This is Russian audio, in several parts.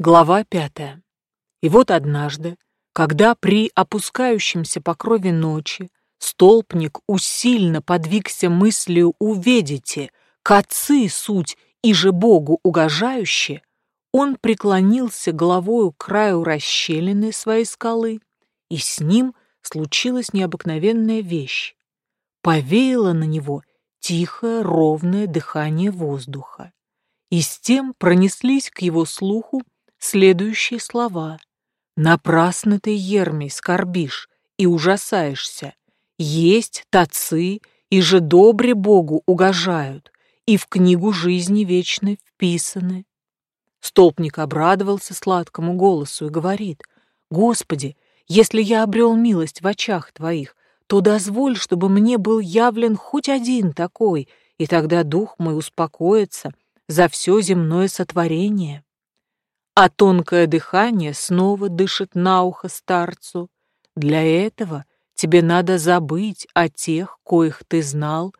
Глава пятая. И вот однажды, когда при опускающемся покрове ночи столпник усильно подвигся мыслью «уведите, к отцы суть и же Богу угожающе», он преклонился головою к краю расщелины своей скалы, и с ним случилась необыкновенная вещь. Повеяло на него тихое, ровное дыхание воздуха, и с тем пронеслись к его слуху следующие слова. «Напрасно ты, Ермий, скорбишь и ужасаешься. Есть тацы, и же добре Богу угожают, и в книгу жизни вечной вписаны». Столпник обрадовался сладкому голосу и говорит, «Господи, если я обрел милость в очах Твоих, то дозволь, чтобы мне был явлен хоть один такой, и тогда дух мой успокоится за все земное сотворение» а тонкое дыхание снова дышит на ухо старцу. Для этого тебе надо забыть о тех, коих ты знал,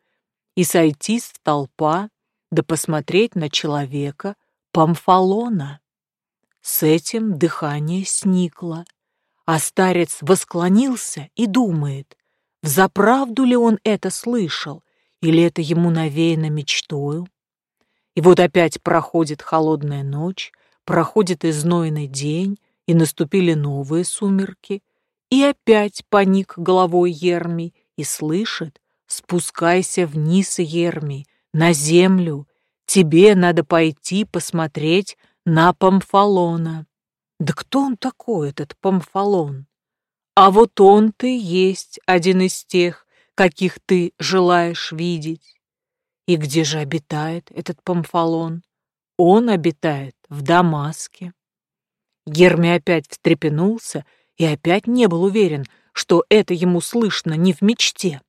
и сойти с толпа, да посмотреть на человека Памфалона. С этим дыхание сникло, а старец восклонился и думает, взаправду ли он это слышал, или это ему навеяно мечтою. И вот опять проходит холодная ночь, Проходит изнойный день, и наступили новые сумерки, и опять поник головой Ермий и слышит, спускайся вниз, Ермий, на землю, тебе надо пойти посмотреть на Памфалона. Да кто он такой, этот Памфалон? А вот он ты есть один из тех, каких ты желаешь видеть. И где же обитает этот Памфалон? Он обитает в Дамаске. Герми опять встрепенулся и опять не был уверен, что это ему слышно не в мечте.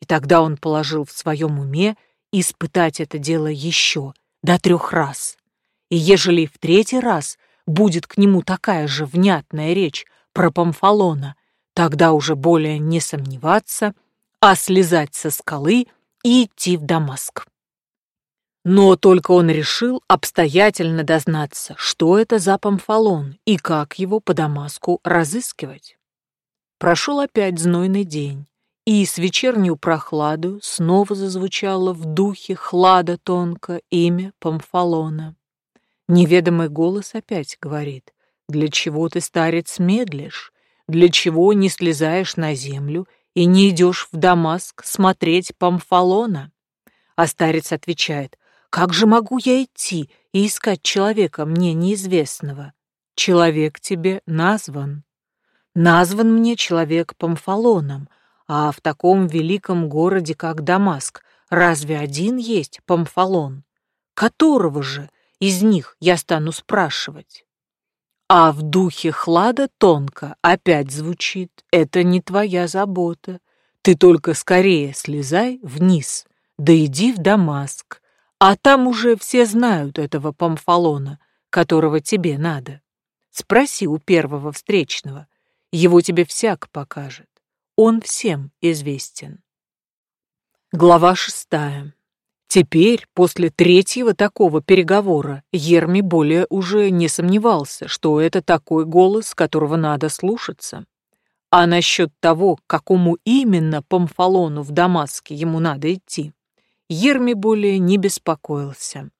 И тогда он положил в своем уме испытать это дело еще до трех раз. И ежели в третий раз будет к нему такая же внятная речь про Памфалона, тогда уже более не сомневаться, а слезать со скалы и идти в Дамаск. Но только он решил обстоятельно дознаться, что это за памфалон и как его по Дамаску разыскивать. Прошел опять знойный день, и с вечернюю прохладу снова зазвучало в духе хлада тонко имя Памфалона. Неведомый голос опять говорит, «Для чего ты, старец, медлишь? Для чего не слезаешь на землю и не идешь в Дамаск смотреть Памфалона?» А старец отвечает, как же могу я идти и искать человека мне неизвестного? Человек тебе назван. Назван мне человек Памфалоном, а в таком великом городе, как Дамаск, разве один есть Памфалон? Которого же из них я стану спрашивать? А в духе хлада тонко опять звучит «Это не твоя забота. Ты только скорее слезай вниз, да иди в Дамаск, а там уже все знают этого Памфалона, которого тебе надо. Спроси у первого встречного, его тебе всяк покажет. Он всем известен. Глава шестая. Теперь, после третьего такого переговора, Ерми более уже не сомневался, что это такой голос, которого надо слушаться. А насчет того, к какому именно Памфалону в Дамаске ему надо идти, Ерми более не беспокоился.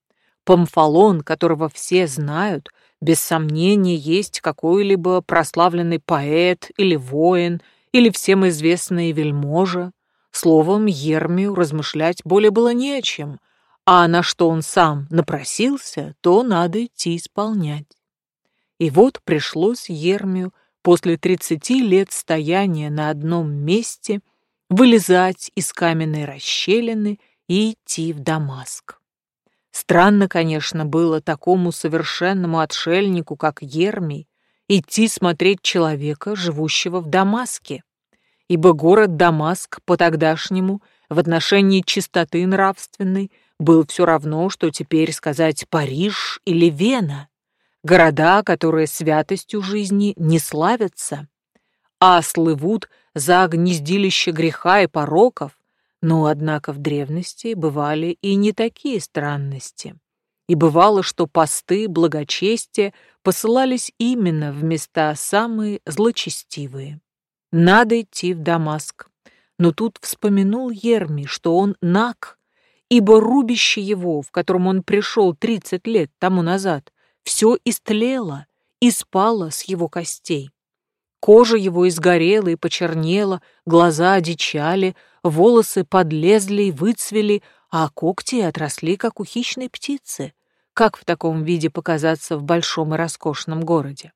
Памфалон, которого все знают, без сомнения есть какой-либо прославленный поэт или воин, или всем известный вельможа. Словом, Ермию размышлять более было не о чем, а на что он сам напросился, то надо идти исполнять. И вот пришлось Ермию после тридцати лет стояния на одном месте вылезать из каменной расщелины и идти в Дамаск. Странно, конечно, было такому совершенному отшельнику, как Ермий, идти смотреть человека, живущего в Дамаске, ибо город Дамаск по-тогдашнему в отношении чистоты нравственной был все равно, что теперь сказать Париж или Вена, города, которые святостью жизни не славятся, а слывут за гнездилище греха и пороков, но, однако, в древности бывали и не такие странности. И бывало, что посты благочестия посылались именно в места самые злочестивые. Надо идти в Дамаск. Но тут вспомянул Ерми, что он наг, ибо рубище его, в котором он пришел тридцать лет тому назад, все истлело и спало с его костей. Кожа его изгорела и почернела, глаза одичали, волосы подлезли выцвели, а когти отросли, как у хищной птицы. Как в таком виде показаться в большом и роскошном городе?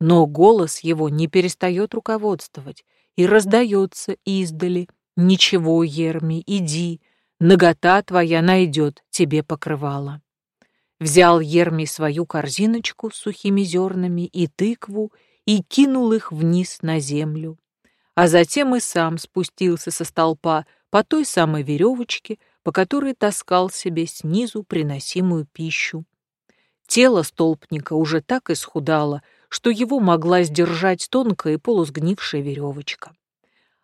Но голос его не перестает руководствовать и раздается издали. «Ничего, Ерми, иди, нагота твоя найдет тебе покрывало». Взял Ерми свою корзиночку с сухими зернами и тыкву и кинул их вниз на землю. А затем и сам спустился со столпа по той самой веревочке, по которой таскал себе снизу приносимую пищу. Тело столпника уже так исхудало, что его могла сдержать тонкая и полусгнившая веревочка.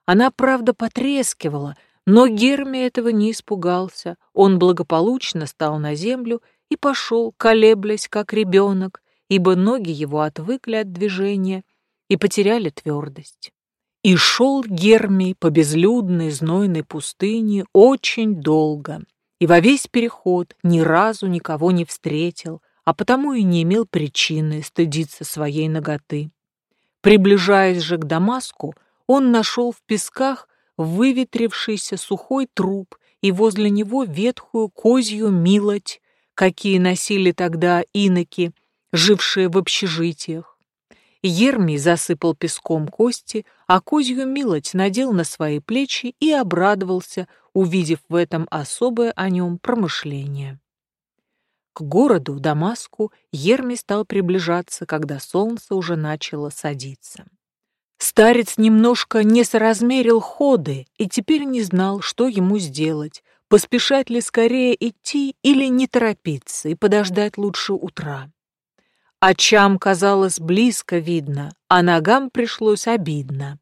Она, правда, потрескивала, но Герми этого не испугался. Он благополучно стал на землю и пошел, колеблясь, как ребенок, ибо ноги его отвыкли от движения и потеряли твердость. И шел Гермий по безлюдной знойной пустыне очень долго, и во весь переход ни разу никого не встретил, а потому и не имел причины стыдиться своей ноготы. Приближаясь же к Дамаску, он нашел в песках выветрившийся сухой труп и возле него ветхую козью милоть, какие носили тогда иноки, жившие в общежитиях. Ермий засыпал песком кости, а козью милоть надел на свои плечи и обрадовался, увидев в этом особое о нем промышление. К городу, Дамаску, Ерми стал приближаться, когда солнце уже начало садиться. Старец немножко не соразмерил ходы и теперь не знал, что ему сделать, поспешать ли скорее идти или не торопиться и подождать лучше утра. Очам казалось близко видно, а ногам пришлось обидно.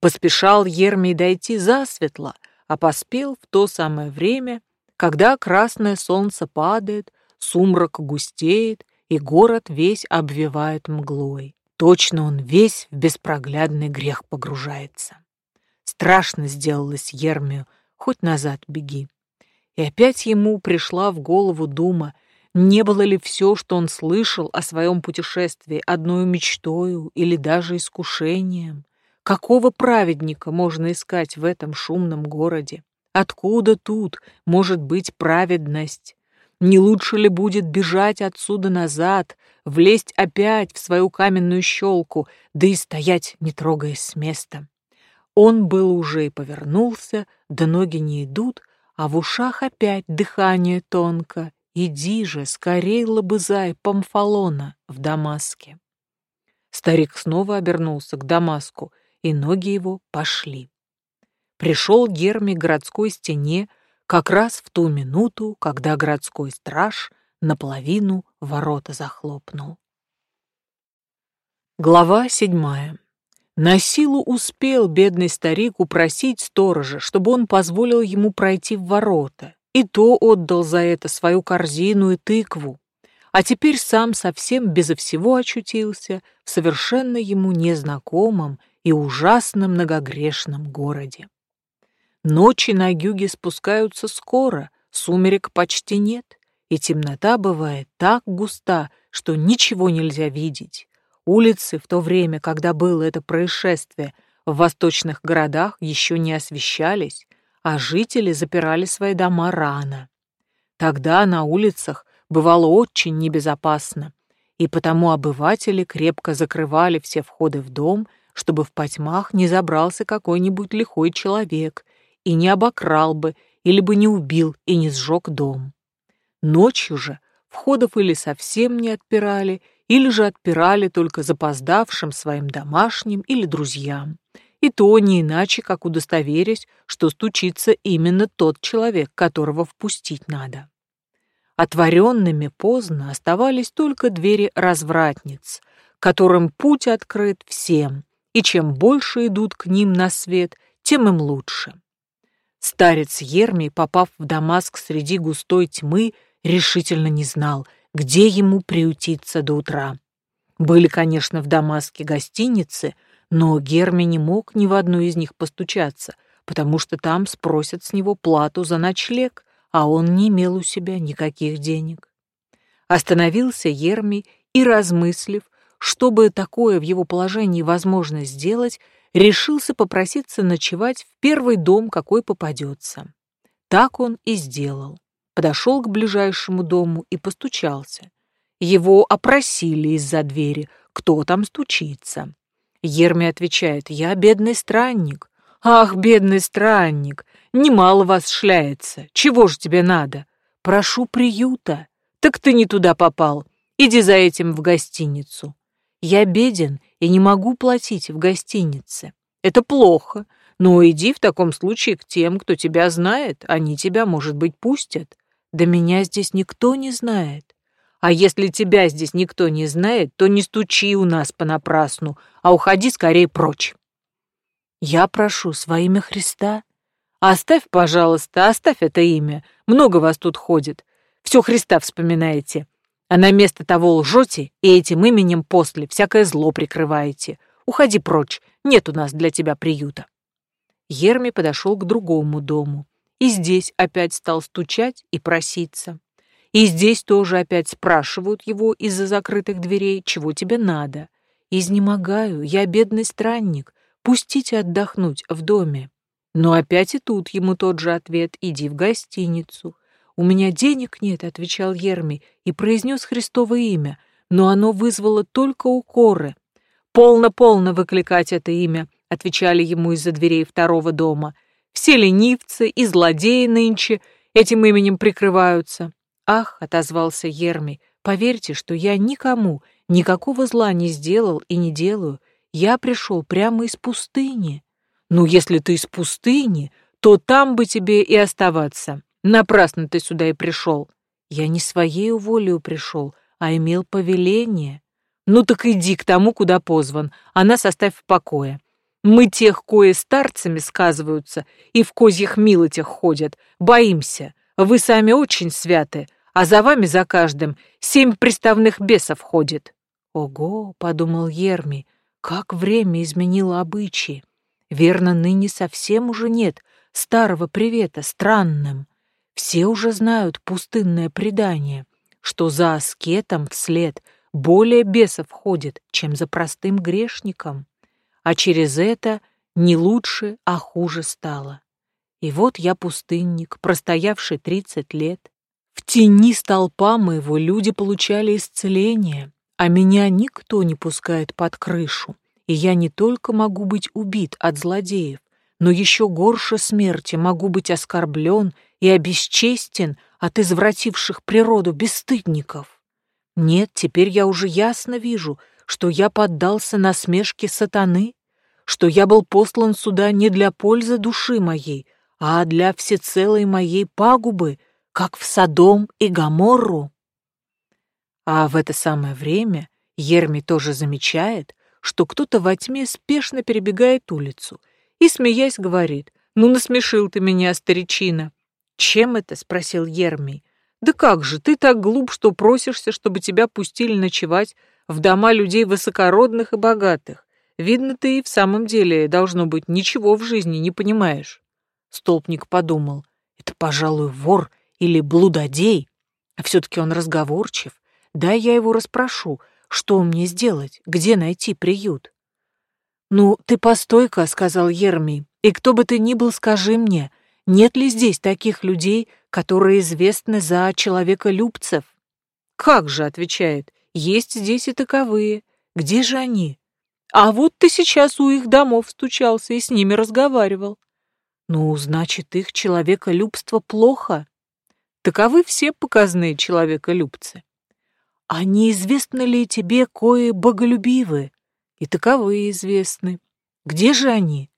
Поспешал Ермий дойти засветло, а поспел в то самое время, когда красное солнце падает, сумрак густеет, и город весь обвивает мглой. Точно он весь в беспроглядный грех погружается. Страшно сделалось Ермию, хоть назад беги. И опять ему пришла в голову дума — не было ли все, что он слышал о своем путешествии, одной мечтою или даже искушением? Какого праведника можно искать в этом шумном городе? Откуда тут может быть праведность? Не лучше ли будет бежать отсюда назад, влезть опять в свою каменную щелку, да и стоять, не трогаясь с места? Он был уже и повернулся, да ноги не идут, а в ушах опять дыхание тонко, Иди же, скорей лобызай Памфалона в Дамаске. Старик снова обернулся к Дамаску, и ноги его пошли. Пришел Герми к городской стене как раз в ту минуту, когда городской страж наполовину ворота захлопнул. Глава седьмая. На силу успел бедный старик упросить сторожа, чтобы он позволил ему пройти в ворота, и то отдал за это свою корзину и тыкву, а теперь сам совсем безо всего очутился в совершенно ему незнакомом и ужасно многогрешном городе. Ночи на юге спускаются скоро, сумерек почти нет, и темнота бывает так густа, что ничего нельзя видеть. Улицы в то время, когда было это происшествие, в восточных городах еще не освещались, а жители запирали свои дома рано. Тогда на улицах бывало очень небезопасно, и потому обыватели крепко закрывали все входы в дом, чтобы в потьмах не забрался какой-нибудь лихой человек и не обокрал бы, или бы не убил и не сжег дом. Ночью же входов или совсем не отпирали, или же отпирали только запоздавшим своим домашним или друзьям, и то не иначе, как удостоверясь, что стучится именно тот человек, которого впустить надо. Отворенными поздно оставались только двери развратниц, которым путь открыт всем, и чем больше идут к ним на свет, тем им лучше. Старец Ермий, попав в Дамаск среди густой тьмы, решительно не знал, где ему приютиться до утра. Были, конечно, в Дамаске гостиницы, но Герми не мог ни в одну из них постучаться, потому что там спросят с него плату за ночлег, а он не имел у себя никаких денег. Остановился Ерми и, размыслив, чтобы такое в его положении возможно сделать, решился попроситься ночевать в первый дом, какой попадется. Так он и сделал. Подошел к ближайшему дому и постучался. Его опросили из-за двери, кто там стучится. Ерми отвечает, я бедный странник. Ах, бедный странник, немало вас шляется, чего же тебе надо? Прошу приюта. Так ты не туда попал, иди за этим в гостиницу. Я беден и не могу платить в гостинице. Это плохо, но иди в таком случае к тем, кто тебя знает, они тебя, может быть, пустят. Да меня здесь никто не знает. А если тебя здесь никто не знает, то не стучи у нас понапрасну, а уходи скорее прочь. Я прошу во Христа. Оставь, пожалуйста, оставь это имя. Много вас тут ходит. Все Христа вспоминаете. А на место того лжете и этим именем после всякое зло прикрываете. Уходи прочь, нет у нас для тебя приюта. Ерми подошел к другому дому. И здесь опять стал стучать и проситься. И здесь тоже опять спрашивают его из-за закрытых дверей, чего тебе надо. Изнемогаю, я бедный странник, пустите отдохнуть в доме. Но опять и тут ему тот же ответ, иди в гостиницу. «У меня денег нет», — отвечал Ерми и произнес Христово имя, но оно вызвало только укоры. «Полно-полно выкликать это имя», — отвечали ему из-за дверей второго дома. «Все ленивцы и злодеи нынче этим именем прикрываются». «Ах», — отозвался Ерми, — «поверьте, что я никому никакого зла не сделал и не делаю. Я пришел прямо из пустыни». «Ну, если ты из пустыни, то там бы тебе и оставаться. Напрасно ты сюда и пришел». «Я не своей волею пришел, а имел повеление». «Ну так иди к тому, куда позван, а нас оставь в покое. Мы тех, кое старцами сказываются и в козьих милотях ходят, боимся. Вы сами очень святы, а за вами, за каждым, семь приставных бесов ходит». «Ого», — подумал Ерми, — «как время изменило обычаи. Верно, ныне совсем уже нет старого привета странным. Все уже знают пустынное предание, что за аскетом вслед более бесов ходит, чем за простым грешником. А через это не лучше, а хуже стало. И вот я пустынник, простоявший тридцать лет, в тени столпа моего люди получали исцеление, а меня никто не пускает под крышу, и я не только могу быть убит от злодеев, но еще горше смерти могу быть оскорблен и обесчестен от извративших природу бесстыдников. Нет, теперь я уже ясно вижу, что я поддался насмешке сатаны, что я был послан сюда не для пользы души моей, а для всецелой моей пагубы — как в Содом и Гоморру. А в это самое время Ерми тоже замечает, что кто-то во тьме спешно перебегает улицу и, смеясь, говорит, «Ну, насмешил ты меня, старичина». «Чем это?» — спросил Ерми. «Да как же, ты так глуп, что просишься, чтобы тебя пустили ночевать в дома людей высокородных и богатых. Видно, ты и в самом деле, должно быть, ничего в жизни не понимаешь». Столпник подумал, «Это, пожалуй, вор или блудодей, а все-таки он разговорчив. Дай я его расспрошу, что мне сделать, где найти приют. «Ну, ты постой-ка», — сказал Ерми, — «и кто бы ты ни был, скажи мне, нет ли здесь таких людей, которые известны за человеколюбцев?» «Как же», — отвечает, — «есть здесь и таковые. Где же они?» «А вот ты сейчас у их домов стучался и с ними разговаривал». «Ну, значит, их человеколюбство плохо?» Таковы все показные человеколюбцы. А неизвестно ли тебе кое боголюбивые? И таковые известны. Где же они?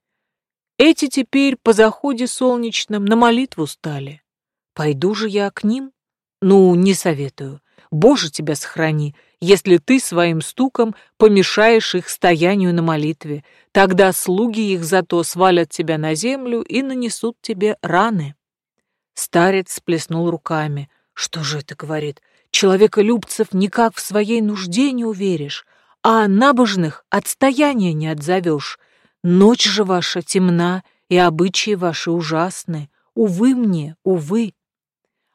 Эти теперь по заходе солнечном на молитву стали. Пойду же я к ним? Ну, не советую. Боже тебя сохрани, если ты своим стуком помешаешь их стоянию на молитве. Тогда слуги их зато свалят тебя на землю и нанесут тебе раны. Старец сплеснул руками. Что же это говорит? Человеколюбцев никак в своей нужде не уверишь, а набожных отстояния не отзовешь. Ночь же ваша темна, и обычаи ваши ужасны. Увы мне, увы.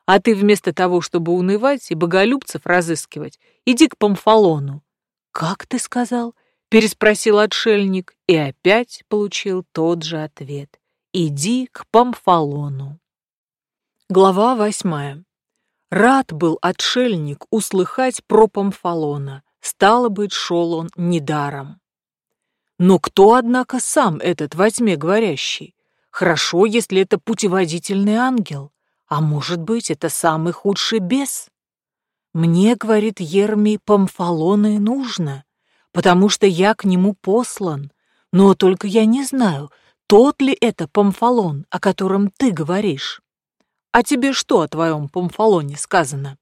А ты вместо того, чтобы унывать и боголюбцев разыскивать, иди к Памфалону. «Как ты сказал?» — переспросил отшельник и опять получил тот же ответ. «Иди к Памфалону». Глава восьмая. Рад был отшельник услыхать про Памфалона, стало быть, шел он недаром. Но кто, однако, сам этот возьме говорящий? Хорошо, если это путеводительный ангел. А может быть, это самый худший бес? Мне, говорит Ерми, Памфалона и нужно, потому что я к нему послан. Но только я не знаю, тот ли это Памфалон, о котором ты говоришь. А тебе что о твоем Памфалоне сказано?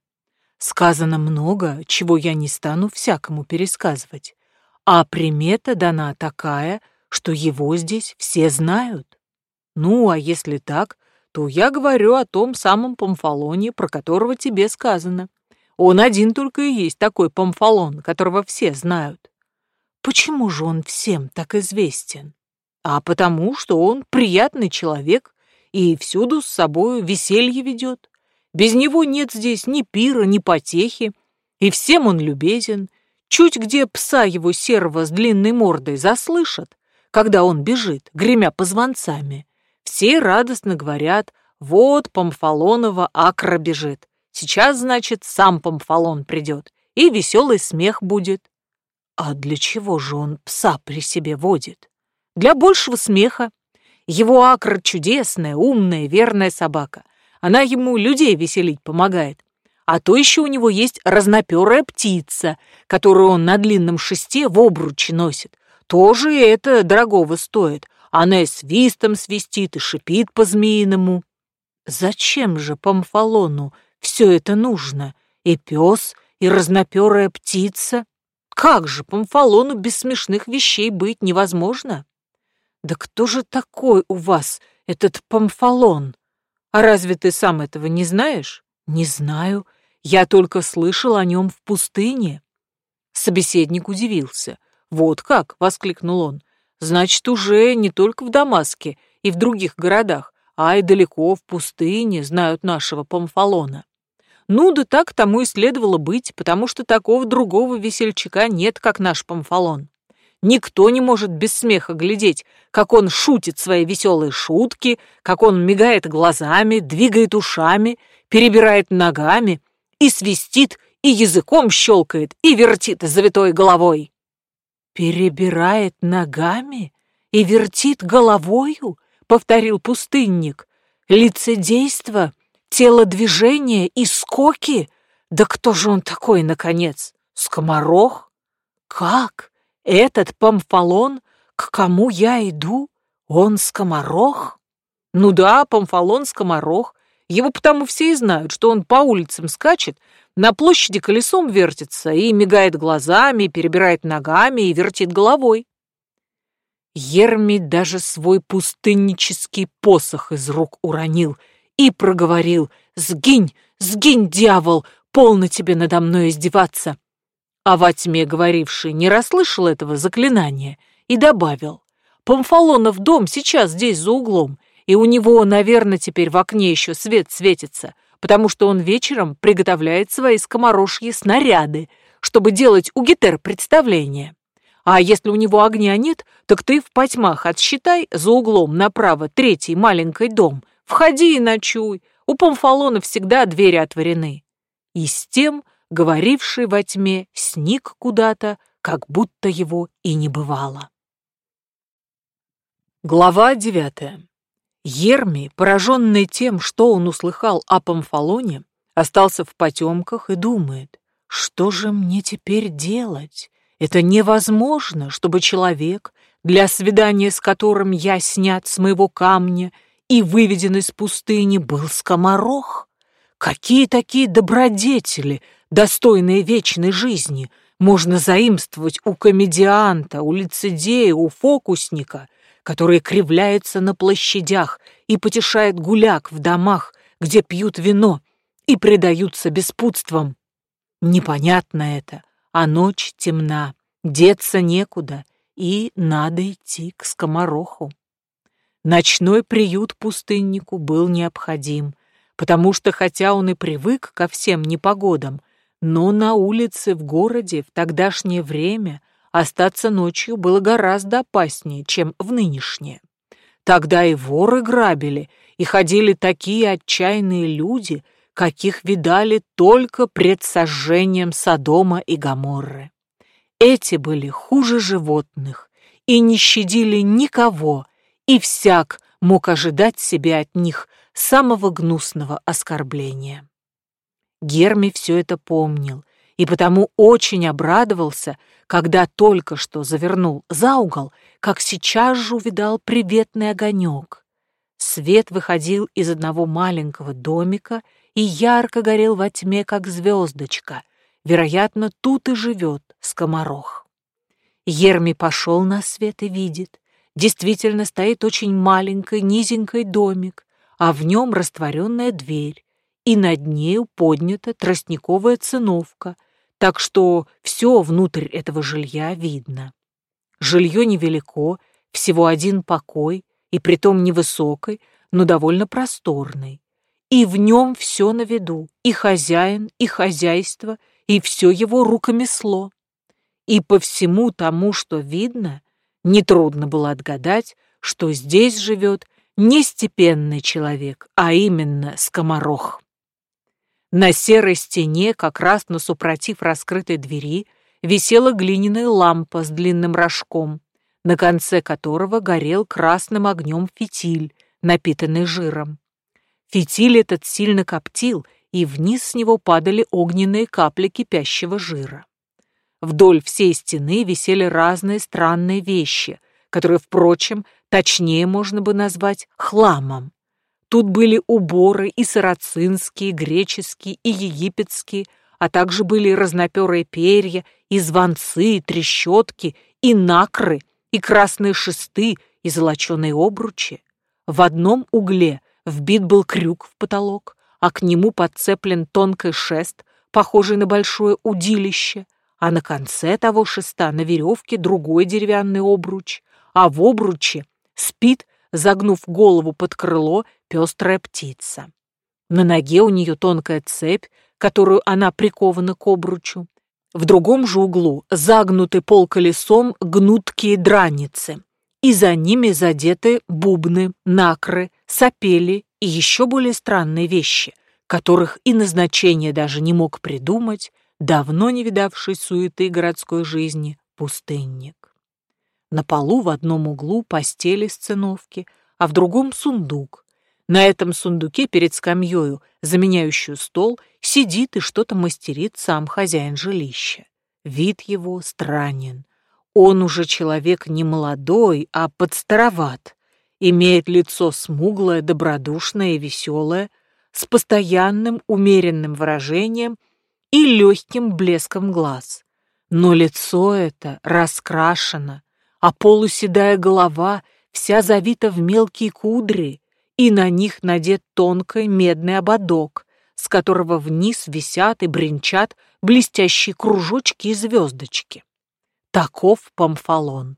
Сказано много, чего я не стану всякому пересказывать. А примета дана такая, что его здесь все знают. Ну, а если так, то я говорю о том самом Памфалоне, про которого тебе сказано. Он один только и есть такой Памфалон, которого все знают. Почему же он всем так известен? А потому, что он приятный человек и всюду с собою веселье ведет. Без него нет здесь ни пира, ни потехи, и всем он любезен. Чуть где пса его серого с длинной мордой заслышат, когда он бежит, гремя позвонцами, все радостно говорят, вот Памфалонова акра бежит. Сейчас, значит, сам Памфалон придет, и веселый смех будет. А для чего же он пса при себе водит? Для большего смеха. Его акра чудесная, умная, верная собака. Она ему людей веселить помогает. А то еще у него есть разноперая птица, которую он на длинном шесте в обруче носит. Тоже это дорогого стоит. Она и свистом свистит, и шипит по-змеиному. Зачем же Памфалону все это нужно? И пес, и разноперая птица? Как же Памфалону без смешных вещей быть невозможно? Да кто же такой у вас этот Памфалон? А разве ты сам этого не знаешь? Не знаю. Я только слышал о нем в пустыне. Собеседник удивился. «Вот как!» — воскликнул он. Значит, уже не только в Дамаске и в других городах, а и далеко в пустыне знают нашего Памфалона. Ну да так тому и следовало быть, потому что такого другого весельчака нет, как наш Памфалон. Никто не может без смеха глядеть, как он шутит свои веселые шутки, как он мигает глазами, двигает ушами, перебирает ногами и свистит, и языком щелкает, и вертит завитой головой перебирает ногами и вертит головою, повторил пустынник. Лицедейство, телодвижение и скоки. Да кто же он такой, наконец? Скоморох? Как? Этот Памфалон, к кому я иду, он скоморох? Ну да, Памфалон скоморох. Его потому все и знают, что он по улицам скачет, на площади колесом вертится и мигает глазами, перебирает ногами и вертит головой. Ерми даже свой пустыннический посох из рук уронил и проговорил «Сгинь, сгинь, дьявол, полно тебе надо мной издеваться!» А во тьме говоривший не расслышал этого заклинания и добавил «Памфалонов дом сейчас здесь за углом, и у него, наверное, теперь в окне еще свет светится потому что он вечером приготовляет свои скоморожьи снаряды, чтобы делать у гитер представление. А если у него огня нет, так ты в потьмах отсчитай за углом направо третий маленький дом. Входи и ночуй. У Памфалона всегда двери отворены. И с тем, говоривший во тьме, сник куда-то, как будто его и не бывало. Глава девятая. Ерми, пораженный тем, что он услыхал о Памфалоне, остался в потемках и думает, что же мне теперь делать? Это невозможно, чтобы человек, для свидания с которым я снят с моего камня и выведен из пустыни, был скоморох. Какие такие добродетели, достойные вечной жизни, можно заимствовать у комедианта, у лицедея, у фокусника, которые кривляются на площадях и потешает гуляк в домах, где пьют вино, и предаются беспутствам. Непонятно это, а ночь темна, деться некуда, и надо идти к скомороху. Ночной приют пустыннику был необходим, потому что хотя он и привык ко всем непогодам, но на улице в городе в тогдашнее время остаться ночью было гораздо опаснее, чем в нынешнее. Тогда и воры грабили, и ходили такие отчаянные люди, каких видали только пред сожжением Содома и Гоморры. Эти были хуже животных и не щадили никого, и всяк мог ожидать себе от них самого гнусного оскорбления. Герми все это помнил и потому очень обрадовался, когда только что завернул за угол, как сейчас же увидал приветный огонек. Свет выходил из одного маленького домика и ярко горел во тьме, как звездочка. Вероятно, тут и живет скоморох. Ерми пошел на свет и видит. Действительно стоит очень маленький, низенький домик, а в нем растворенная дверь, и над нею поднята тростниковая циновка, так что все внутрь этого жилья видно. Жилье невелико, всего один покой, и притом невысокой, но довольно просторный. И в нем все на виду, и хозяин, и хозяйство, и все его рукомесло. И по всему тому, что видно, нетрудно было отгадать, что здесь живет не степенный человек, а именно скоморох. На серой стене, как раз на супротив раскрытой двери, висела глиняная лампа с длинным рожком, на конце которого горел красным огнем фитиль, напитанный жиром. Фитиль этот сильно коптил, и вниз с него падали огненные капли кипящего жира. Вдоль всей стены висели разные странные вещи, которые, впрочем, точнее можно бы назвать хламом. Тут были уборы и сарацинские, греческие, и египетские, а также были разноперые перья, и звонцы, и трещотки, и накры, и красные шесты, и золоченые обручи. В одном угле вбит был крюк в потолок, а к нему подцеплен тонкий шест, похожий на большое удилище, а на конце того шеста на веревке другой деревянный обруч, а в обруче спит, загнув голову под крыло, пестрая птица. На ноге у нее тонкая цепь, которую она прикована к обручу. В другом же углу загнуты полколесом гнуткие драницы, и за ними задеты бубны, накры, сапели и еще более странные вещи, которых и назначение даже не мог придумать давно не видавший суеты городской жизни пустынник. На полу в одном углу постели с циновки, а в другом сундук. На этом сундуке перед скамьёю, заменяющую стол, сидит и что-то мастерит сам хозяин жилища. Вид его странен. Он уже человек не молодой, а подстароват. Имеет лицо смуглое, добродушное и веселое, с постоянным умеренным выражением и легким блеском глаз. Но лицо это раскрашено, а полуседая голова вся завита в мелкие кудри, и на них надет тонкий медный ободок, с которого вниз висят и бренчат блестящие кружочки и звездочки. Таков Памфалон.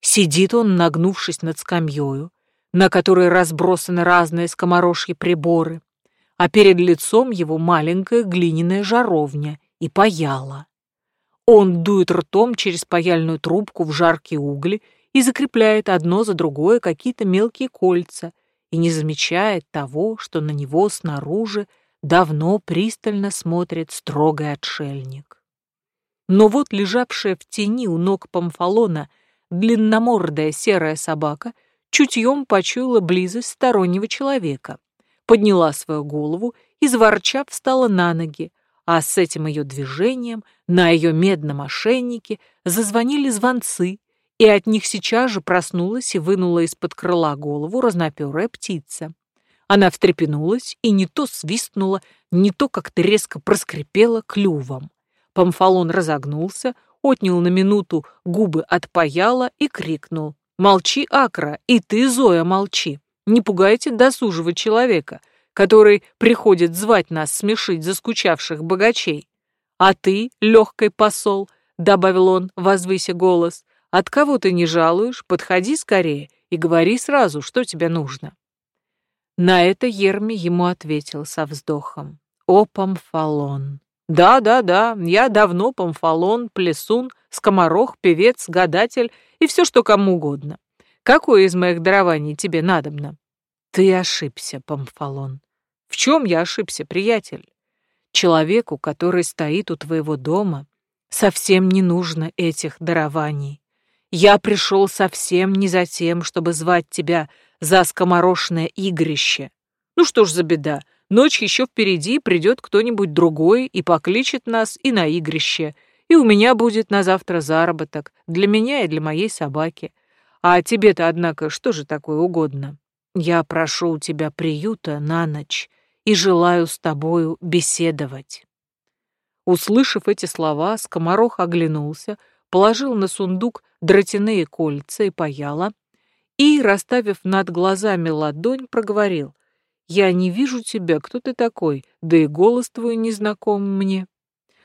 Сидит он, нагнувшись над скамьёю, на которой разбросаны разные скоморожьи приборы, а перед лицом его маленькая глиняная жаровня и паяла. Он дует ртом через паяльную трубку в жаркие угли и закрепляет одно за другое какие-то мелкие кольца и не замечает того, что на него снаружи давно пристально смотрит строгий отшельник. Но вот лежавшая в тени у ног Памфалона длинномордая серая собака чутьем почуяла близость стороннего человека, подняла свою голову и, заворчав, встала на ноги, а с этим ее движением на ее медном ошейнике зазвонили звонцы, и от них сейчас же проснулась и вынула из-под крыла голову разноперая птица. Она встрепенулась и не то свистнула, не то как-то резко проскрипела клювом. Памфалон разогнулся, отнял на минуту губы от паяла и крикнул. «Молчи, Акра, и ты, Зоя, молчи! Не пугайте досужего человека! Который приходит звать нас смешить заскучавших богачей. А ты, легкий посол, — добавил он, возвыся голос, — от кого ты не жалуешь, подходи скорее и говори сразу, что тебе нужно. На это Ерми ему ответил со вздохом. «О, Памфалон!» «Да, да, да, я давно Памфалон, плесун, скоморох, певец, гадатель и все, что кому угодно. Какое из моих дарований тебе надобно?» «Ты ошибся, Памфалон». «В чем я ошибся, приятель?» «Человеку, который стоит у твоего дома, совсем не нужно этих дарований. Я пришел совсем не за тем, чтобы звать тебя за скоморошное игрище. Ну что ж за беда, ночь еще впереди, придет кто-нибудь другой и покличет нас и на игрище, и у меня будет на завтра заработок, для меня и для моей собаки. А тебе-то, однако, что же такое угодно? Я прошу у тебя приюта на ночь и желаю с тобою беседовать». Услышав эти слова, скоморох оглянулся, положил на сундук дротяные кольца и паяла, и, расставив над глазами ладонь, проговорил. «Я не вижу тебя, кто ты такой, да и голос твой незнаком мне.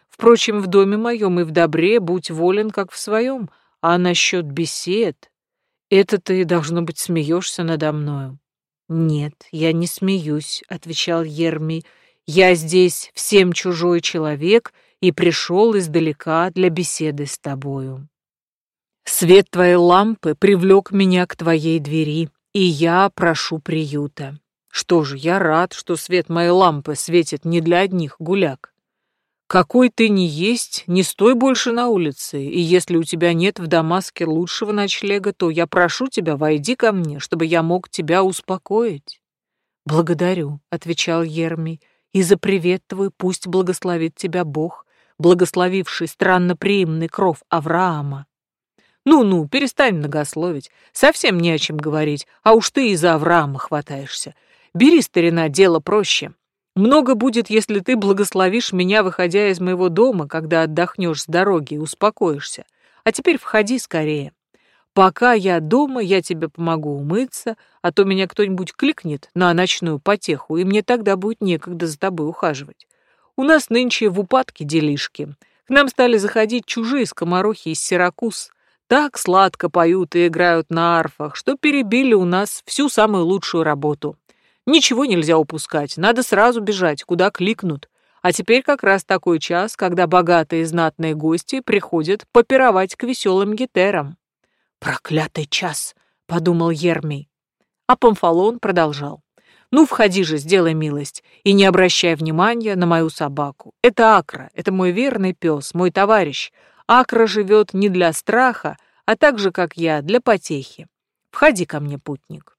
Впрочем, в доме моем и в добре будь волен, как в своем, а насчет бесед, это ты, должно быть, смеешься надо мною». «Нет, я не смеюсь», — отвечал Ермий. «Я здесь всем чужой человек и пришел издалека для беседы с тобою». Свет твоей лампы привлек меня к твоей двери, и я прошу приюта. Что же, я рад, что свет моей лампы светит не для одних гуляк. Какой ты ни есть, не стой больше на улице, и если у тебя нет в Дамаске лучшего ночлега, то я прошу тебя, войди ко мне, чтобы я мог тебя успокоить. Благодарю, — отвечал Ермий, — и за привет твой пусть благословит тебя Бог, благословивший странноприимный кров Авраама. Ну-ну, перестань многословить. Совсем не о чем говорить, а уж ты и за Авраама хватаешься. Бери, старина, дело проще. Много будет, если ты благословишь меня, выходя из моего дома, когда отдохнешь с дороги и успокоишься. А теперь входи скорее. Пока я дома, я тебе помогу умыться, а то меня кто-нибудь кликнет на ночную потеху, и мне тогда будет некогда за тобой ухаживать. У нас нынче в упадке делишки. К нам стали заходить чужие скоморохи из Сиракуз, так сладко поют и играют на арфах, что перебили у нас всю самую лучшую работу. Ничего нельзя упускать, надо сразу бежать, куда кликнут. А теперь как раз такой час, когда богатые знатные гости приходят попировать к веселым гетерам. «Проклятый час!» — подумал Ермий. А Памфалон продолжал. «Ну, входи же, сделай милость, и не обращай внимания на мою собаку. Это Акра, это мой верный пес, мой товарищ, Акра живет не для страха, а так же, как я, для потехи. Входи ко мне, путник».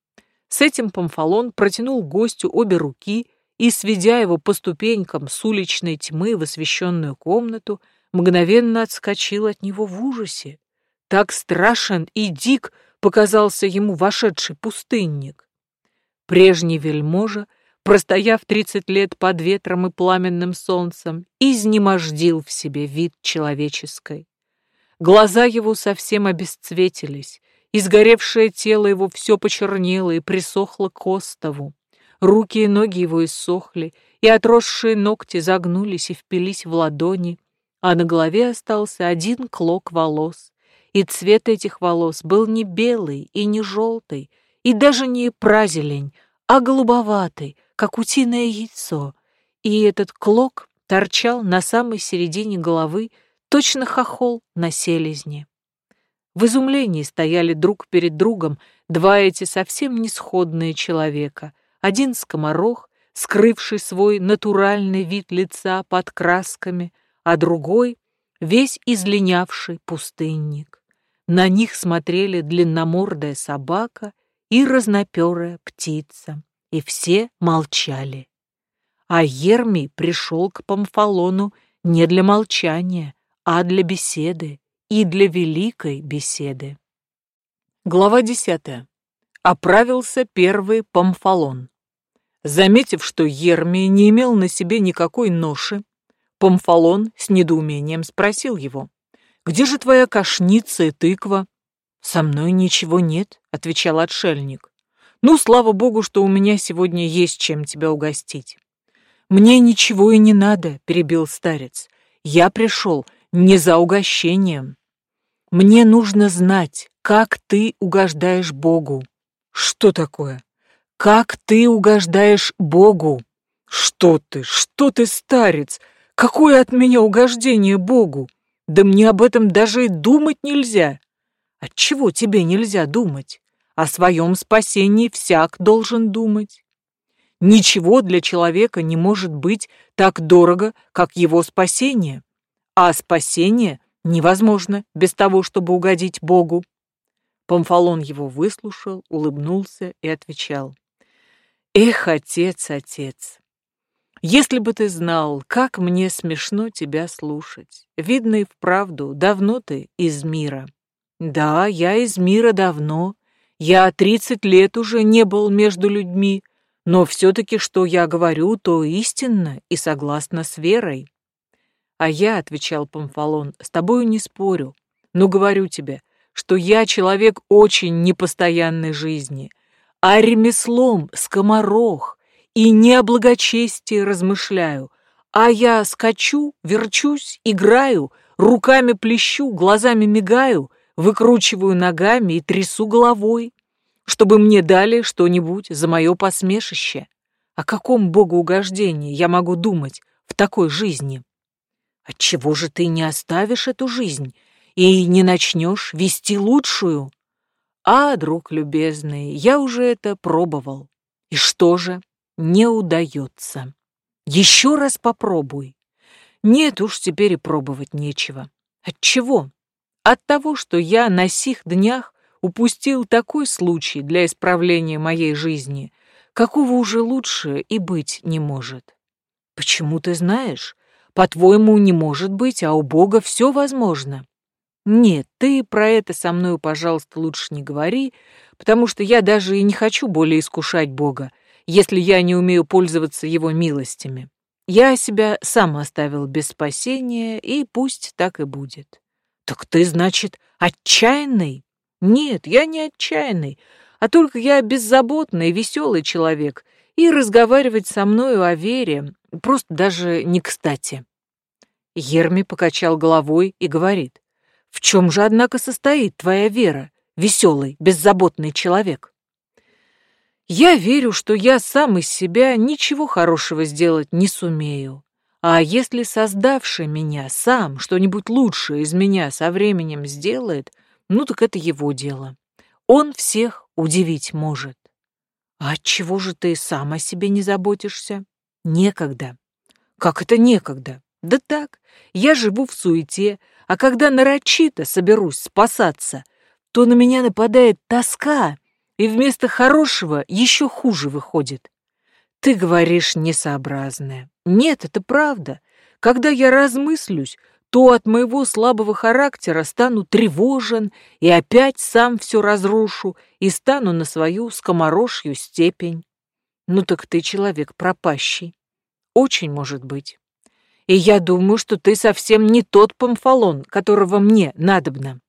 С этим Памфалон протянул гостю обе руки и, сведя его по ступенькам с уличной тьмы в освещенную комнату, мгновенно отскочил от него в ужасе. Так страшен и дик показался ему вошедший пустынник. Прежний вельможа, простояв тридцать лет под ветром и пламенным солнцем, изнемождил в себе вид человеческой. Глаза его совсем обесцветились, изгоревшее тело его все почернело и присохло к остову. Руки и ноги его иссохли, и отросшие ногти загнулись и впились в ладони, а на голове остался один клок волос, и цвет этих волос был не белый и не желтый, и даже не празелень, а голубоватый, как утиное яйцо, и этот клок торчал на самой середине головы, точно хохол на селезне. В изумлении стояли друг перед другом два эти совсем несходные человека. Один скоморох, скрывший свой натуральный вид лица под красками, а другой — весь излинявший пустынник. На них смотрели длинномордая собака и разноперая птица и все молчали. А Ермий пришел к Памфалону не для молчания, а для беседы и для великой беседы. Глава десятая. Оправился первый Памфалон. Заметив, что Ермий не имел на себе никакой ноши, Памфалон с недоумением спросил его, «Где же твоя кошница и тыква?» «Со мной ничего нет», — отвечал отшельник. Ну, слава богу, что у меня сегодня есть чем тебя угостить. Мне ничего и не надо, перебил старец. Я пришел не за угощением. Мне нужно знать, как ты угождаешь Богу. Что такое? Как ты угождаешь Богу? Что ты, что ты, старец? Какое от меня угождение Богу? Да мне об этом даже и думать нельзя. Отчего тебе нельзя думать? О своем спасении всяк должен думать. Ничего для человека не может быть так дорого, как его спасение. А спасение невозможно без того, чтобы угодить Богу. Памфалон его выслушал, улыбнулся и отвечал. «Эх, отец, отец, если бы ты знал, как мне смешно тебя слушать. Видно и вправду, давно ты из мира. Да, я из мира давно. Я тридцать лет уже не был между людьми, но все-таки, что я говорю, то истинно и согласно с верой. А я, — отвечал Памфалон, — с тобою не спорю, но говорю тебе, что я человек очень непостоянной жизни, а ремеслом скоморох, и не о благочестии размышляю, а я скачу, верчусь, играю, руками плещу, глазами мигаю, выкручиваю ногами и трясу головой, чтобы мне дали что-нибудь за мое посмешище. О каком богоугождении я могу думать в такой жизни? Отчего же ты не оставишь эту жизнь и не начнешь вести лучшую? А, друг любезный, я уже это пробовал. И что же? не удается. Еще раз попробуй. Нет уж, теперь и пробовать нечего. От чего? От того, что я на сих днях упустил такой случай для исправления моей жизни, какого уже лучше и быть не может. Почему ты знаешь? По-твоему, не может быть, а у Бога все возможно. Нет, ты про это со мной, пожалуйста, лучше не говори, потому что я даже и не хочу более искушать Бога, если я не умею пользоваться его милостями. Я себя сам оставил без спасения, и пусть так и будет. Так ты, значит, отчаянный? Нет, я не отчаянный, а только я беззаботный, веселый человек, и разговаривать со мною о вере просто даже не кстати. Ерми покачал головой и говорит, «В чем же, однако, состоит твоя вера, веселый, беззаботный человек?» Я верю, что я сам из себя ничего хорошего сделать не сумею. А если создавший меня сам что-нибудь лучшее из меня со временем сделает, ну так это его дело. Он всех удивить может. А чего же ты сам о себе не заботишься? Некогда. Как это некогда? Да так, я живу в суете, а когда нарочито соберусь спасаться, то на меня нападает тоска и вместо хорошего еще хуже выходит. Ты говоришь несообразное. Нет, это правда. Когда я размыслюсь, то от моего слабого характера стану тревожен и опять сам все разрушу и стану на свою скоморожью степень. Ну так ты человек пропащий. Очень может быть. И я думаю, что ты совсем не тот памфалон, которого мне надобно.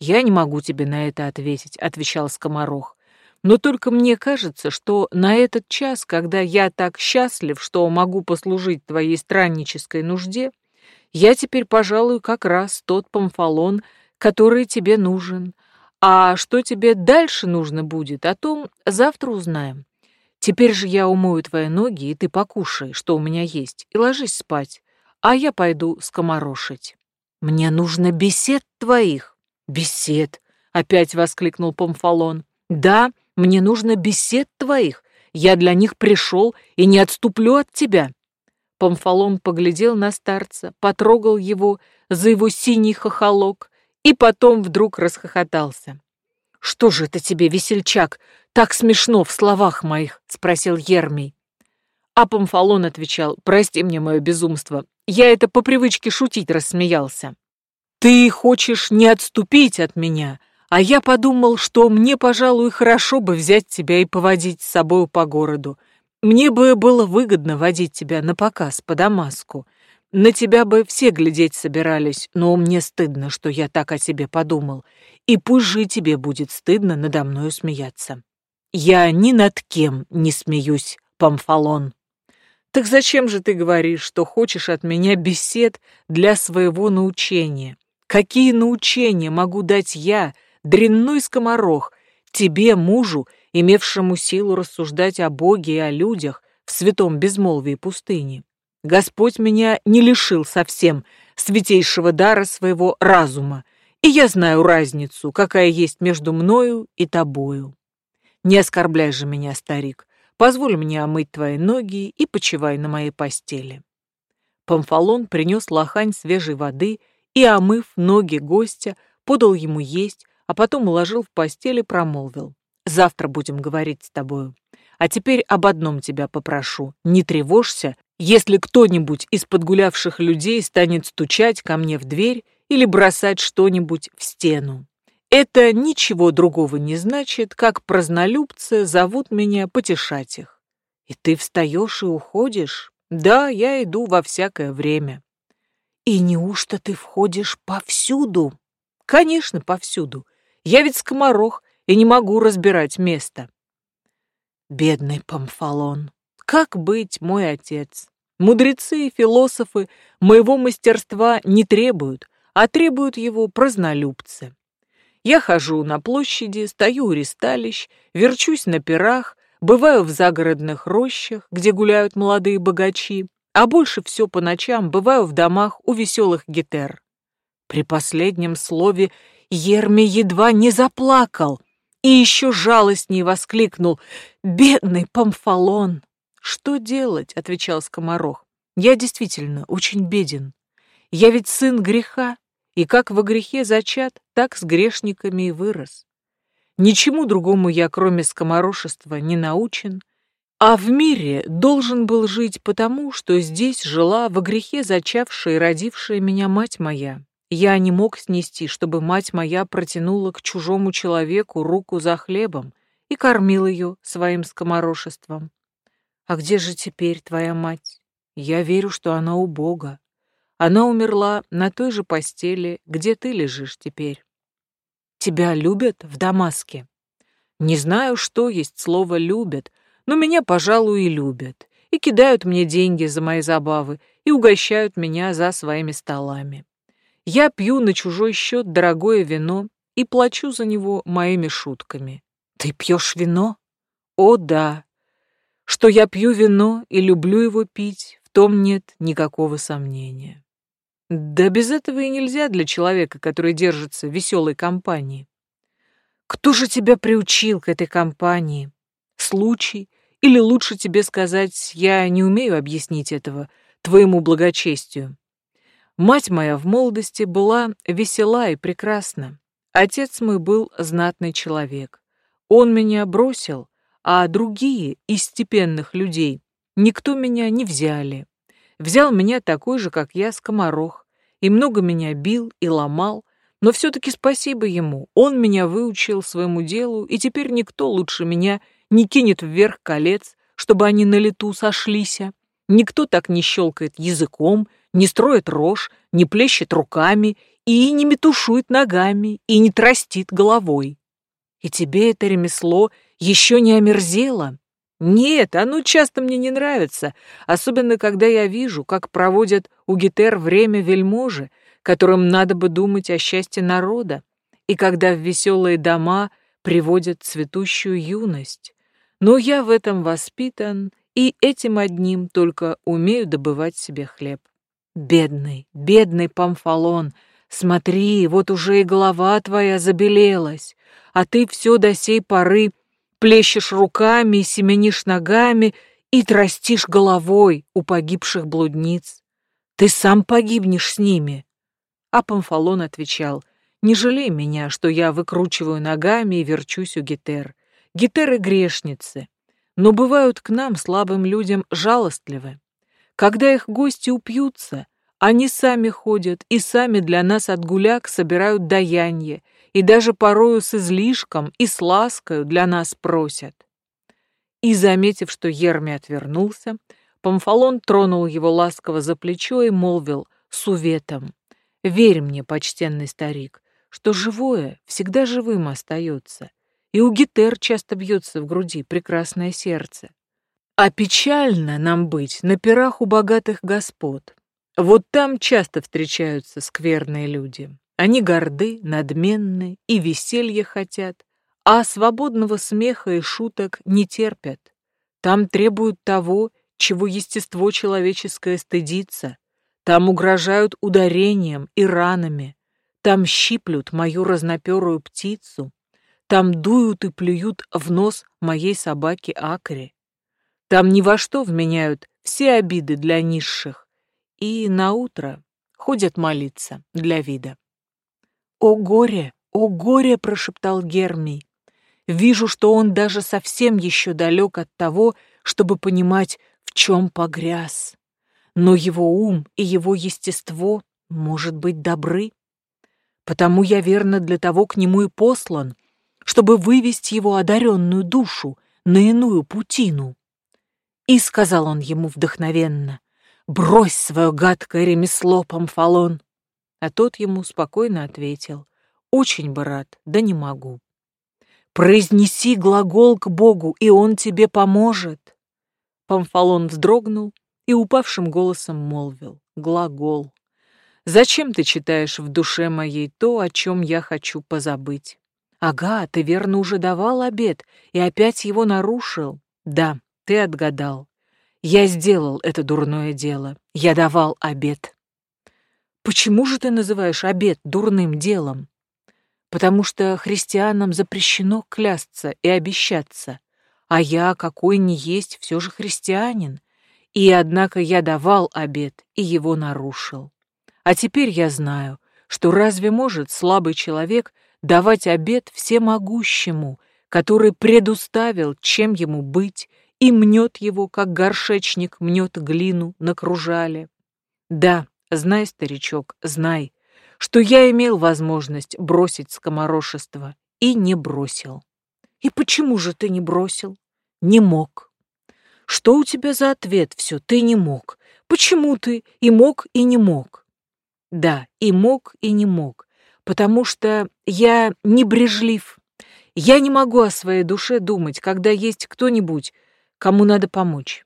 «Я не могу тебе на это ответить», — отвечал скоморох. «Но только мне кажется, что на этот час, когда я так счастлив, что могу послужить твоей страннической нужде, я теперь, пожалуй, как раз тот памфалон, который тебе нужен. А что тебе дальше нужно будет, о том завтра узнаем. Теперь же я умою твои ноги, и ты покушай, что у меня есть, и ложись спать, а я пойду скоморошить. Мне нужно бесед твоих». «Бесед!» — опять воскликнул Памфалон. «Да, мне нужно бесед твоих. Я для них пришел и не отступлю от тебя». Памфалон поглядел на старца, потрогал его за его синий хохолок и потом вдруг расхохотался. «Что же это тебе, весельчак, так смешно в словах моих?» — спросил Ермий. А Памфалон отвечал, «Прости мне мое безумство, я это по привычке шутить рассмеялся». Ты хочешь не отступить от меня, а я подумал, что мне, пожалуй, хорошо бы взять тебя и поводить с собою по городу. Мне бы было выгодно водить тебя на показ по Дамаску. На тебя бы все глядеть собирались, но мне стыдно, что я так о тебе подумал. И пусть же тебе будет стыдно надо мною смеяться. Я ни над кем не смеюсь, Памфалон. Так зачем же ты говоришь, что хочешь от меня бесед для своего научения? Какие научения могу дать я, дрянной скоморох, тебе, мужу, имевшему силу рассуждать о Боге и о людях в святом безмолвии пустыни? Господь меня не лишил совсем святейшего дара своего разума, и я знаю разницу, какая есть между мною и тобою. Не оскорбляй же меня, старик, позволь мне омыть твои ноги и почивай на моей постели. Памфалон принес лохань свежей воды и, омыв ноги гостя, подал ему есть, а потом уложил в постель и промолвил. «Завтра будем говорить с тобою. А теперь об одном тебя попрошу. Не тревожься, если кто-нибудь из подгулявших людей станет стучать ко мне в дверь или бросать что-нибудь в стену. Это ничего другого не значит, как празднолюбцы зовут меня потешать их. И ты встаешь и уходишь? Да, я иду во всякое время. И неужто ты входишь повсюду? Конечно, повсюду. Я ведь скоморох и не могу разбирать место. Бедный Памфалон, как быть, мой отец? Мудрецы и философы моего мастерства не требуют, а требуют его празднолюбцы. Я хожу на площади, стою у ристалищ, верчусь на пирах, бываю в загородных рощах, где гуляют молодые богачи, а больше все по ночам бываю в домах у веселых гетер. При последнем слове Ерми едва не заплакал и еще жалостней воскликнул «Бедный Памфалон!» «Что делать?» — отвечал скоморох. «Я действительно очень беден. Я ведь сын греха, и как во грехе зачат, так с грешниками и вырос. Ничему другому я, кроме скоморошества, не научен, а в мире должен был жить потому, что здесь жила во грехе зачавшая и родившая меня мать моя. Я не мог снести, чтобы мать моя протянула к чужому человеку руку за хлебом и кормил ее своим скоморошеством. А где же теперь твоя мать? Я верю, что она у Бога. Она умерла на той же постели, где ты лежишь теперь. Тебя любят в Дамаске? Не знаю, что есть слово «любят», но меня, пожалуй, и любят, и кидают мне деньги за мои забавы, и угощают меня за своими столами. Я пью на чужой счет дорогое вино и плачу за него моими шутками. Ты пьешь вино? О, да. Что я пью вино и люблю его пить, в том нет никакого сомнения. Да без этого и нельзя для человека, который держится в веселой компании. Кто же тебя приучил к этой компании? Случай? Или лучше тебе сказать, я не умею объяснить этого твоему благочестию. Мать моя в молодости была весела и прекрасна. Отец мой был знатный человек. Он меня бросил, а другие из степенных людей никто меня не взяли. Взял меня такой же, как я, скоморох, и много меня бил и ломал, но все-таки спасибо ему, он меня выучил своему делу, и теперь никто лучше меня не кинет вверх колец, чтобы они на лету сошлись. Никто так не щелкает языком, не строит рожь, не плещет руками и не метушует ногами, и не тростит головой. И тебе это ремесло еще не омерзело? Нет, оно часто мне не нравится, особенно когда я вижу, как проводят у гитер время вельможи, которым надо бы думать о счастье народа, и когда в веселые дома приводят цветущую юность. Но я в этом воспитан, и этим одним только умею добывать себе хлеб. Бедный, бедный Памфалон, смотри, вот уже и голова твоя забелелась, а ты все до сей поры плещешь руками, семенишь ногами и тростишь головой у погибших блудниц. Ты сам погибнешь с ними. А Памфалон отвечал, не жалей меня, что я выкручиваю ногами и верчусь у гитер. Гитеры грешницы, но бывают к нам, слабым людям, жалостливы. Когда их гости упьются, они сами ходят и сами для нас от гуляк собирают даяние и даже порою с излишком и с ласкою для нас просят. И, заметив, что Ерми отвернулся, Памфалон тронул его ласково за плечо и молвил с уветом, «Верь мне, почтенный старик, что живое всегда живым остается, и у Гетер часто бьется в груди прекрасное сердце. А печально нам быть на пирах у богатых господ. Вот там часто встречаются скверные люди. Они горды, надменны и веселье хотят, а свободного смеха и шуток не терпят. Там требуют того, чего естество человеческое стыдится. Там угрожают ударением и ранами. Там щиплют мою разноперую птицу. Там дуют и плюют в нос моей собаки Акре. Там ни во что вменяют все обиды для низших. И на утро ходят молиться для вида. «О горе, о горе!» — прошептал Гермий. «Вижу, что он даже совсем еще далек от того, чтобы понимать, в чем погряз. Но его ум и его естество, может быть, добры. Потому я верно для того к нему и послан, чтобы вывести его одаренную душу на иную путину». И сказал он ему вдохновенно, «Брось свое гадкое ремесло, Памфалон!» А тот ему спокойно ответил, «Очень бы рад, да не могу». «Произнеси глагол к Богу, и Он тебе поможет». Памфалон вздрогнул и упавшим голосом молвил, «Глагол. Зачем ты читаешь в душе моей то, о чем я хочу позабыть?» «Ага, ты верно уже давал обед и опять его нарушил». «Да, ты отгадал. Я сделал это дурное дело. Я давал обед». Почему же ты называешь обед дурным делом? Потому что христианам запрещено клясться и обещаться, а я, какой ни есть, все же христианин. И, однако, я давал обед и его нарушил. А теперь я знаю, что разве может слабый человек давать обед всемогущему, который предуставил, чем ему быть, и мнет его, как горшечник мнет глину на кружале? Да, Знай, старичок, знай, что я имел возможность бросить скоморошество и не бросил. И почему же ты не бросил? Не мог. Что у тебя за ответ все? Ты не мог. Почему ты и мог, и не мог? Да, и мог, и не мог. Потому что я не брежлив. Я не могу о своей душе думать, когда есть кто-нибудь, кому надо помочь.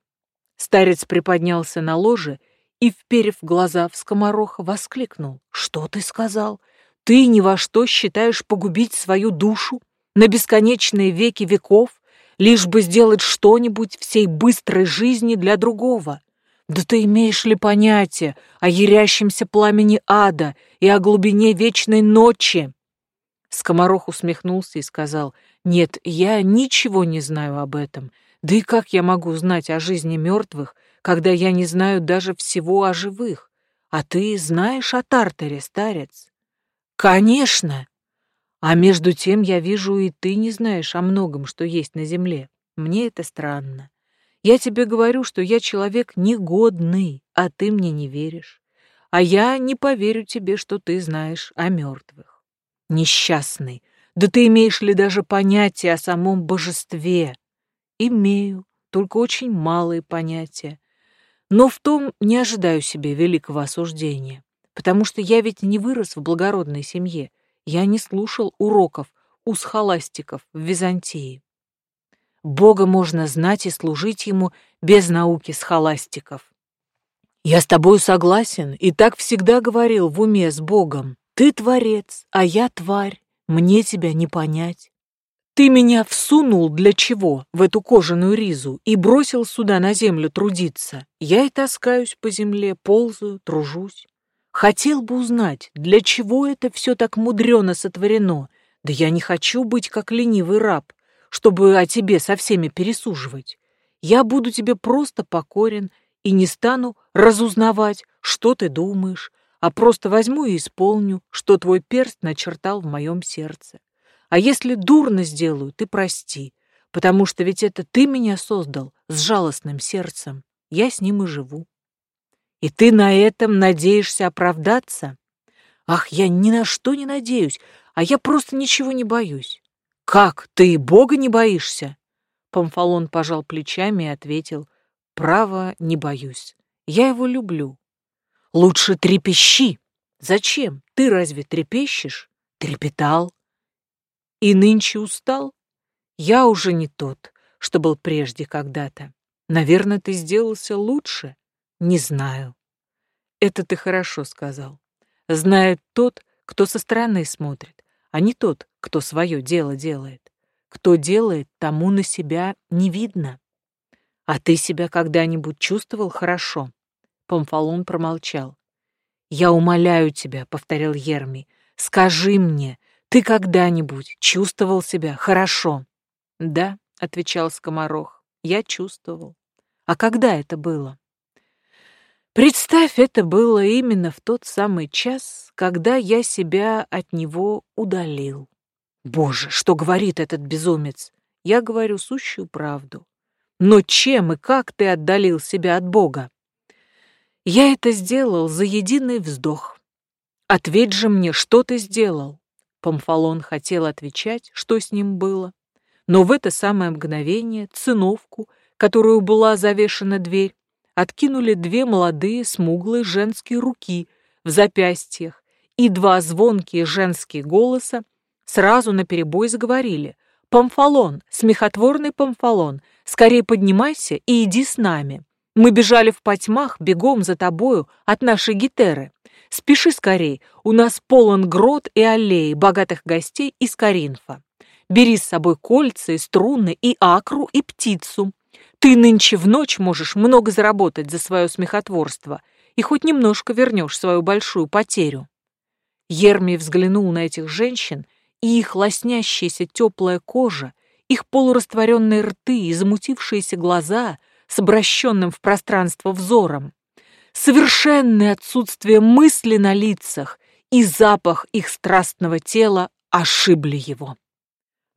Старец приподнялся на ложе и, вперев глаза в скомороха, воскликнул. «Что ты сказал? Ты ни во что считаешь погубить свою душу на бесконечные веки веков, лишь бы сделать что-нибудь всей быстрой жизни для другого? Да ты имеешь ли понятие о ярящемся пламени ада и о глубине вечной ночи?» Скоморох усмехнулся и сказал, «Нет, я ничего не знаю об этом. Да и как я могу знать о жизни мертвых, когда я не знаю даже всего о живых. А ты знаешь о Тартаре, старец? Конечно! А между тем я вижу, и ты не знаешь о многом, что есть на земле. Мне это странно. Я тебе говорю, что я человек негодный, а ты мне не веришь. А я не поверю тебе, что ты знаешь о мертвых. Несчастный, да ты имеешь ли даже понятие о самом божестве? Имею, только очень малые понятия. Но в том не ожидаю себе великого осуждения, потому что я ведь не вырос в благородной семье, я не слушал уроков у схоластиков в Византии. Бога можно знать и служить ему без науки схоластиков. Я с тобою согласен и так всегда говорил в уме с Богом. Ты творец, а я тварь, мне тебя не понять. Ты меня всунул для чего в эту кожаную ризу и бросил сюда на землю трудиться. Я и таскаюсь по земле, ползаю, тружусь. Хотел бы узнать, для чего это все так мудрено сотворено. Да я не хочу быть как ленивый раб, чтобы о тебе со всеми пересуживать. Я буду тебе просто покорен и не стану разузнавать, что ты думаешь, а просто возьму и исполню, что твой перст начертал в моем сердце. А если дурно сделаю, ты прости, потому что ведь это ты меня создал с жалостным сердцем. Я с ним и живу. И ты на этом надеешься оправдаться? Ах, я ни на что не надеюсь, а я просто ничего не боюсь. Как, ты и Бога не боишься? Памфалон пожал плечами и ответил, право, не боюсь. Я его люблю. Лучше трепещи. Зачем? Ты разве трепещешь? Трепетал. И нынче устал? Я уже не тот, что был прежде когда-то. Наверное, ты сделался лучше. Не знаю. Это ты хорошо сказал. Знает тот, кто со стороны смотрит, а не тот, кто свое дело делает. Кто делает, тому на себя не видно. А ты себя когда-нибудь чувствовал хорошо? Памфалон промолчал. «Я умоляю тебя», — повторил Ерми, — «скажи мне, ты когда-нибудь чувствовал себя хорошо?» «Да», — отвечал скоморох, — «я чувствовал». «А когда это было?» Представь, это было именно в тот самый час, когда я себя от него удалил. Боже, что говорит этот безумец? Я говорю сущую правду. Но чем и как ты отдалил себя от Бога? Я это сделал за единый вздох. Ответь же мне, что ты сделал? Памфалон хотел отвечать, что с ним было. Но в это самое мгновение циновку, которую была завешена дверь, откинули две молодые смуглые женские руки в запястьях, и два звонкие женские голоса сразу наперебой заговорили. «Памфалон, смехотворный Памфалон, скорее поднимайся и иди с нами. Мы бежали в потьмах, бегом за тобою от нашей гитеры. Спеши скорей, у нас полон грот и аллеи богатых гостей из Каринфа. Бери с собой кольца и струны, и акру, и птицу. Ты нынче в ночь можешь много заработать за свое смехотворство и хоть немножко вернешь свою большую потерю. Ерми взглянул на этих женщин, и их лоснящаяся теплая кожа, их полурастворенные рты и замутившиеся глаза с обращенным в пространство взором, совершенное отсутствие мысли на лицах и запах их страстного тела ошибли его.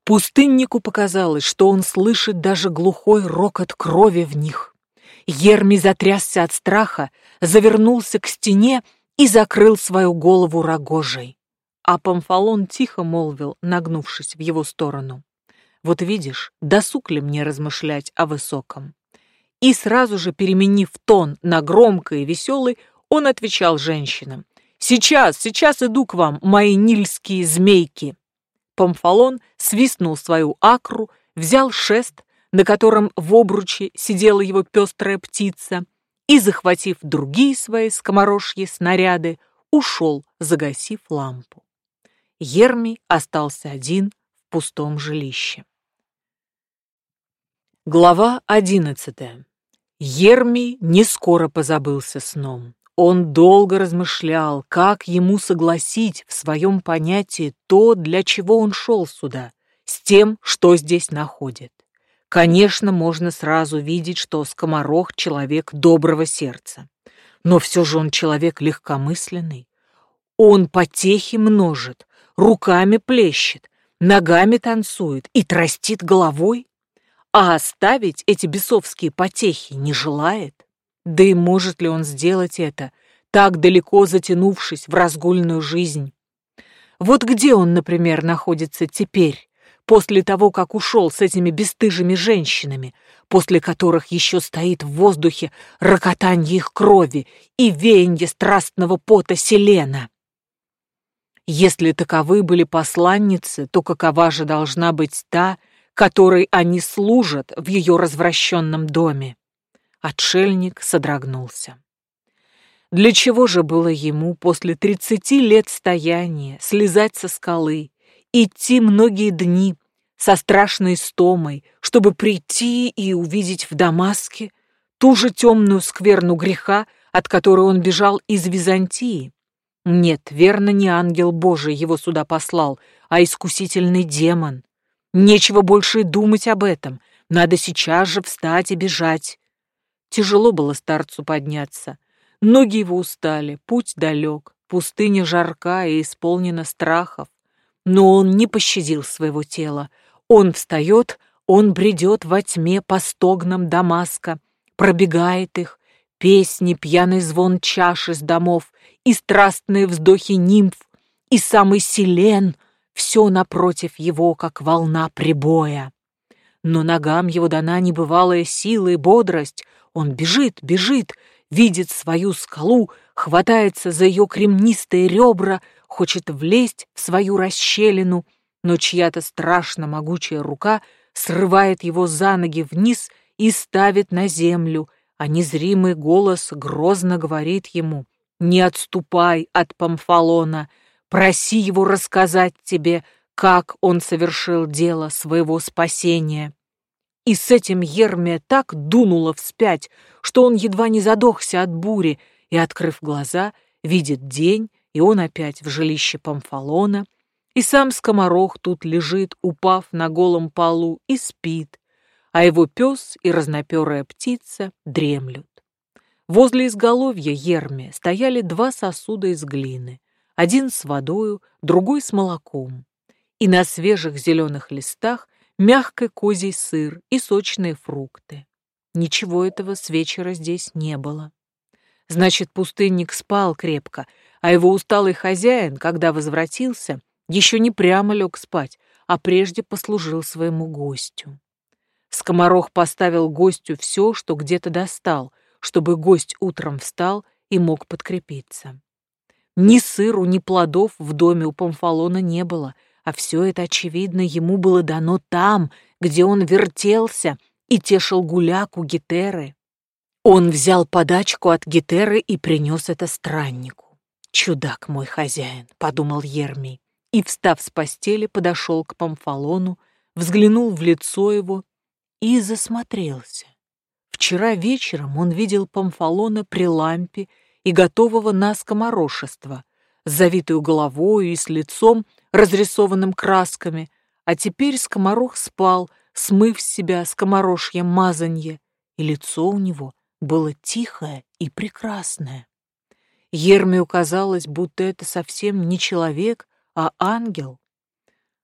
Пустыннику показалось, что он слышит даже глухой рокот крови в них. Ерми затрясся от страха, завернулся к стене и закрыл свою голову рогожей. А Памфалон тихо молвил, нагнувшись в его сторону. «Вот видишь, досуг ли мне размышлять о высоком?» И сразу же, переменив тон на громкий и веселый, он отвечал женщинам. «Сейчас, сейчас иду к вам, мои нильские змейки!» Памфалон свистнул свою акру, взял шест, на котором в обруче сидела его пестрая птица, и, захватив другие свои скоморожьи снаряды, ушел, загасив лампу. Ерми остался один в пустом жилище. Глава одиннадцатая. Ерми не скоро позабылся сном. Он долго размышлял, как ему согласить в своем понятии то, для чего он шел сюда, с тем, что здесь находит. Конечно, можно сразу видеть, что скоморох — человек доброго сердца. Но все же он человек легкомысленный. Он потехи множит, руками плещет, ногами танцует и тростит головой. А оставить эти бесовские потехи не желает. Да и может ли он сделать это, так далеко затянувшись в разгульную жизнь? Вот где он, например, находится теперь, после того, как ушел с этими бесстыжими женщинами, после которых еще стоит в воздухе рокотанье их крови и веяние страстного пота Селена? Если таковы были посланницы, то какова же должна быть та, которой они служат в ее развращенном доме? Отшельник содрогнулся. Для чего же было ему после тридцати лет стояния слезать со скалы, идти многие дни со страшной стомой, чтобы прийти и увидеть в Дамаске ту же темную скверну греха, от которой он бежал из Византии? Нет, верно, не ангел Божий его сюда послал, а искусительный демон. Нечего больше и думать об этом. Надо сейчас же встать и бежать. Тяжело было старцу подняться. Ноги его устали, путь далек, пустыня жарка и исполнена страхов. Но он не пощадил своего тела. Он встает, он бредет во тьме по стогнам Дамаска, пробегает их, песни, пьяный звон чаши с домов и страстные вздохи нимф, и самый Селен, все напротив его, как волна прибоя. Но ногам его дана небывалая сила и бодрость, он бежит, бежит, видит свою скалу, хватается за ее кремнистые ребра, хочет влезть в свою расщелину, но чья-то страшно могучая рука срывает его за ноги вниз и ставит на землю, а незримый голос грозно говорит ему «Не отступай от Памфалона, проси его рассказать тебе, как он совершил дело своего спасения». И с этим Ерме так дунуло вспять, что он едва не задохся от бури, и, открыв глаза, видит день, и он опять в жилище Памфалона, и сам скоморох тут лежит, упав на голом полу, и спит, а его пес и разноперая птица дремлют. Возле изголовья Ерме стояли два сосуда из глины, один с водою, другой с молоком, и на свежих зеленых листах мягкий козий сыр и сочные фрукты. Ничего этого с вечера здесь не было. Значит, пустынник спал крепко, а его усталый хозяин, когда возвратился, еще не прямо лег спать, а прежде послужил своему гостю. Скоморох поставил гостю все, что где-то достал, чтобы гость утром встал и мог подкрепиться. Ни сыру, ни плодов в доме у Памфалона не было, а все это, очевидно, ему было дано там, где он вертелся и тешил гуляку Гетеры. Он взял подачку от Гетеры и принес это страннику. «Чудак мой хозяин», — подумал Ермий, и, встав с постели, подошел к Памфалону, взглянул в лицо его и засмотрелся. Вчера вечером он видел Памфалона при лампе и готового на скоморошество, с завитую головою и с лицом, разрисованным красками, а теперь скоморох спал, смыв с себя скоморожье мазанье, и лицо у него было тихое и прекрасное. Ермию казалось, будто это совсем не человек, а ангел.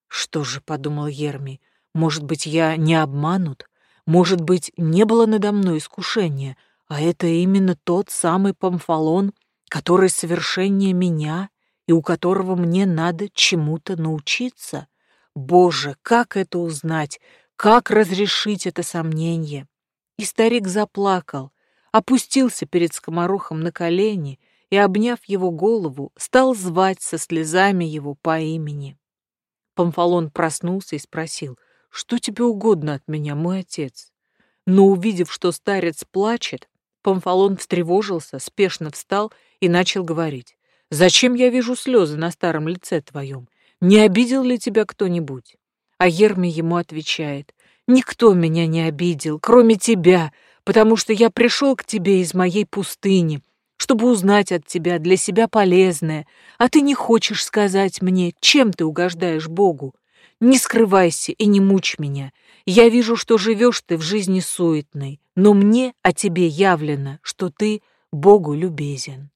Что же, — подумал Ермий, — может быть, я не обманут? Может быть, не было надо мной искушения, а это именно тот самый Памфалон, который совершеннее меня и у которого мне надо чему-то научиться? Боже, как это узнать? Как разрешить это сомнение? И старик заплакал, опустился перед скоморохом на колени и, обняв его голову, стал звать со слезами его по имени. Памфалон проснулся и спросил, «Что тебе угодно от меня, мой отец?» Но, увидев, что старец плачет, Памфалон встревожился, спешно встал и начал говорить, «Зачем я вижу слезы на старом лице твоем? Не обидел ли тебя кто-нибудь?» А Ерми ему отвечает, «Никто меня не обидел, кроме тебя, потому что я пришел к тебе из моей пустыни, чтобы узнать от тебя для себя полезное, а ты не хочешь сказать мне, чем ты угождаешь Богу. Не скрывайся и не мучь меня. Я вижу, что живешь ты в жизни суетной, но мне о тебе явлено, что ты Богу любезен.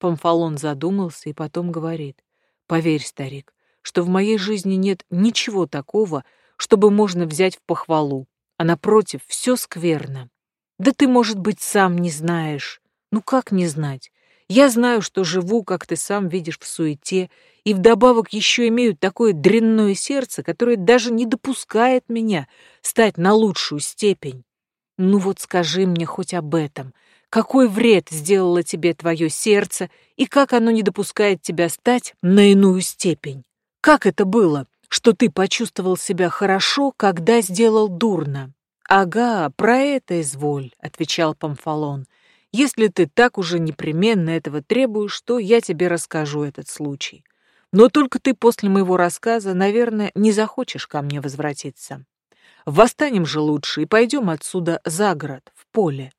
Памфалон задумался и потом говорит, «Поверь, старик, что в моей жизни нет ничего такого, чтобы можно взять в похвалу, а напротив, все скверно. Да ты, может быть, сам не знаешь. Ну как не знать? Я знаю, что живу, как ты сам видишь, в суете, и вдобавок еще имею такое дрянное сердце, которое даже не допускает меня стать на лучшую степень. Ну вот скажи мне хоть об этом. Какой вред сделало тебе твое сердце, и как оно не допускает тебя стать на иную степень? Как это было, что ты почувствовал себя хорошо, когда сделал дурно? «Ага, про это изволь», — отвечал Памфалон. «Если ты так уже непременно этого требуешь, то я тебе расскажу этот случай. Но только ты после моего рассказа, наверное, не захочешь ко мне возвратиться. Восстанем же лучше и пойдем отсюда за город, в поле.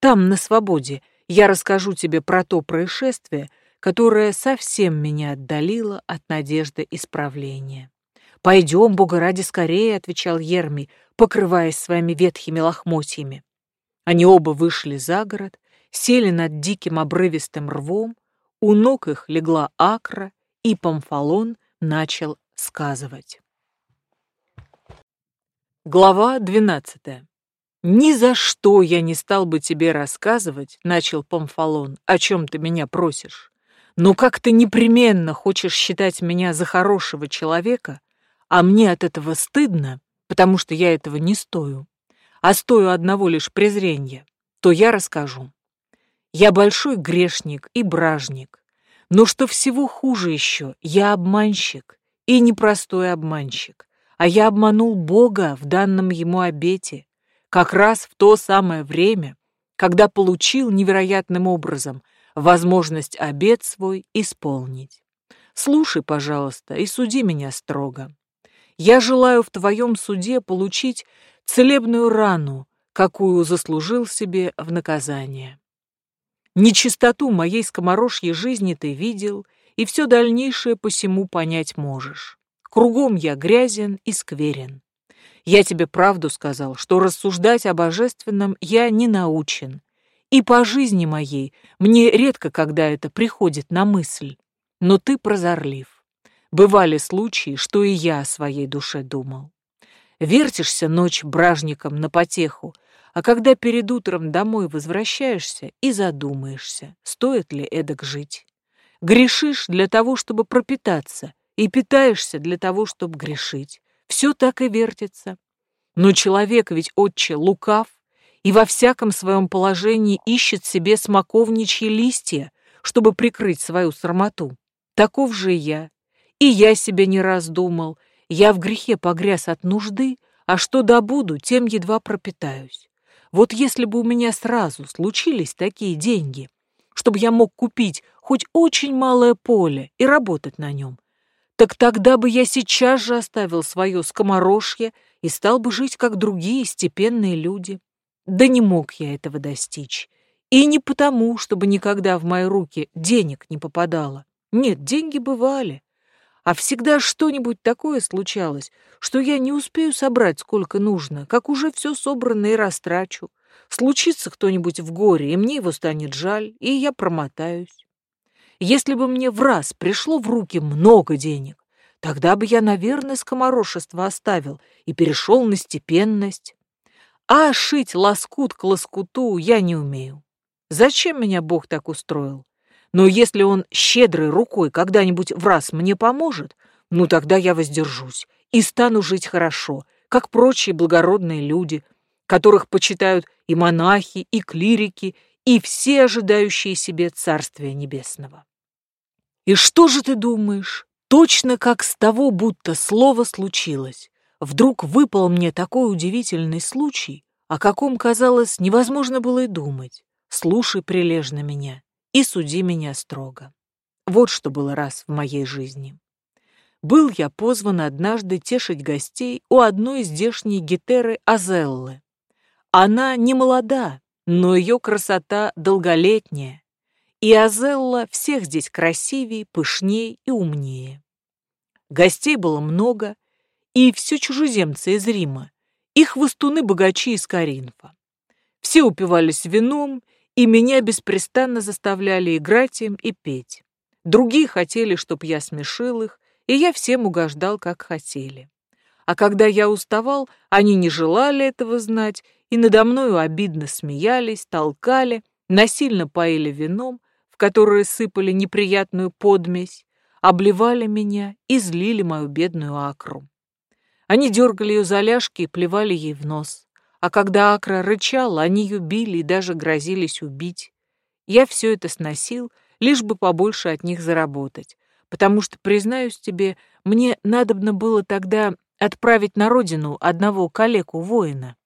Там, на свободе, я расскажу тебе про то происшествие, которое совсем меня отдалило от надежды исправления». «Пойдем, Бога ради, скорее», — отвечал Ерми, покрываясь своими ветхими лохмотьями. Они оба вышли за город, сели над диким обрывистым рвом, у ног их легла акра, и Памфалон начал сказывать. Глава двенадцатая. «Ни за что я не стал бы тебе рассказывать, — начал Памфалон, — о чем ты меня просишь. Но как ты непременно хочешь считать меня за хорошего человека, а мне от этого стыдно, потому что я этого не стою, а стою одного лишь презрения, то я расскажу. Я большой грешник и бражник, но что всего хуже еще, я обманщик и непростой обманщик, а я обманул Бога в данном ему обете, как раз в то самое время, когда получил невероятным образом возможность обет свой исполнить. Слушай, пожалуйста, и суди меня строго. Я желаю в твоем суде получить целебную рану, какую заслужил себе в наказание. Нечистоту моей скоморожьей жизни ты видел, и все дальнейшее посему понять можешь. Кругом я грязен и скверен. Я тебе правду сказал, что рассуждать о божественном я не научен, и по жизни моей мне редко когда это приходит на мысль. Но ты прозорлив. Бывали случаи, что и я о своей душе думал. Вертишься ночь бражником на потеху, а когда перед утром домой возвращаешься и задумаешься, стоит ли эдак жить. Грешишь для того, чтобы пропитаться, и питаешься для того, чтобы грешить. Все так и вертится. Но человек ведь, отче, лукав, и во всяком своем положении ищет себе смоковничьи листья, чтобы прикрыть свою срамоту. Таков же я. И я себе не раз думал, я в грехе погряз от нужды, а что добуду, тем едва пропитаюсь. Вот если бы у меня сразу случились такие деньги, чтобы я мог купить хоть очень малое поле и работать на нем, так тогда бы я сейчас же оставил свое скоморожье и стал бы жить, как другие степенные люди. Да не мог я этого достичь. И не потому, чтобы никогда в мои руки денег не попадало. Нет, деньги бывали. А всегда что-нибудь такое случалось, что я не успею собрать сколько нужно, как уже все собрано и растрачу. Случится кто-нибудь в горе, и мне его станет жаль, и я промотаюсь. Если бы мне в раз пришло в руки много денег, тогда бы я, наверное, скоморошество оставил и перешел на степенность. А шить лоскут к лоскуту я не умею. Зачем меня Бог так устроил? Но если он щедрой рукой когда-нибудь в раз мне поможет, ну тогда я воздержусь и стану жить хорошо, как прочие благородные люди, которых почитают и монахи, и клирики, и все ожидающие себе Царствия Небесного. И что же ты думаешь? Точно как с того, будто слово случилось. Вдруг выпал мне такой удивительный случай, о каком, казалось, невозможно было и думать. Слушай прилежно меня и суди меня строго. Вот что было раз в моей жизни. Был я позван однажды тешить гостей у одной здешней гетеры Азеллы. Она не молода, но ее красота долголетняя, и Азелла всех здесь красивее, пышнее и умнее. Гостей было много, и все чужеземцы из Рима, их выстуны-богачи из Каринфа. Все упивались вином и меня беспрестанно заставляли играть им и петь. Другие хотели, чтоб я смешил их, и я всем угождал, как хотели. А когда я уставал, они не желали этого знать, и надо мною обидно смеялись, толкали, насильно поили вином, в которое сыпали неприятную подмесь, обливали меня и злили мою бедную акру. Они дергали ее за ляжки и плевали ей в нос. А когда Акра рычала, они ее били и даже грозились убить. Я все это сносил, лишь бы побольше от них заработать, потому что, признаюсь тебе, мне надобно было тогда отправить на родину одного калеку-воина.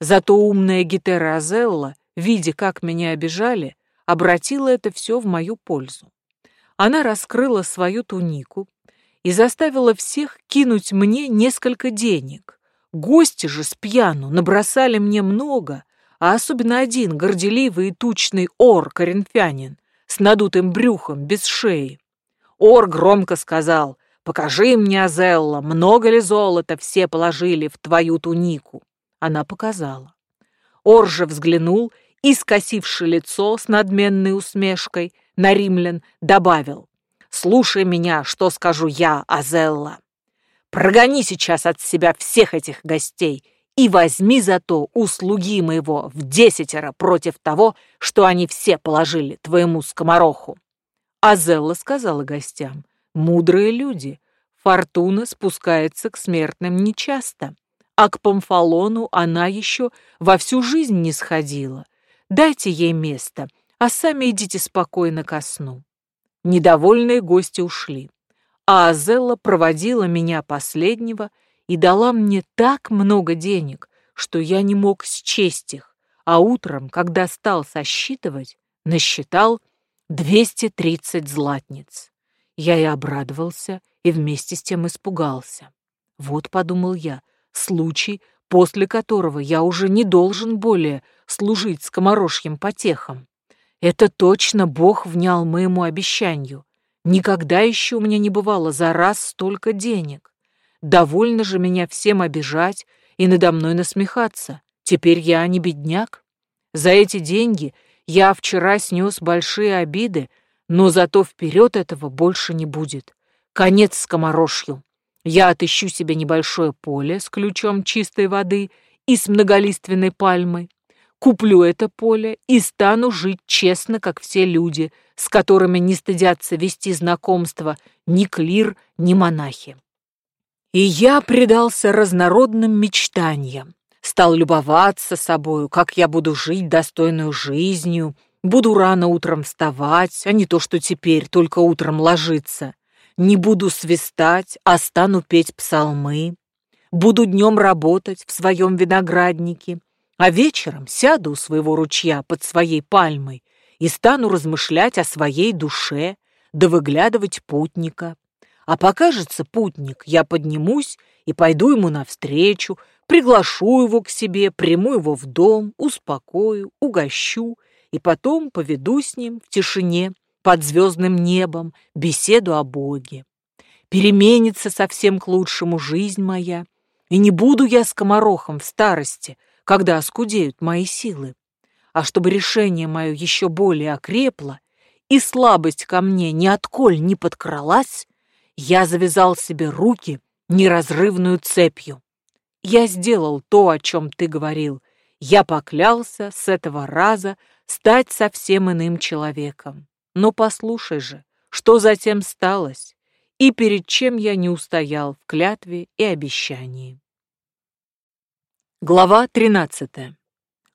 Зато умная Гетера Азелла, видя, как меня обижали, обратила это все в мою пользу. Она раскрыла свою тунику и заставила всех кинуть мне несколько денег. Гости же с пьяну набросали мне много, а особенно один горделивый и тучный ор-коринфянин с надутым брюхом, без шеи. Ор громко сказал, «Покажи мне, Азелла, много ли золота все положили в твою тунику?» Она показала. Ор же взглянул и, скосивши лицо с надменной усмешкой, на римлян добавил, «Слушай меня, что скажу я, Азелла. Прогони сейчас от себя всех этих гостей и возьми зато услуги моего в десятеро против того, что они все положили твоему скомороху. Азелла сказала гостям, мудрые люди, фортуна спускается к смертным нечасто, а к Памфалону она еще во всю жизнь не сходила. Дайте ей место, а сами идите спокойно ко сну. Недовольные гости ушли. А Азелла проводила меня последнего и дала мне так много денег, что я не мог счесть их, а утром, когда стал сосчитывать, насчитал 230 златниц. Я и обрадовался, и вместе с тем испугался. Вот, подумал я, случай, после которого я уже не должен более служить скоморожьим потехам. Это точно Бог внял моему обещанию. Никогда еще у меня не бывало за раз столько денег. Довольно же меня всем обижать и надо мной насмехаться. Теперь я не бедняк. За эти деньги я вчера снес большие обиды, но зато вперед этого больше не будет. Конец скоморожью. Я отыщу себе небольшое поле с ключом чистой воды и с многолиственной пальмой. Куплю это поле и стану жить честно, как все люди, с которыми не стыдятся вести знакомство ни клир, ни монахи. И я предался разнородным мечтаниям, стал любоваться собою, как я буду жить достойную жизнью, буду рано утром вставать, а не то, что теперь только утром ложиться. Не буду свистать, а стану петь псалмы. Буду днем работать в своем винограднике, а вечером сяду у своего ручья под своей пальмой и стану размышлять о своей душе, да выглядывать путника. А покажется путник, я поднимусь и пойду ему навстречу, приглашу его к себе, приму его в дом, успокою, угощу, и потом поведу с ним в тишине под звездным небом беседу о Боге. Переменится совсем к лучшему жизнь моя, и не буду я скоморохом в старости, когда оскудеют мои силы. А чтобы решение мое еще более окрепло, и слабость ко мне ни отколь не подкралась, я завязал себе руки неразрывную цепью. Я сделал то, о чем ты говорил. Я поклялся с этого раза стать совсем иным человеком. Но послушай же, что затем сталось, и перед чем я не устоял в клятве и обещании. Глава 13.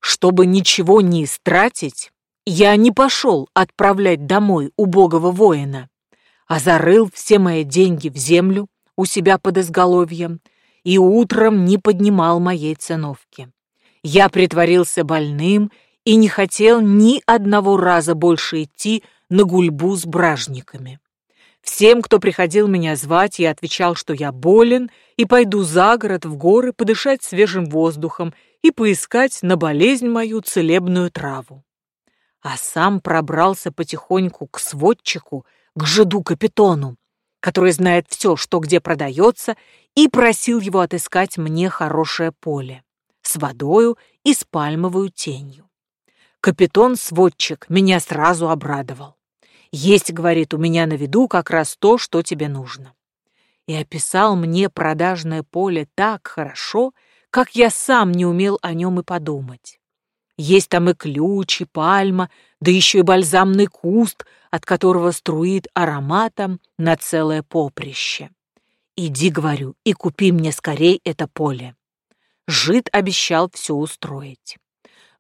Чтобы ничего не истратить, я не пошел отправлять домой убогого воина, а зарыл все мои деньги в землю у себя под изголовьем и утром не поднимал моей циновки. Я притворился больным и не хотел ни одного раза больше идти на гульбу с бражниками. Всем, кто приходил меня звать, я отвечал, что я болен и пойду за город в горы подышать свежим воздухом и поискать на болезнь мою целебную траву. А сам пробрался потихоньку к сводчику, к жиду-капитону, который знает все, что где продается, и просил его отыскать мне хорошее поле с водою и с пальмовую тенью. Капитон-сводчик меня сразу обрадовал. Есть, говорит, у меня на виду как раз то, что тебе нужно. И описал мне продажное поле так хорошо, как я сам не умел о нем и подумать. Есть там и ключ, и пальма, да еще и бальзамный куст, от которого струит ароматом на целое поприще. Иди, говорю, и купи мне скорей это поле. Жид обещал все устроить.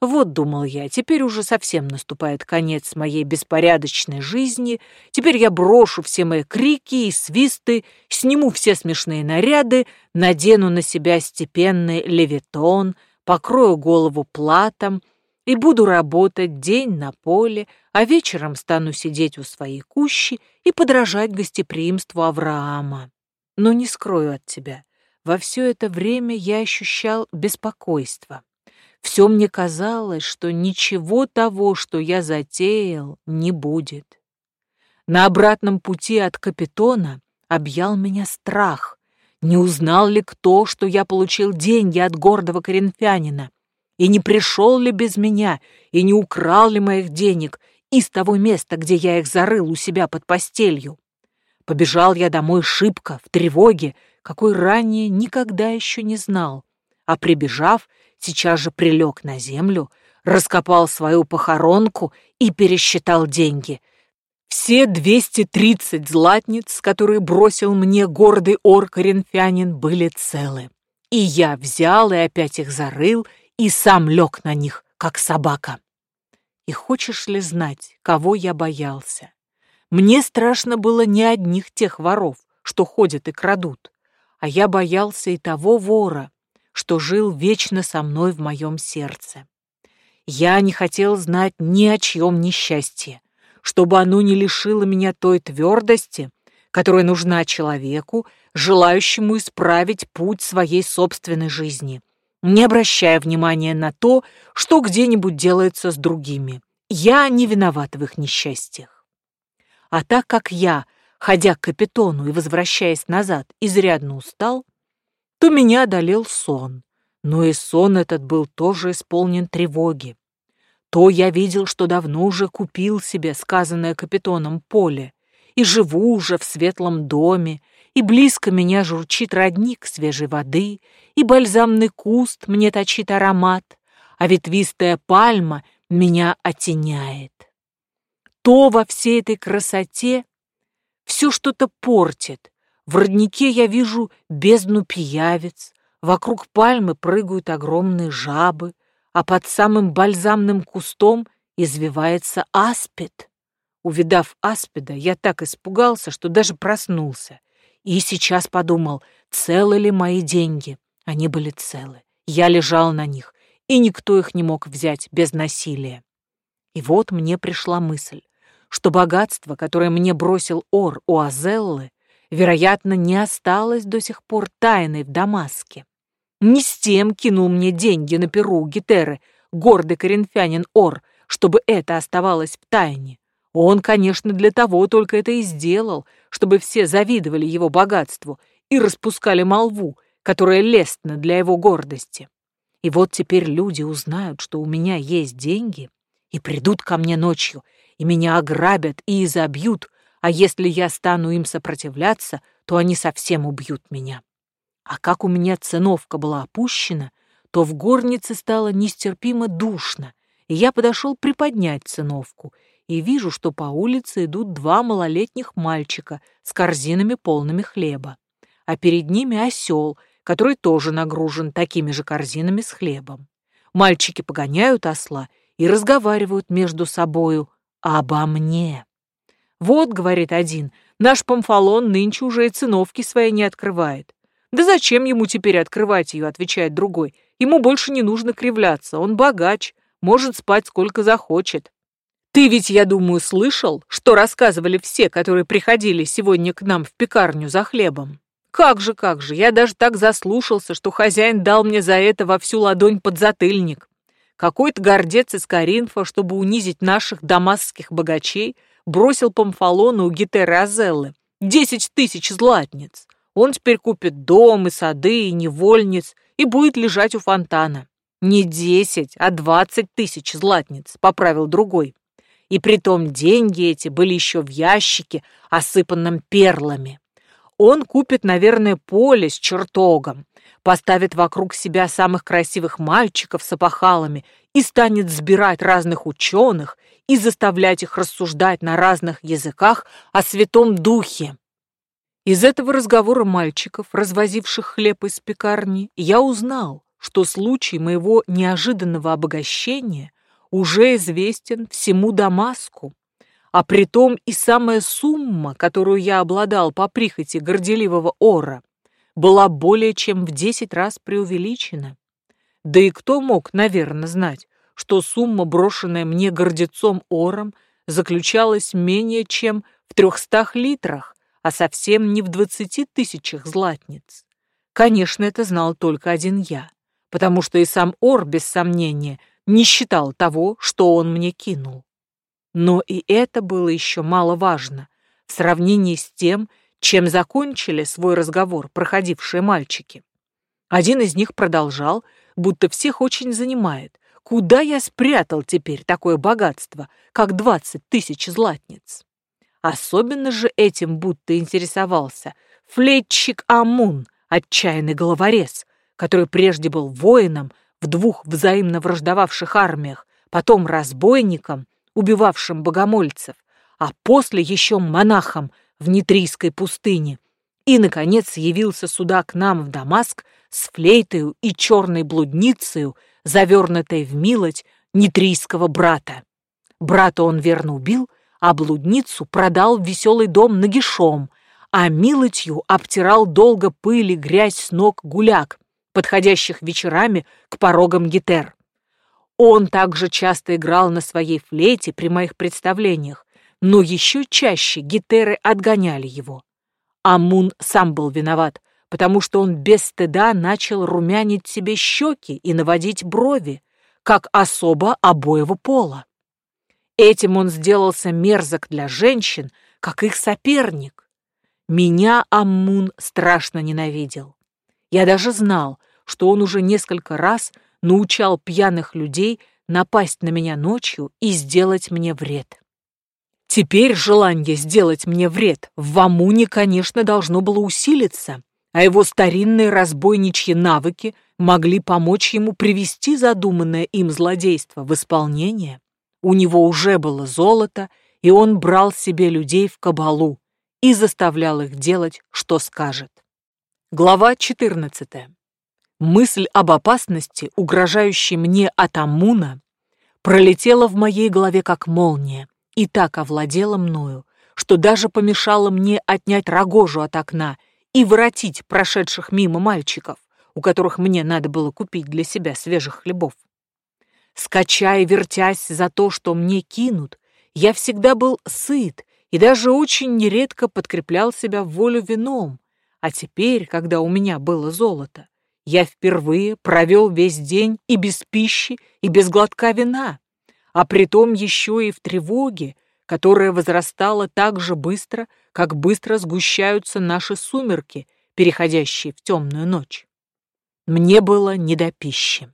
Вот, думал я, теперь уже совсем наступает конец моей беспорядочной жизни, теперь я брошу все мои крики и свисты, сниму все смешные наряды, надену на себя степенный левитон — покрою голову платом и буду работать день на поле, а вечером стану сидеть у своей кущи и подражать гостеприимству Авраама. Но не скрою от тебя, во все это время я ощущал беспокойство. Все мне казалось, что ничего того, что я затеял, не будет. На обратном пути от Капитона объял меня страх, не узнал ли кто, что я получил деньги от гордого коринфянина? И не пришел ли без меня, и не украл ли моих денег из того места, где я их зарыл у себя под постелью? Побежал я домой шибко, в тревоге, какой ранее никогда еще не знал. А прибежав, сейчас же прилег на землю, раскопал свою похоронку и пересчитал деньги — все 230 златниц, которые бросил мне гордый ор-коринфянин, были целы. И я взял и опять их зарыл, и сам лег на них, как собака. И хочешь ли знать, кого я боялся? Мне страшно было не одних тех воров, что ходят и крадут, а я боялся и того вора, что жил вечно со мной в моем сердце. Я не хотел знать ни о чьем несчастье, чтобы оно не лишило меня той твердости, которая нужна человеку, желающему исправить путь своей собственной жизни, не обращая внимания на то, что где-нибудь делается с другими. Я не виноват в их несчастьях. А так как я, ходя к капитону и возвращаясь назад, изрядно устал, то меня одолел сон. Но и сон этот был тоже исполнен тревоги. То я видел, что давно уже купил себе сказанное капитоном поле, и живу уже в светлом доме, и близко меня журчит родник свежей воды, и бальзамный куст мне точит аромат, а ветвистая пальма меня отеняет. То во всей этой красоте все что-то портит. В роднике я вижу бездну пиявец, вокруг пальмы прыгают огромные жабы, а под самым бальзамным кустом извивается аспид. Увидав аспида, я так испугался, что даже проснулся. И сейчас подумал, целы ли мои деньги. Они были целы. Я лежал на них, и никто их не мог взять без насилия. И вот мне пришла мысль, что богатство, которое мне бросил Ор у Азеллы, вероятно, не осталось до сих пор тайной в Дамаске. Не с тем кинул мне деньги на перу Гетеры, гордый коринфянин Ор, чтобы это оставалось в тайне. Он, конечно, для того только это и сделал, чтобы все завидовали его богатству и распускали молву, которая лестна для его гордости. И вот теперь люди узнают, что у меня есть деньги, и придут ко мне ночью, и меня ограбят и изобьют, а если я стану им сопротивляться, то они совсем убьют меня. А как у меня циновка была опущена, то в горнице стало нестерпимо душно, и я подошел приподнять циновку и вижу, что по улице идут два малолетних мальчика с корзинами полными хлеба, а перед ними осел, который тоже нагружен такими же корзинами с хлебом. Мальчики погоняют осла и разговаривают между собою обо мне. «Вот», — говорит один, — «наш Памфалон нынче уже и циновки свои не открывает». «Да зачем ему теперь открывать ее?» — отвечает другой. «Ему больше не нужно кривляться, он богач, может спать сколько захочет». Ты ведь, я думаю, слышал, что рассказывали все, которые приходили сегодня к нам в пекарню за хлебом? Как же, как же, я даже так заслушался, что хозяин дал мне за это во всю ладонь подзатыльник. Какой-то гордец из Каринфа, чтобы унизить наших дамасских богачей, бросил Памфалону у Гетеры Азеллы десять тысяч златниц. Он теперь купит дом и сады, и невольниц, и будет лежать у фонтана. Не десять, а двадцать тысяч златниц, поправил другой. И притом деньги эти были еще в ящике, осыпанном перлами. Он купит, наверное, поле с чертогом, поставит вокруг себя самых красивых мальчиков с опахалами и станет сбирать разных ученых и заставлять их рассуждать на разных языках о Святом Духе. Из этого разговора мальчиков, развозивших хлеб из пекарни, я узнал, что случай моего неожиданного обогащения уже известен всему Дамаску, а притом и самая сумма, которую я обладал по прихоти горделивого ора, была более чем в десять раз преувеличена. Да и кто мог, наверное, знать, что сумма, брошенная мне гордецом ором, заключалась менее чем в трехстах литрах, а совсем не в двадцати тысячах златниц. Конечно, это знал только один я, потому что и сам ор, без сомнения, не считал того, что он мне кинул. Но и это было еще маловажно в сравнении с тем, чем закончили свой разговор проходившие мальчики. Один из них продолжал, будто всех очень занимает, куда я спрятал теперь такое богатство, как двадцать тысяч златниц. Особенно же этим будто интересовался флейтчик Амун, отчаянный головорез, который прежде был воином, в двух взаимно враждовавших армиях, потом разбойником, убивавшим богомольцев, а после еще монахом в Нитрийской пустыне, и, наконец, явился сюда к нам в Дамаск с флейтою и черной блудницею, завернутой в милоть нитрийского брата. Брата он верно убил, а блудницу продал в веселый дом нагишом, а милотью обтирал долго пыль и грязь с ног гуляк, подходящих вечерами к порогам гитер. Он также часто играл на своей флейте при моих представлениях, но еще чаще гитеры отгоняли его. Амун сам был виноват, потому что он без стыда начал румянить себе щеки и наводить брови, как особо обоего пола. Этим он сделался мерзок для женщин, как их соперник. Меня Аммун страшно ненавидел. Я даже знал, что он уже несколько раз научал пьяных людей напасть на меня ночью и сделать мне вред. Теперь желание сделать мне вред в Амуне, конечно, должно было усилиться, а его старинные разбойничьи навыки могли помочь ему привести задуманное им злодейство в исполнение. У него уже было золото, и он брал себе людей в кабалу и заставлял их делать, что скажет. Глава 14. Мысль об опасности, угрожающей мне от Амуна, пролетела в моей голове как молния и так овладела мною, что даже помешала мне отнять рогожу от окна и воротить прошедших мимо мальчиков, у которых мне надо было купить для себя свежих хлебов. Скачая вертясь за то, что мне кинут, я всегда был сыт и даже очень нередко подкреплял себя волю вином, а теперь, когда у меня было золото, я впервые провел весь день и без пищи, и без глотка вина, а притом еще и в тревоге, которая возрастала так же быстро, как быстро сгущаются наши сумерки, переходящие в темную ночь. Мне было не до пищи.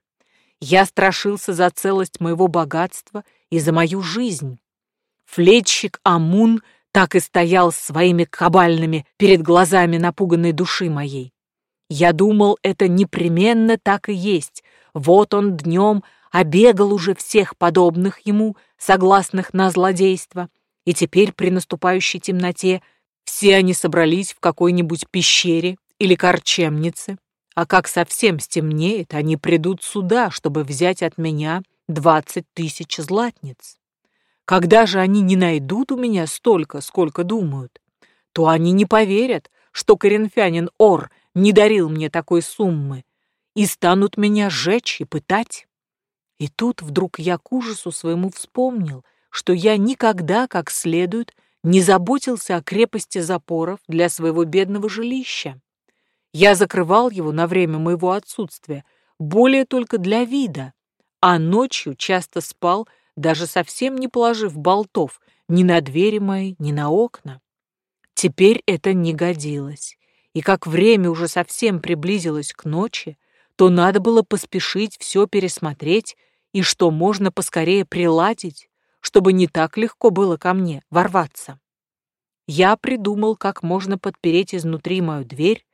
Я страшился за целость моего богатства и за мою жизнь. Флетчик Амун так и стоял своими кабальными перед глазами напуганной души моей. Я думал, это непременно так и есть. Вот он днем обегал уже всех подобных ему, согласных на злодейство, и теперь при наступающей темноте все они собрались в какой-нибудь пещере или корчемнице, а как совсем стемнеет, они придут сюда, чтобы взять от меня двадцать тысяч златниц. Когда же они не найдут у меня столько, сколько думают, то они не поверят, что коринфянин Ор не дарил мне такой суммы, и станут меня сжечь и пытать. И тут вдруг я к ужасу своему вспомнил, что я никогда как следует не заботился о крепости запоров для своего бедного жилища. Я закрывал его на время моего отсутствия, более только для вида, а ночью часто спал, даже совсем не положив болтов ни на двери мои, ни на окна. Теперь это не годилось, и как время уже совсем приблизилось к ночи, то надо было поспешить все пересмотреть и что можно поскорее приладить, чтобы не так легко было ко мне ворваться. Я придумал, как можно подпереть изнутри мою дверь,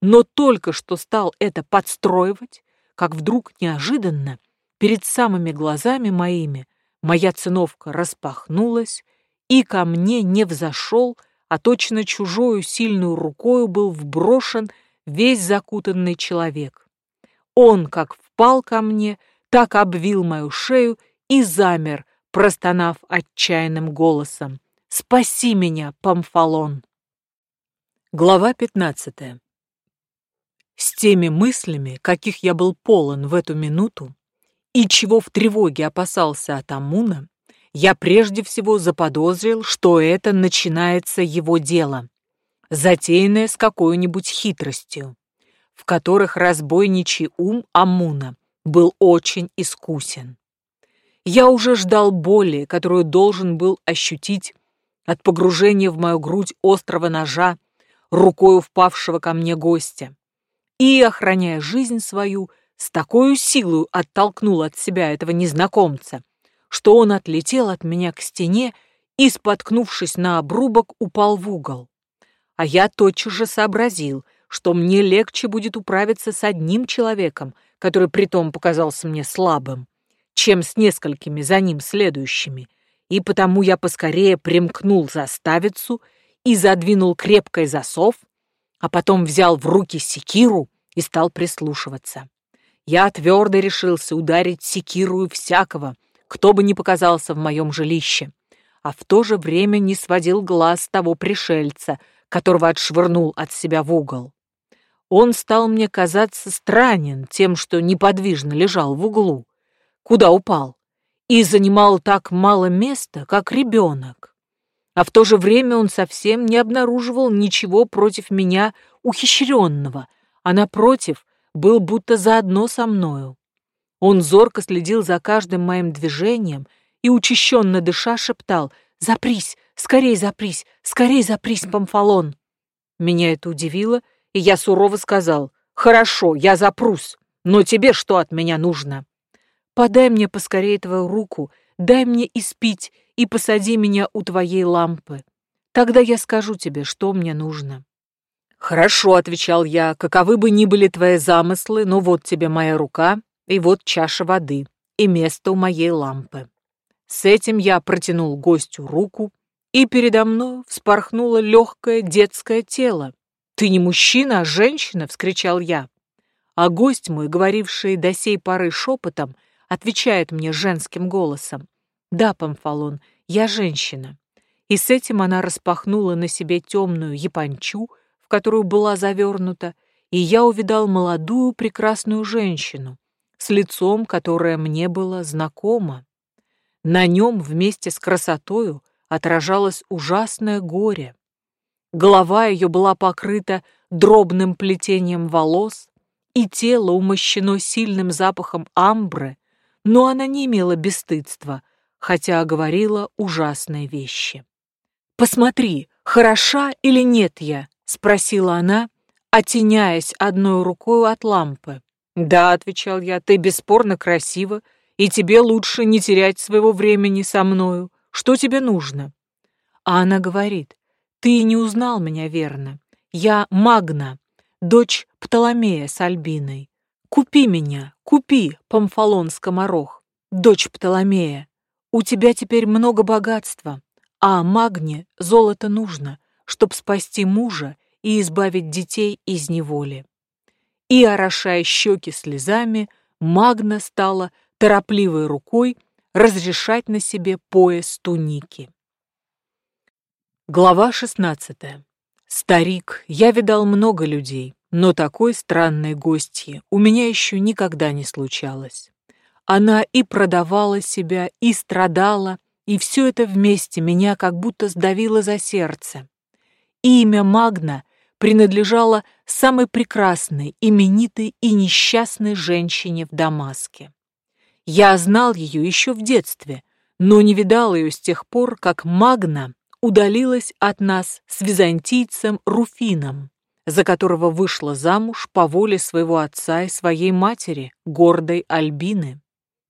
но только что стал это подстроивать, как вдруг неожиданно перед самыми глазами моими моя циновка распахнулась, и ко мне не взошел, а точно чужою сильную рукою был вброшен весь закутанный человек. Он как впал ко мне, так обвил мою шею и замер, простонав отчаянным голосом. «Спаси меня, Памфалон!» Глава пятнадцатая. С теми мыслями, каких я был полон в эту минуту, и чего в тревоге опасался от Амуна, я прежде всего заподозрил, что это начинается его дело, затеянное с какой-нибудь хитростью, в которых разбойничий ум Амуна был очень искусен. Я уже ждал боли, которую должен был ощутить от погружения в мою грудь острого ножа рукою впавшего ко мне гостя и, охраняя жизнь свою, с такой силой оттолкнул от себя этого незнакомца, что он отлетел от меня к стене и, споткнувшись на обрубок, упал в угол. А я тотчас же сообразил, что мне легче будет управиться с одним человеком, который притом показался мне слабым, чем с несколькими за ним следующими, и потому я поскорее примкнул заставицу и задвинул крепкой засов, а потом взял в руки секиру и стал прислушиваться. Я твердо решился ударить секирую всякого, кто бы ни показался в моем жилище, а в то же время не сводил глаз того пришельца, которого отшвырнул от себя в угол. Он стал мне казаться странен тем, что неподвижно лежал в углу, куда упал, и занимал так мало места, как ребенок. А в то же время он совсем не обнаруживал ничего против меня ухищренного, а напротив, был будто заодно со мною. Он зорко следил за каждым моим движением и, учащенно дыша, шептал «Запрись! Скорей запрись! Скорей запрись, Памфалон!» Меня это удивило, и я сурово сказал «Хорошо, я запрусь, но тебе что от меня нужно?» «Подай мне поскорее твою руку, дай мне испить и посади меня у твоей лампы. Тогда я скажу тебе, что мне нужно». «Хорошо», — отвечал я, — «каковы бы ни были твои замыслы, но вот тебе моя рука, и вот чаша воды, и место у моей лампы». С этим я протянул гостю руку, и передо мной вспорхнуло легкое детское тело. «Ты не мужчина, а женщина!» — вскричал я. А гость мой, говоривший до сей поры шепотом, отвечает мне женским голосом. «Да, Памфалон, я женщина». И с этим она распахнула на себе темную япончу, которую была завернута, и я увидал молодую прекрасную женщину с лицом, которое мне было знакомо. На нем вместе с красотою отражалось ужасное горе. Голова ее была покрыта дробным плетением волос, и тело умощено сильным запахом амбры, но она не имела бесстыдства, хотя говорила ужасные вещи. «Посмотри, хороша или нет я?» — спросила она, отеняясь одной рукой от лампы. «Да», — отвечал я, — «ты бесспорно красива, и тебе лучше не терять своего времени со мною. Что тебе нужно?» А она говорит, «Ты не узнал меня верно. Я Магна, дочь Птоломея с Альбиной. Купи меня, купи, Памфалон скоморох, дочь Птоломея. У тебя теперь много богатства, а Магне золото нужно, чтоб спасти мужа и избавить детей из неволи. И, орошая щеки слезами, Магна стала торопливой рукой разрешать на себе пояс туники. Глава 16. Старик, я видал много людей, но такой странной гостьи у меня еще никогда не случалось. Она и продавала себя, и страдала, и все это вместе меня как будто сдавило за сердце. Имя Магна принадлежала самой прекрасной, именитой и несчастной женщине в Дамаске. Я знал ее еще в детстве, но не видал ее с тех пор, как Магна удалилась от нас с византийцем Руфином, за которого вышла замуж по воле своего отца и своей матери, гордой Альбины.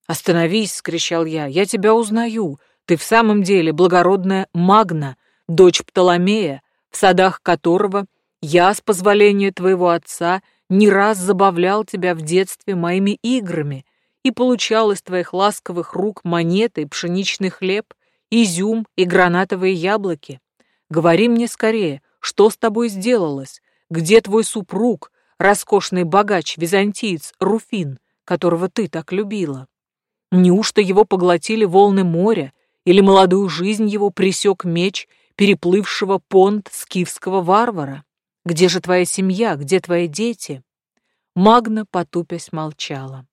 «Остановись!» — скричал я. «Я тебя узнаю. Ты в самом деле благородная Магна, дочь Птоломея, в садах которого я, с позволения твоего отца, не раз забавлял тебя в детстве моими играми и получал из твоих ласковых рук монеты, пшеничный хлеб, изюм и гранатовые яблоки. Говори мне скорее, что с тобой сделалось? Где твой супруг, роскошный богач-византиец Руфин, которого ты так любила? Неужто его поглотили волны моря, или молодую жизнь его присек меч переплывшего понт скифского варвара? Где же твоя семья? Где твои дети?» Магна, потупясь, молчала.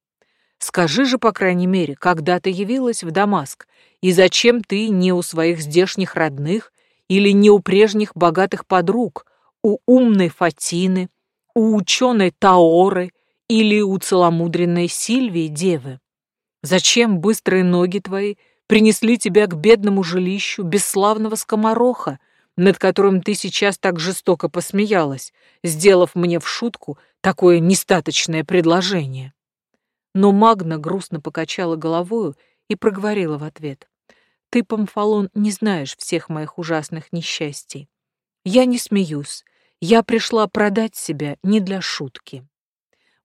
«Скажи же, по крайней мере, когда ты явилась в Дамаск, и зачем ты не у своих здешних родных или не у прежних богатых подруг, у умной Фатины, у ученой Таоры или у целомудренной Сильвии Девы? Зачем быстрые ноги твои принесли тебя к бедному жилищу бесславного скомороха, над которым ты сейчас так жестоко посмеялась, сделав мне в шутку такое нестаточное предложение. Но Магна грустно покачала головою и проговорила в ответ. «Ты, Памфалон, не знаешь всех моих ужасных несчастий. Я не смеюсь. Я пришла продать себя не для шутки.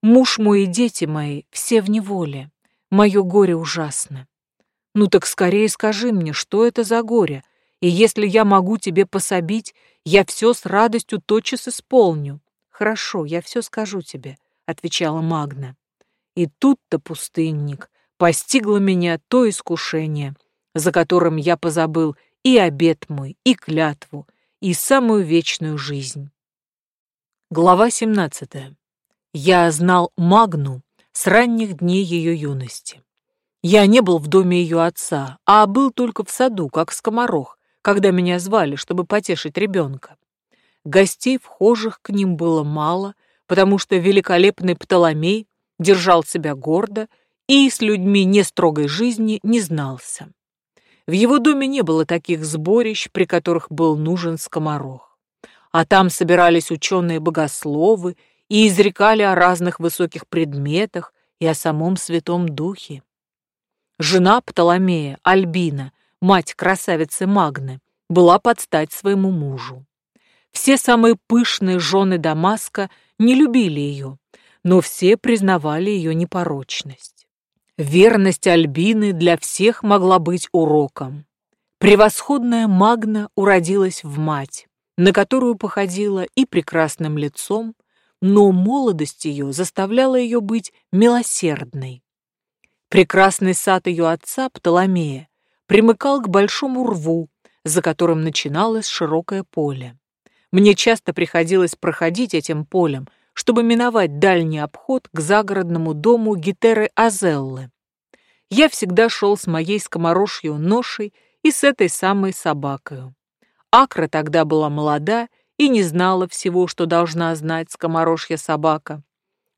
Муж мой и дети мои все в неволе. Мое горе ужасно. Ну так скорее скажи мне, что это за горе, и если я могу тебе пособить, я все с радостью тотчас исполню. Хорошо, я все скажу тебе, отвечала Магна. И тут-то, пустынник, постигло меня то искушение, за которым я позабыл и обет мой, и клятву, и самую вечную жизнь. Глава 17. Я знал Магну с ранних дней ее юности. Я не был в доме ее отца, а был только в саду, как скоморох, когда меня звали, чтобы потешить ребенка. Гостей, вхожих к ним, было мало, потому что великолепный Птоломей держал себя гордо и с людьми не строгой жизни не знался. В его доме не было таких сборищ, при которых был нужен скоморох. А там собирались ученые-богословы и изрекали о разных высоких предметах и о самом Святом Духе. Жена Птоломея, Альбина, мать красавицы Магны, была под стать своему мужу. Все самые пышные жены Дамаска не любили ее, но все признавали ее непорочность. Верность Альбины для всех могла быть уроком. Превосходная Магна уродилась в мать, на которую походила и прекрасным лицом, но молодость ее заставляла ее быть милосердной. Прекрасный сад ее отца, Птоломея, примыкал к большому рву, за которым начиналось широкое поле. Мне часто приходилось проходить этим полем, чтобы миновать дальний обход к загородному дому Гетеры Азеллы. Я всегда шел с моей скоморожью ношей и с этой самой собакою. Акра тогда была молода и не знала всего, что должна знать скоморожья собака.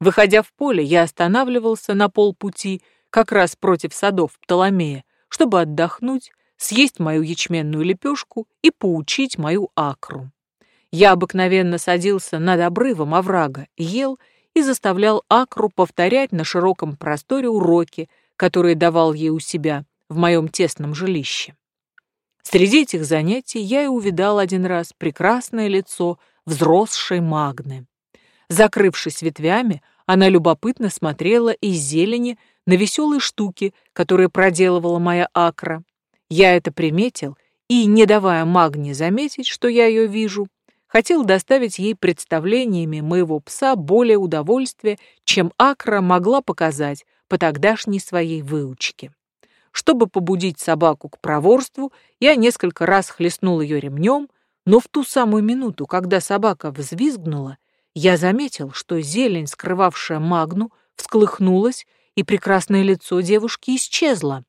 Выходя в поле, я останавливался на полпути, как раз против садов Птоломея, чтобы отдохнуть, съесть мою ячменную лепешку и поучить мою акру. Я обыкновенно садился над обрывом оврага, ел и заставлял акру повторять на широком просторе уроки, которые давал ей у себя в моем тесном жилище. Среди этих занятий я и увидал один раз прекрасное лицо взросшей Магны. Закрывшись ветвями, она любопытно смотрела из зелени на веселые штуки, которые проделывала моя акра. Я это приметил и, не давая Магне заметить, что я ее вижу, хотел доставить ей представлениями моего пса более удовольствия, чем акра могла показать по тогдашней своей выучке. Чтобы побудить собаку к проворству, я несколько раз хлестнул ее ремнем, но в ту самую минуту, когда собака взвизгнула, я заметил, что зелень, скрывавшая магну, всколыхнулась, и прекрасное лицо девушки исчезло.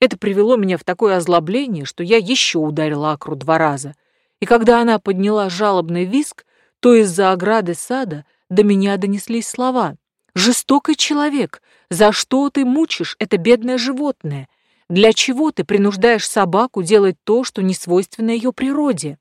Это привело меня в такое озлобление, что я еще ударил Акру два раза, и когда она подняла жалобный виск, то из-за ограды сада до меня донеслись слова «Жестокий человек, за что ты мучишь это бедное животное? Для чего ты принуждаешь собаку делать то, что не свойственно ее природе?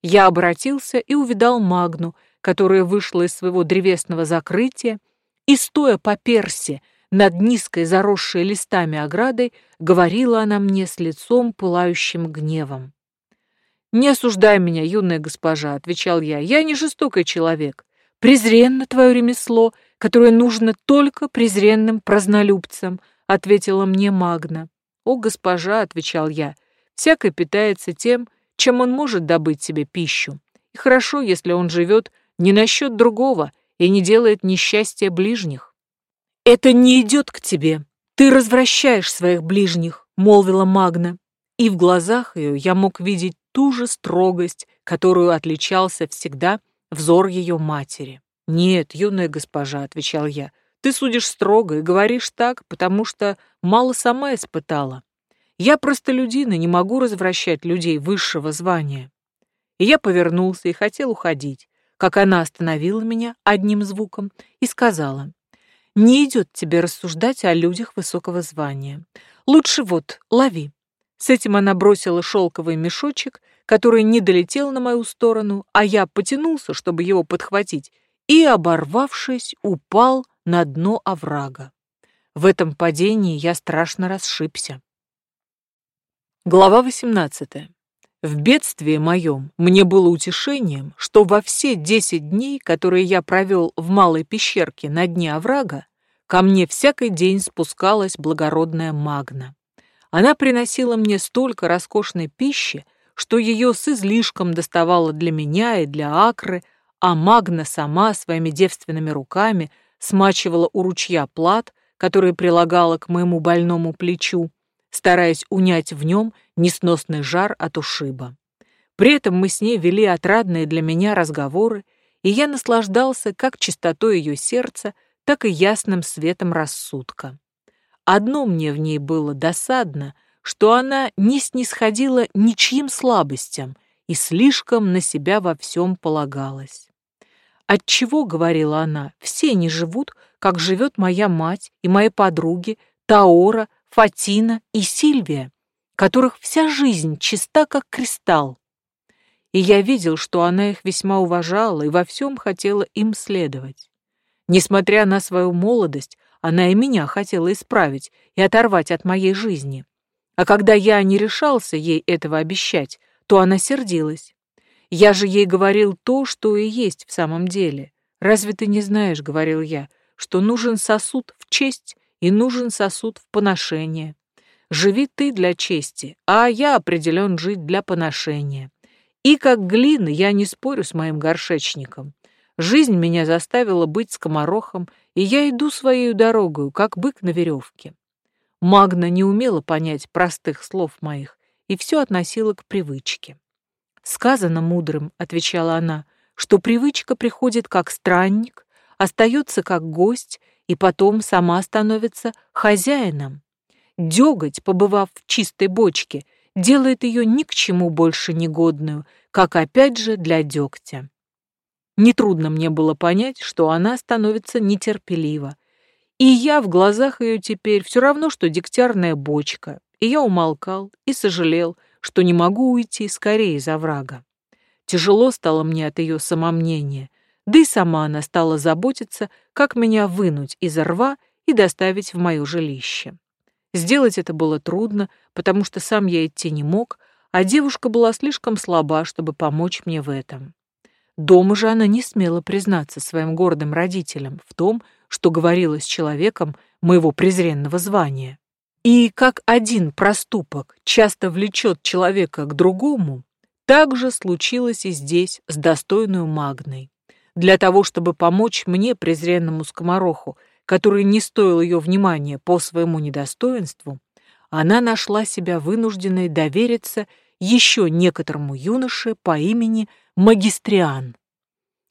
Я обратился и увидал Магну, которая вышла из своего древесного закрытия и, стоя по персе над низкой заросшей листами оградой, говорила она мне с лицом, пылающим гневом. «Не осуждай меня, юная госпожа», — отвечал я, — «я не жестокий человек. Презренно твое ремесло, которое нужно только презренным празднолюбцам», — ответила мне Магна. «О, госпожа», — отвечал я, — «всякой питается тем, чем он может добыть себе пищу. И хорошо, если он живет не насчет другого и не делает несчастья ближних». «Это не идет к тебе. Ты развращаешь своих ближних», — молвила Магна. И в глазах ее я мог видеть ту же строгость, которую отличался всегда взор ее матери. «Нет, юная госпожа», — отвечал я, — «ты судишь строго и говоришь так, потому что мало сама испытала. Я простолюдин и не могу развращать людей высшего звания». И я повернулся и хотел уходить, как она остановила меня одним звуком и сказала, «Не идет тебе рассуждать о людях высокого звания. Лучше вот, лови». С этим она бросила шелковый мешочек, который не долетел на мою сторону, а я потянулся, чтобы его подхватить, и, оборвавшись, упал на дно оврага. В этом падении я страшно расшибся. Глава 18. В бедствии моем мне было утешением, что во все десять дней, которые я провел в малой пещерке на дне оврага, ко мне всякий день спускалась благородная магна. Она приносила мне столько роскошной пищи, что ее с излишком доставала для меня и для Акры, а Магна сама своими девственными руками смачивала у ручья плат, который прилагала к моему больному плечу, стараясь унять в нем несносный жар от ушиба. При этом мы с ней вели отрадные для меня разговоры, и я наслаждался как чистотой ее сердца, так и ясным светом рассудка. Одно мне в ней было досадно, что она не снисходила ничьим слабостям и слишком на себя во всем полагалась. Отчего, говорила она, все не живут, как живет моя мать и мои подруги Таора, Фатина и Сильвия, которых вся жизнь чиста, как кристалл. И я видел, что она их весьма уважала и во всем хотела им следовать. Несмотря на свою молодость, она и меня хотела исправить и оторвать от моей жизни. А когда я не решался ей этого обещать, то она сердилась. Я же ей говорил то, что и есть в самом деле. «Разве ты не знаешь, — говорил я, — что нужен сосуд в честь и нужен сосуд в поношение? Живи ты для чести, а я определен жить для поношения. И как глина я не спорю с моим горшечником. Жизнь меня заставила быть скоморохом, и я иду своей дорогою, как бык на веревке. Магна не умела понять простых слов моих и все относила к привычке. «Сказано мудрым», — отвечала она, — «что привычка приходит как странник, остается как гость и потом сама становится хозяином. Деготь, побывав в чистой бочке, делает ее ни к чему больше негодную, как опять же для дегтя. Нетрудно мне было понять, что она становится нетерпелива, и я в глазах ее теперь все равно, что дегтярная бочка, и я умолкал и сожалел, что не могу уйти скорее из оврага. Тяжело стало мне от ее самомнения, да и сама она стала заботиться, как меня вынуть из рва и доставить в мое жилище. Сделать это было трудно, потому что сам я идти не мог, а девушка была слишком слаба, чтобы помочь мне в этом. Дома же она не смела признаться своим гордым родителям в том, что говорила с человеком моего презренного звания. И как один проступок часто влечет человека к другому, так же случилось и здесь с достойную Магной. Для того, чтобы помочь мне, презренному скомороху, который не стоил ее внимания по своему недостоинству, она нашла себя вынужденной довериться еще некоторому юноше по имени Магистриан.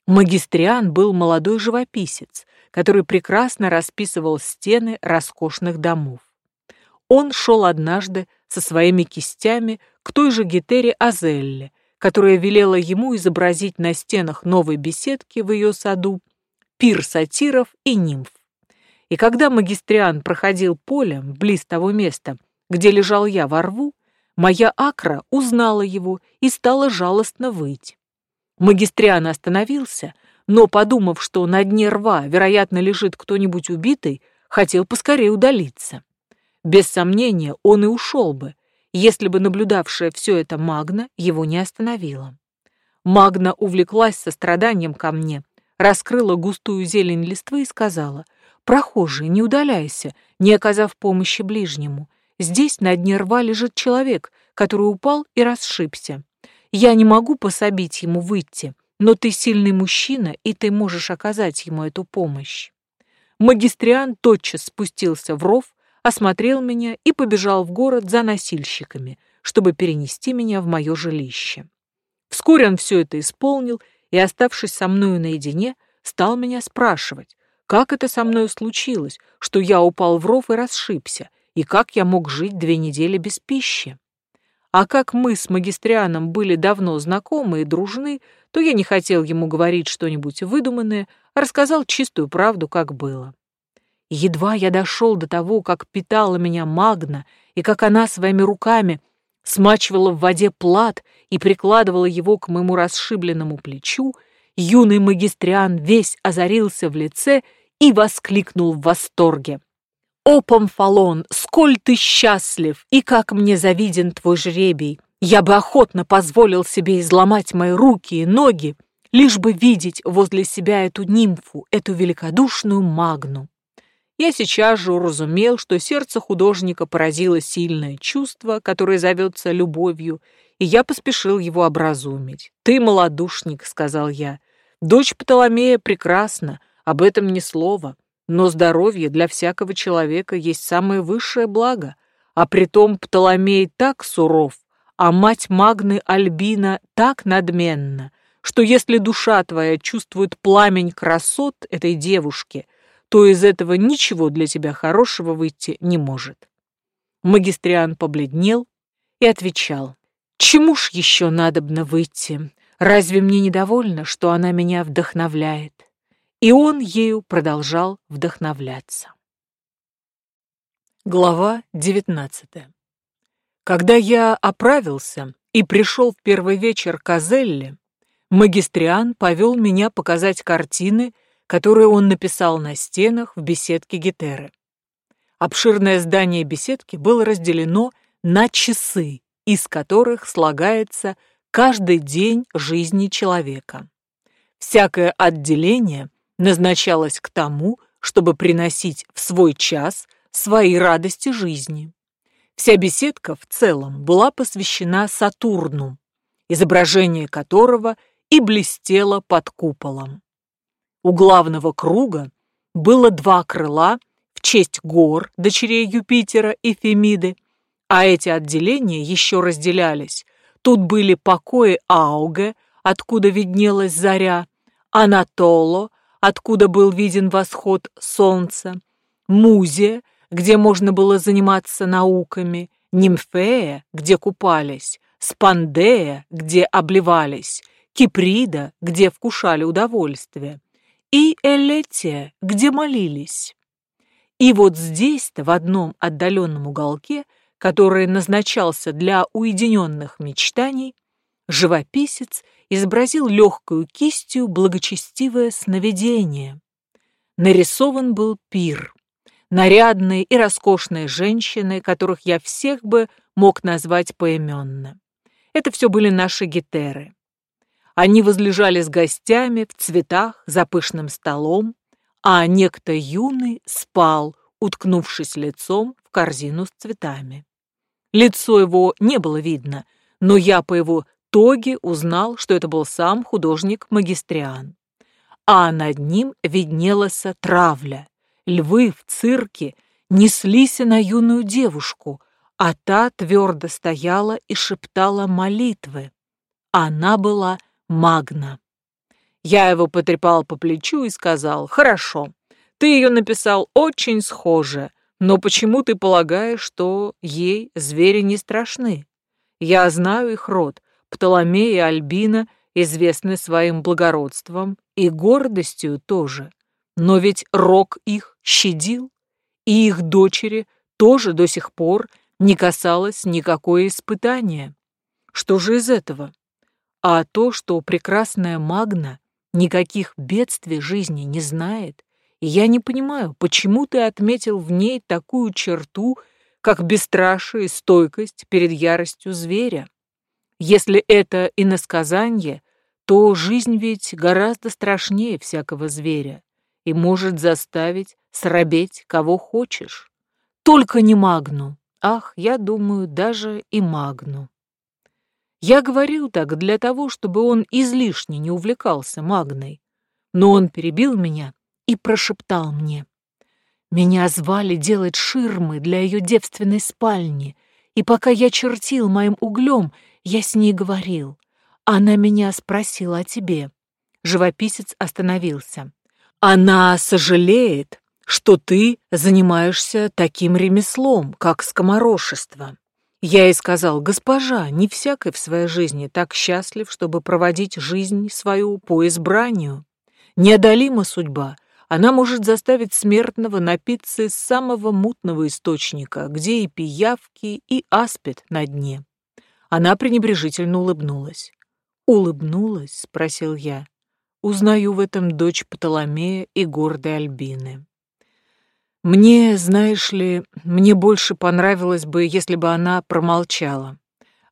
Магистриан был молодой живописец, который прекрасно расписывал стены роскошных домов. Он шел однажды со своими кистями к той же Гетере Азелле, которая велела ему изобразить на стенах новой беседки в ее саду пир сатиров и нимф. И когда магистриан проходил полем близ того места, где лежал я во рву, моя акра узнала его и стала жалостно выть. Магистриан остановился, но, подумав, что на дне рва, вероятно, лежит кто-нибудь убитый, хотел поскорее удалиться. Без сомнения, он и ушел бы, если бы наблюдавшая все это Магна его не остановила. Магна увлеклась состраданием ко мне, раскрыла густую зелень листвы и сказала, «Прохожий, не удаляйся, не оказав помощи ближнему. Здесь на дне рва лежит человек, который упал и расшибся. Я не могу пособить ему выйти, но ты сильный мужчина, и ты можешь оказать ему эту помощь». Магистриан тотчас спустился в ров, осмотрел меня и побежал в город за носильщиками, чтобы перенести меня в мое жилище. Вскоре он все это исполнил и, оставшись со мною наедине, стал меня спрашивать, как это со мною случилось, что я упал в ров и расшибся, и как я мог жить две недели без пищи. А как мы с магистрианом были давно знакомы и дружны, то я не хотел ему говорить что-нибудь выдуманное, а рассказал чистую правду, как было. Едва я дошел до того, как питала меня Магна, и как она своими руками смачивала в воде плат и прикладывала его к моему расшибленному плечу, юный магистриан весь озарился в лице и воскликнул в восторге. «О, Памфалон, сколь ты счастлив, и как мне завиден твой жребий! Я бы охотно позволил себе изломать мои руки и ноги, лишь бы видеть возле себя эту нимфу, эту великодушную Магну я сейчас же уразумел, что сердце художника поразило сильное чувство, которое зовется любовью, и я поспешил его образумить. «Ты малодушник», — сказал я. «Дочь Птоломея прекрасна, об этом ни слова, но здоровье для всякого человека есть самое высшее благо, а притом Птоломей так суров, а мать Магны Альбина так надменна, что если душа твоя чувствует пламень красот этой девушки, то из этого ничего для тебя хорошего выйти не может. Магистриан побледнел и отвечал, «Чему ж еще надобно выйти? Разве мне недовольно, что она меня вдохновляет?» И он ею продолжал вдохновляться. Глава девятнадцатая. Когда я оправился и пришел в первый вечер к Азелле, магистриан повел меня показать картины, которые он написал на стенах в беседке Гетеры. Обширное здание беседки было разделено на часы, из которых слагается каждый день жизни человека. Всякое отделение назначалось к тому, чтобы приносить в свой час свои радости жизни. Вся беседка в целом была посвящена Сатурну, изображение которого и блестело под куполом. У главного круга было два крыла в честь гор, дочерей Юпитера и Фемиды, а эти отделения еще разделялись. Тут были покои Ауге, откуда виднелась заря, Анатоло, откуда был виден восход солнца, Музия, где можно было заниматься науками, Нимфея, где купались, Спандея, где обливались, Киприда, где вкушали удовольствие, и Элетия, где молились. И вот здесь-то, в одном отдаленном уголке, который назначался для уединенных мечтаний, живописец изобразил легкую кистью благочестивое сновидение. Нарисован был пир нарядные и роскошные женщины, которых я всех бы мог назвать поименно. Это все были наши гетеры. Они возлежали с гостями в цветах за пышным столом, а некто юный спал, уткнувшись лицом в корзину с цветами. Лицо его не было видно, но я по его тоге узнал, что это был сам художник Магистриан. А над ним виднелась травля, львы в цирке неслись на юную девушку, а та твердо стояла и шептала молитвы. Она была Магна. Я его потрепал по плечу и сказал, «Хорошо, ты ее написал очень схоже, но почему ты полагаешь, что ей звери не страшны? Я знаю их род. Птоломей Альбина известны своим благородством и гордостью тоже. Но ведь рок их щадил, и их дочери тоже до сих пор не касалось никакое испытание. Что же из этого? А то, что прекрасная Магна никаких бедствий жизни не знает, и я не понимаю, почему ты отметил в ней такую черту, как бесстрашие и стойкость перед яростью зверя. Если это иносказанье, то жизнь ведь гораздо страшнее всякого зверя и может заставить срабеть кого хочешь. Только не Магну. Ах, я думаю, даже и Магну. Я говорил так для того, чтобы он излишне не увлекался Магной. Но он перебил меня и прошептал мне. Меня звали делать ширмы для ее девственной спальни, и пока я чертил моим углем, я с ней говорил. Она меня спросила о тебе. Живописец остановился. Она сожалеет, что ты занимаешься таким ремеслом, как скоморошество. Я ей сказал, госпожа, не всякой в своей жизни так счастлив, чтобы проводить жизнь свою по избранию. Неодолима судьба, она может заставить смертного напиться из самого мутного источника, где и пиявки, и аспид на дне. Она пренебрежительно улыбнулась. «Улыбнулась?» — спросил я. Узнаю в этом дочь Птоломея и гордой Альбины. Мне, знаешь ли, мне больше понравилось бы, если бы она промолчала.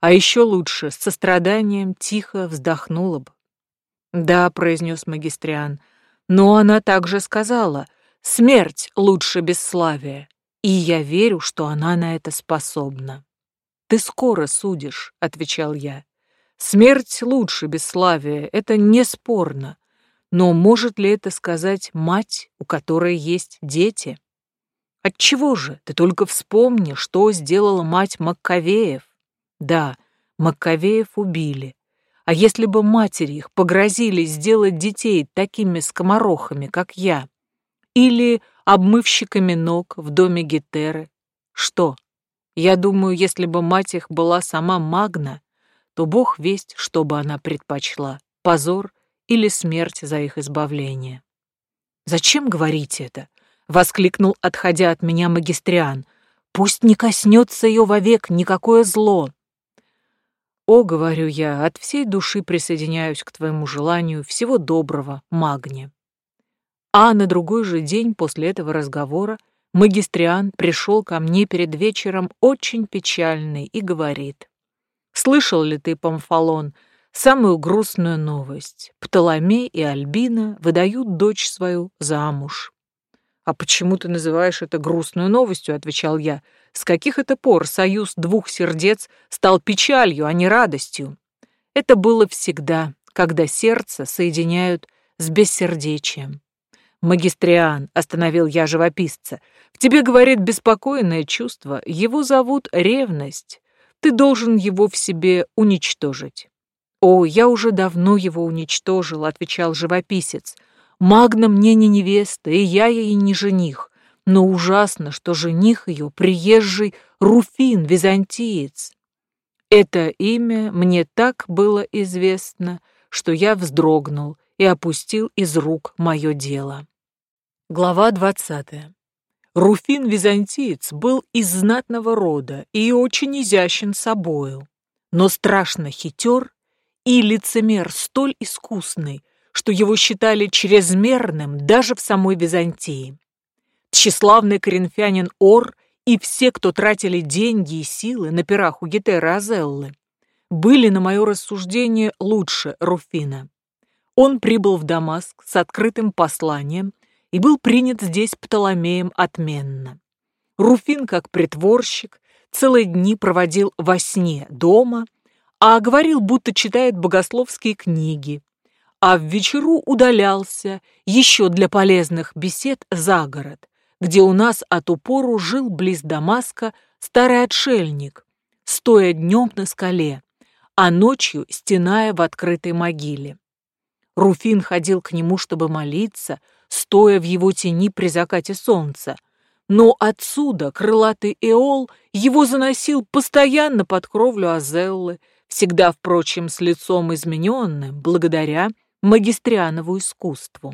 А еще лучше, с состраданием тихо вздохнула бы. «Да», — произнес магистриан, — «но она также сказала, смерть лучше бесславия, и я верю, что она на это способна». «Ты скоро судишь», — отвечал я. «Смерть лучше бесславия, это неспорно, но может ли это сказать мать, у которой есть дети? Отчего же? Ты только вспомни, что сделала мать Маккавеев. Да, Маккавеев убили. А если бы матери их погрозили сделать детей такими скоморохами, как я, или обмывщиками ног в доме Гетеры, что? Я думаю, если бы мать их была сама Магна, то бог весть, что бы она предпочла, позор или смерть за их избавление. «Зачем говорить это?» — воскликнул, отходя от меня магистриан. «Пусть не коснется ее вовек никакое зло». «О, — говорю я, — от всей души присоединяюсь к твоему желанию всего доброго, Магне». А на другой же день после этого разговора магистриан пришел ко мне перед вечером очень печальный и говорит. «Слышал ли ты, Памфалон, самую грустную новость? Птоломей и Альбина выдают дочь свою замуж». «А почему ты называешь это грустную новостью?» — отвечал я. «С каких это пор союз двух сердец стал печалью, а не радостью?» Это было всегда, когда сердце соединяют с бессердечием. «Магистриан», — остановил я живописца, — «в тебе, говорит, беспокойное чувство, его зовут ревность. Ты должен его в себе уничтожить». «О, я уже давно его уничтожил», — отвечал живописец, — Магна мне не невеста, и я ей не жених. Но ужасно, что жених ее приезжий Руфин, византиец. Это имя мне так было известно, что я вздрогнул и опустил из рук мое дело. Глава двадцатая. Руфин Византиец был из знатного рода и очень изящен собою, но страшно хитер и лицемер столь искусный, что его считали чрезмерным даже в самой Византии. Тщеславный коринфянин Ор и все, кто тратили деньги и силы на пирах у Гетера Азеллы, были, на мое рассуждение, лучше Руфина. Он прибыл в Дамаск с открытым посланием и был принят здесь Птоломеем отменно. Руфин, как притворщик, целые дни проводил во сне дома, а говорил, будто читает богословские книги, а в вечеру удалялся еще для полезных бесед за город, где у нас от упору жил близ Дамаска старый отшельник, стоя днем на скале, а ночью стеная в открытой могиле. Руфин ходил к нему, чтобы молиться, стоя в его тени при закате солнца, но отсюда крылатый Эол его заносил постоянно под кровлю Азеллы, всегда, впрочем, с лицом измененным, благодаря магистрианову искусству.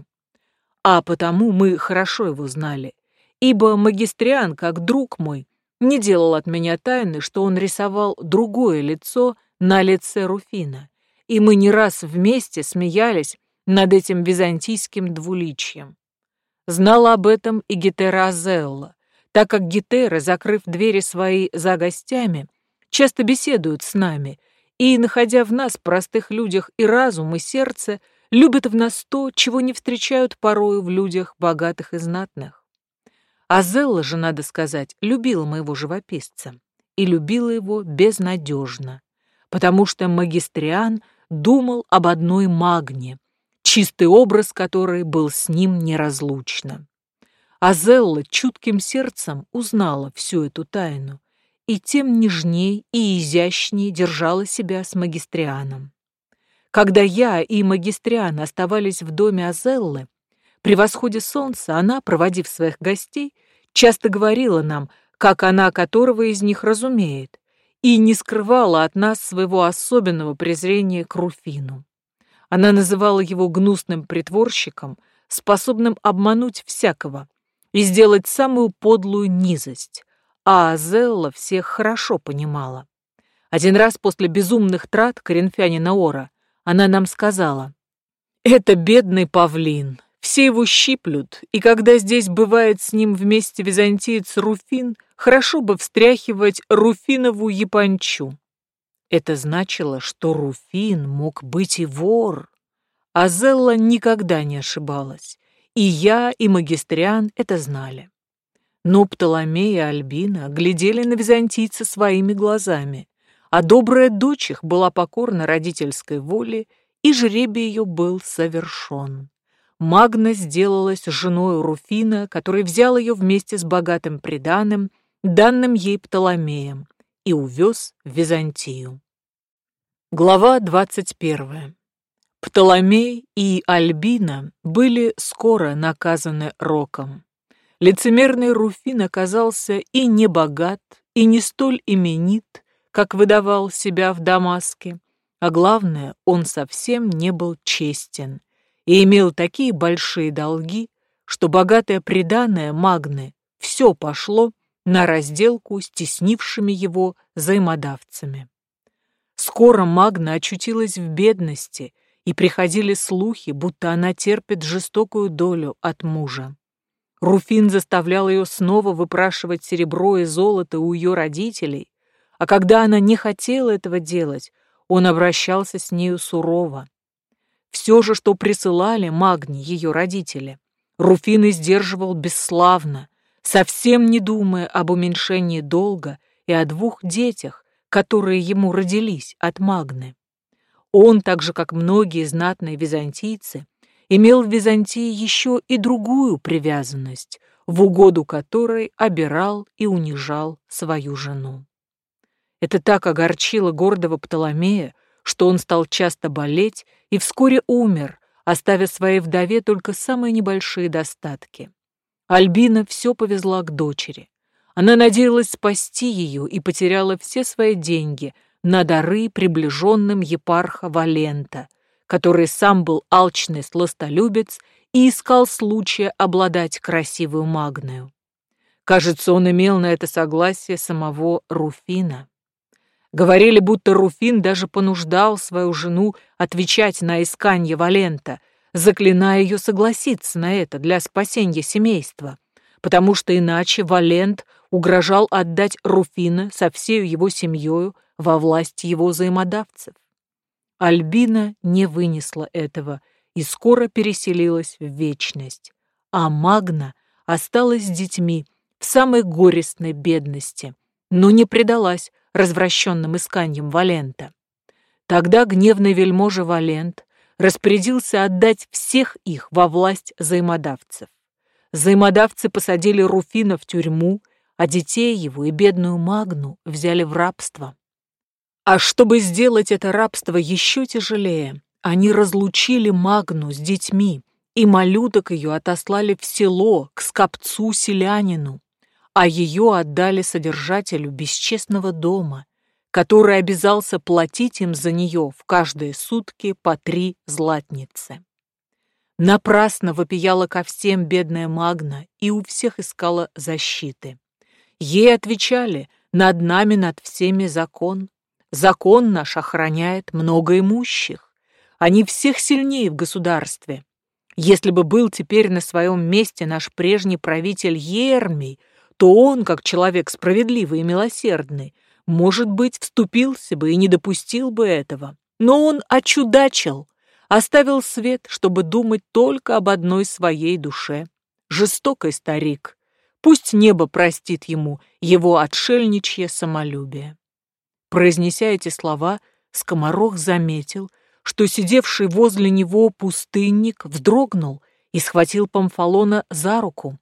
А потому мы хорошо его знали, ибо магистриан, как друг мой, не делал от меня тайны, что он рисовал другое лицо на лице Руфина, и мы не раз вместе смеялись над этим византийским двуличием. Знала об этом и Гетера Азелла, так как Гетера, закрыв двери свои за гостями, часто беседуют с нами, и, находя в нас, простых людях, и разум, и сердце, любят в нас то, чего не встречают порою в людях богатых и знатных. А Зелла же, надо сказать, любила моего живописца и любила его безнадежно, потому что магистриан думал об одной магне, чистый образ которой был с ним неразлучно. А Зелла чутким сердцем узнала всю эту тайну и тем нежней и изящней держала себя с магистрианом. Когда я и Магистриан оставались в доме Азеллы, при восходе солнца она, проводив своих гостей, часто говорила нам, как она которого из них разумеет, и не скрывала от нас своего особенного презрения к Руфину. Она называла его гнусным притворщиком, способным обмануть всякого и сделать самую подлую низость, а Азелла всех хорошо понимала. Один раз после безумных трат коринфянина Ора она нам сказала, «Это бедный павлин, все его щиплют, и когда здесь бывает с ним вместе византиец Руфин, хорошо бы встряхивать Руфинову япончу». Это значило, что Руфин мог быть и вор. А Зелла никогда не ошибалась, и я, и магистриан это знали. Но Птоломей и Альбина глядели на византийца своими глазами, а добрая дочь их была покорна родительской воле, и жребий ее был совершен. Магна сделалась женой Руфина, который взял ее вместе с богатым приданым, данным ей Птоломеем, и увез в Византию. Глава 21. Птоломей и Альбина были скоро наказаны роком. Лицемерный Руфин оказался и не богат, и не столь именит, как выдавал себя в Дамаске, а главное, он совсем не был честен и имел такие большие долги, что богатое приданое Магны все пошло на разделку с теснившими его взаимодавцами. Скоро Магна очутилась в бедности, и приходили слухи, будто она терпит жестокую долю от мужа. Руфин заставлял ее снова выпрашивать серебро и золото у ее родителей, а когда она не хотела этого делать, он обращался с нею сурово. Все же, что присылали Магни, ее родители, Руфин сдерживал бесславно, совсем не думая об уменьшении долга и о двух детях, которые ему родились от Магны. Он, так же как многие знатные византийцы, имел в Византии еще и другую привязанность, в угоду которой обирал и унижал свою жену. Это так огорчило гордого Птоломея, что он стал часто болеть и вскоре умер, оставив своей вдове только самые небольшие достатки. Альбина все повезла к дочери. Она надеялась спасти ее и потеряла все свои деньги на дары приближенным епарха Валента, который сам был алчный сластолюбец и искал случая обладать красивую магною. Кажется, он имел на это согласие самого Руфина. Говорили, будто Руфин даже понуждал свою жену отвечать на исканье Валента, заклиная ее согласиться на это для спасения семейства, потому что иначе Валент угрожал отдать Руфина со всей его семьей во власть его взаимодавцев. Альбина не вынесла этого и скоро переселилась в вечность, а Магна осталась с детьми в самой горестной бедности, но не предалась развращенным исканиям Валента. Тогда гневный вельможа Валент распорядился отдать всех их во власть взаимодавцев. Взаимодавцы посадили Руфина в тюрьму а детей его и бедную Магну взяли в рабство. А чтобы сделать это рабство еще тяжелее, они разлучили Магну с детьми, и малюток ее отослали в село к скопцу-селянину, а ее отдали содержателю бесчестного дома, который обязался платить им за нее в каждые сутки по три златницы. Напрасно вопияла ко всем бедная Магна и у всех искала защиты. Ей отвечали, над нами, над всеми закон. Закон наш охраняет много имущих. Они всех сильнее в государстве. Если бы был теперь на своем месте наш прежний правитель Ермий, то он, как человек справедливый и милосердный, может быть, вступился бы и не допустил бы этого. Но он очудачил, оставил свет, чтобы думать только об одной своей душе. Жестокий старик, Пусть небо простит ему его отшельничье самолюбие. Произнеся эти слова, скоморох заметил, что сидевший возле него пустынник вздрогнул и схватил Памфалона за руку.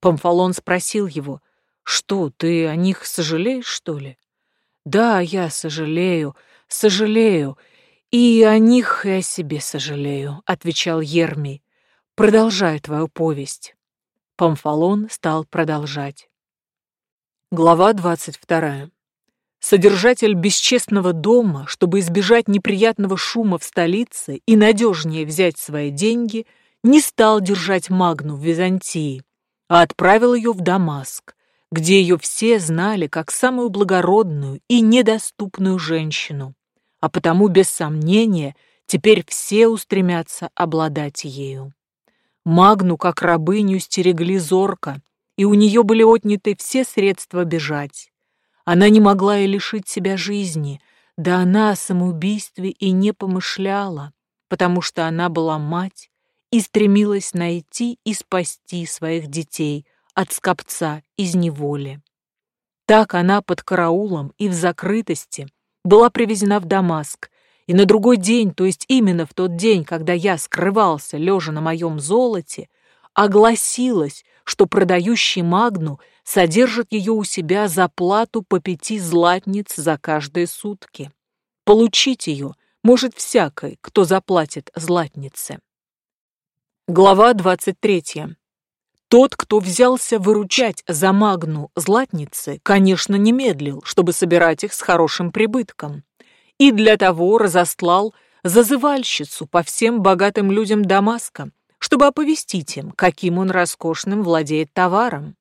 Памфалон спросил его, «Что, ты о них сожалеешь, что ли?» «Да, я сожалею, сожалею, и о них, и о себе сожалею», — отвечал Ермий. «Продолжай твою повесть». Памфалон стал продолжать. Глава 22. Содержатель бесчестного дома, чтобы избежать неприятного шума в столице и надежнее взять свои деньги, не стал держать Магну в Византии, а отправил ее в Дамаск, где ее все знали как самую благородную и недоступную женщину, а потому, без сомнения, теперь все устремятся обладать ею. Магну, как рабыню, стерегли зорко, и у нее были отняты все средства бежать. Она не могла и лишить себя жизни, да она о самоубийстве и не помышляла, потому что она была мать и стремилась найти и спасти своих детей от скопца из неволи. Так она под караулом и в закрытости была привезена в Дамаск и на другой день, то есть именно в тот день, когда я скрывался, лежа на моем золоте, огласилось, что продающий Магну содержит ее у себя за плату по пяти златниц за каждые сутки. Получить ее может всякий, кто заплатит златнице. Глава 23. Тот, кто взялся выручать за магну златницы, конечно, не медлил, чтобы собирать их с хорошим прибытком. И для того разослал зазывальщицу по всем богатым людям Дамаска, чтобы оповестить им, каким он роскошным владеет товаром.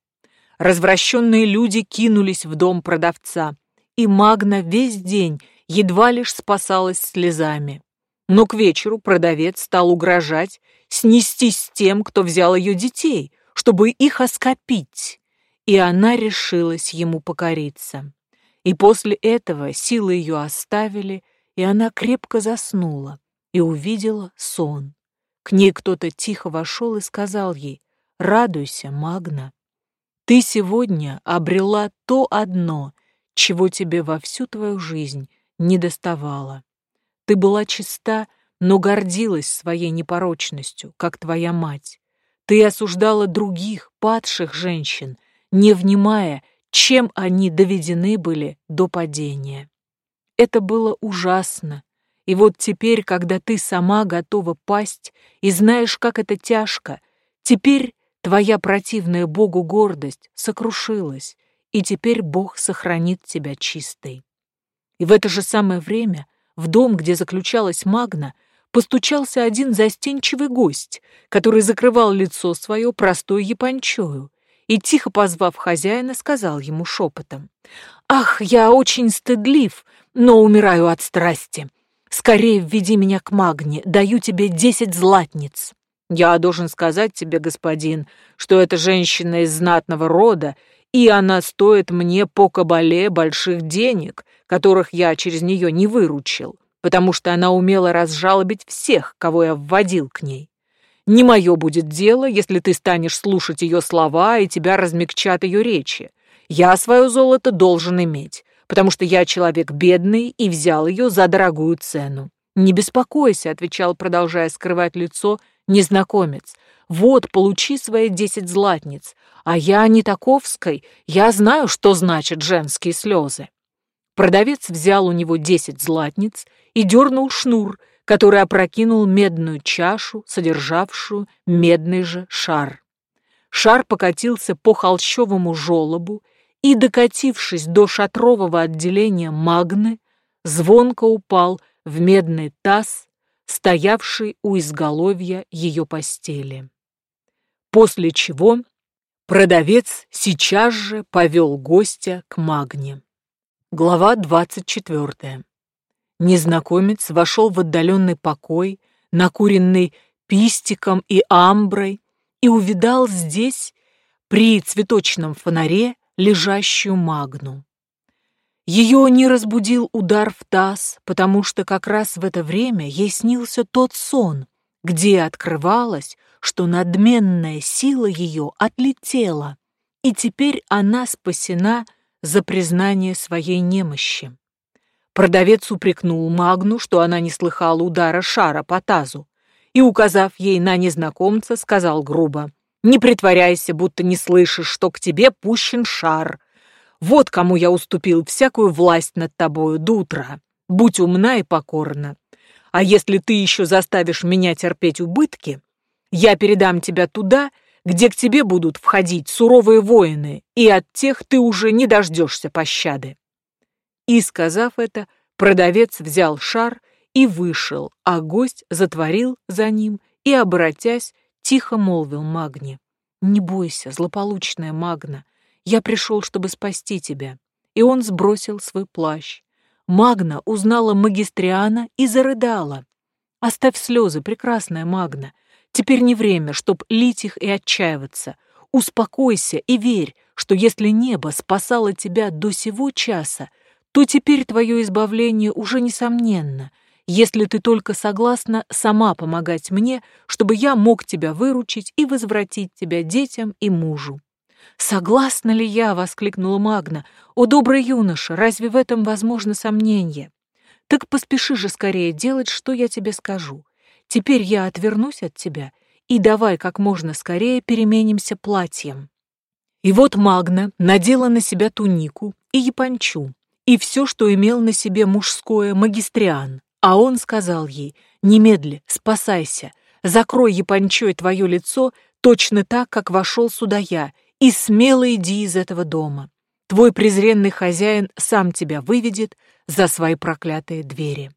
Развращенные люди кинулись в дом продавца, и Магна весь день едва лишь спасалась слезами. Но к вечеру продавец стал угрожать снестись с тем, кто взял ее детей, чтобы их оскопить, и она решилась ему покориться. И после этого силы ее оставили, и она крепко заснула и увидела сон. К ней кто-то тихо вошел и сказал ей, «Радуйся, Магна, ты сегодня обрела то одно, чего тебе во всю твою жизнь не доставало. Ты была чиста, но гордилась своей непорочностью, как твоя мать. Ты осуждала других, падших женщин, не внимая, чем они доведены были до падения. Это было ужасно. И вот теперь, когда ты сама готова пасть и знаешь, как это тяжко, теперь Твоя противная Богу гордость сокрушилась, и теперь Бог сохранит тебя чистой. И в это же самое время в дом, где заключалась Магна, постучался один застенчивый гость, который закрывал лицо свое простой япончою, и, тихо позвав хозяина, сказал ему шепотом, «Ах, я очень стыдлив, но умираю от страсти. Скорее введи меня к Магне, даю тебе десять златниц». Я должен сказать тебе, господин, что эта женщина из знатного рода, и она стоит мне по кабале больших денег, которых я через нее не выручил, потому что она умела разжалобить всех, кого я вводил к ней. Не мое будет дело, если ты станешь слушать ее слова и тебя размягчат ее речи. Я свое золото должен иметь, потому что я человек бедный и взял ее за дорогую цену. «Не беспокойся», — отвечал, продолжая скрывать лицо, незнакомец. «Вот, получи свои десять златниц. А я не таковской, я знаю, что значат женские слезы». Продавец взял у него десять златниц и дернул шнур, который опрокинул медную чашу, содержавшую медный же шар. Шар покатился по холщовому желобу и, докатившись до шатрового отделения магны, звонко упал в медный таз стоявший у изголовья ее постели. После чего продавец сейчас же повел гостя к Магне. Глава 24. Незнакомец вошел в отдаленный покой, накуренный пистиком и амброй, и увидал здесь, при цветочном фонаре, лежащую Магну. Ее не разбудил удар в таз, потому что как раз в это время ей снился тот сон, где открывалось, что надменная сила ее отлетела, и теперь она спасена за признание своей немощи. Продавец упрекнул Магну, что она не слыхала удара шара по тазу, и, указав ей на незнакомца, сказал грубо, «Не притворяйся, будто не слышишь, что к тебе пущен шар. Вот кому я уступил всякую власть над тобою до утра. Будь умна и покорна. А если ты еще заставишь меня терпеть убытки, я передам тебя туда, где к тебе будут входить суровые воины, и от тех ты уже не дождешься пощады». И, сказав это, продавец взял шар и вышел, а гость затворил за ним и, обратясь, тихо молвил Магне. «Не бойся, злополучная Магна, я пришел, чтобы спасти тебя». И он сбросил свой плащ. Магна узнала магистриана и зарыдала. «Оставь слезы, прекрасная Магна. Теперь не время, чтоб лить их и отчаиваться. Успокойся и верь, что если небо спасало тебя до сего часа, то теперь твое избавление уже несомненно, если ты только согласна сама помогать мне, чтобы я мог тебя выручить и возвратить тебя детям и мужу. «Согласна ли я?» — воскликнула Магна. «О, добрый юноша, разве в этом возможно сомнение? Так поспеши же скорее делать, что я тебе скажу. Теперь я отвернусь от тебя, и давай как можно скорее переменимся платьем». И вот Магна надела на себя тунику и япончу, и все, что имел на себе мужское магистриан. А он сказал ей, немедли, спасайся, закрой япончой твое лицо точно так, как вошел сюда я, и смело иди из этого дома. Твой презренный хозяин сам тебя выведет за свои проклятые двери.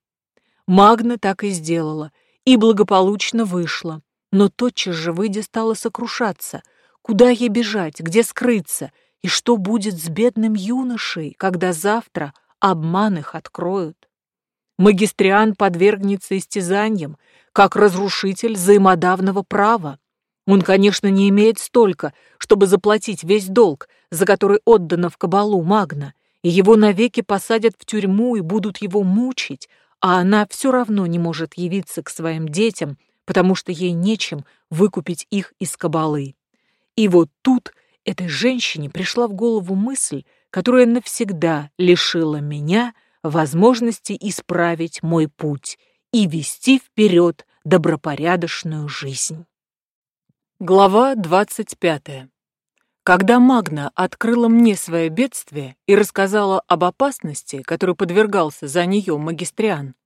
Магна так и сделала, и благополучно вышла, но тотчас же, выйдя, стала сокрушаться. Куда ей бежать, где скрыться, и что будет с бедным юношей, когда завтра обман их откроют? Магистриан подвергнется истязаниям, как разрушитель взаимодавного права. Он, конечно, не имеет столько, чтобы заплатить весь долг, за который отдано в кабалу Магна, и его навеки посадят в тюрьму и будут его мучить, а она все равно не может явиться к своим детям, потому что ей нечем выкупить их из кабалы. И вот тут этой женщине пришла в голову мысль, которая навсегда лишила меня возможности исправить мой путь и вести вперед добропорядочную жизнь. Глава 25. Когда Магна открыла мне свое бедствие и рассказала об опасности, которой подвергался за нее магистриан,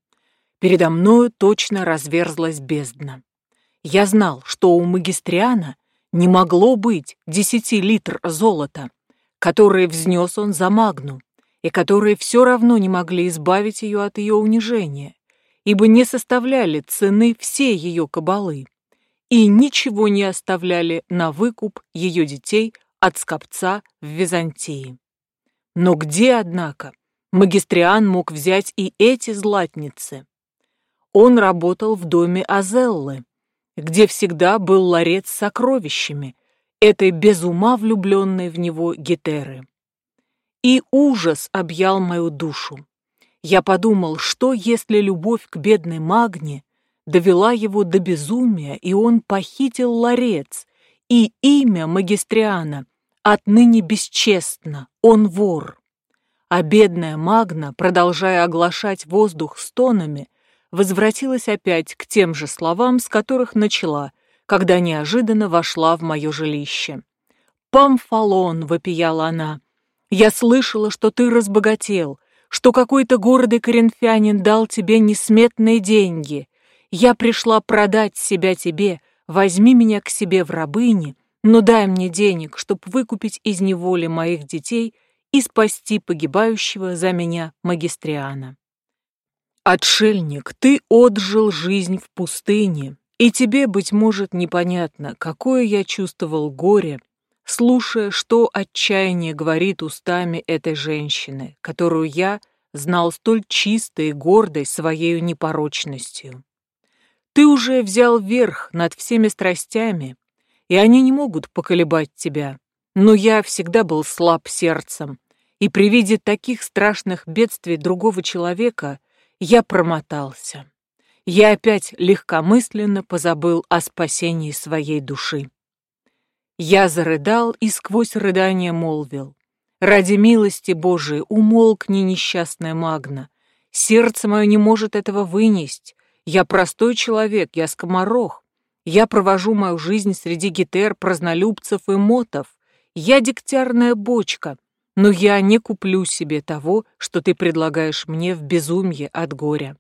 передо мною точно разверзлась бездна. Я знал, что у магистриана не могло быть десяти литр золота, которые взнес он за Магну, и которые все равно не могли избавить ее от ее унижения, ибо не составляли цены все ее кабалы и ничего не оставляли на выкуп ее детей от скопца в Византии. Но где, однако, магистриан мог взять и эти златницы? Он работал в доме Азеллы, где всегда был ларец с сокровищами, этой без ума влюбленной в него Гетеры. И ужас объял мою душу. Я подумал, что если любовь к бедной Магне довела его до безумия, и он похитил ларец, и имя Магистриана отныне бесчестно, он вор. А бедная Магна, продолжая оглашать воздух стонами, возвратилась опять к тем же словам, с которых начала, когда неожиданно вошла в мое жилище. «Памфалон!» — вопияла она. «Я слышала, что ты разбогател, что какой-то гордый коринфянин дал тебе несметные деньги. Я пришла продать себя тебе, возьми меня к себе в рабыни, но дай мне денег, чтобы выкупить из неволи моих детей и спасти погибающего за меня магистриана. Отшельник, ты отжил жизнь в пустыне, и тебе, быть может, непонятно, какое я чувствовал горе, слушая, что отчаяние говорит устами этой женщины, которую я знал столь чистой и гордой своей непорочностью. Ты уже взял верх над всеми страстями, и они не могут поколебать тебя. Но я всегда был слаб сердцем, и при виде таких страшных бедствий другого человека я промотался. Я опять легкомысленно позабыл о спасении своей души. Я зарыдал и сквозь рыдание молвил. «Ради милости Божией умолкни, несчастная Магна. Сердце мое не может этого вынести. Я простой человек, я скоморох. Я провожу мою жизнь среди гетер, празднолюбцев и мотов. Я дегтярная бочка, но я не куплю себе того, что ты предлагаешь мне в безумье от горя.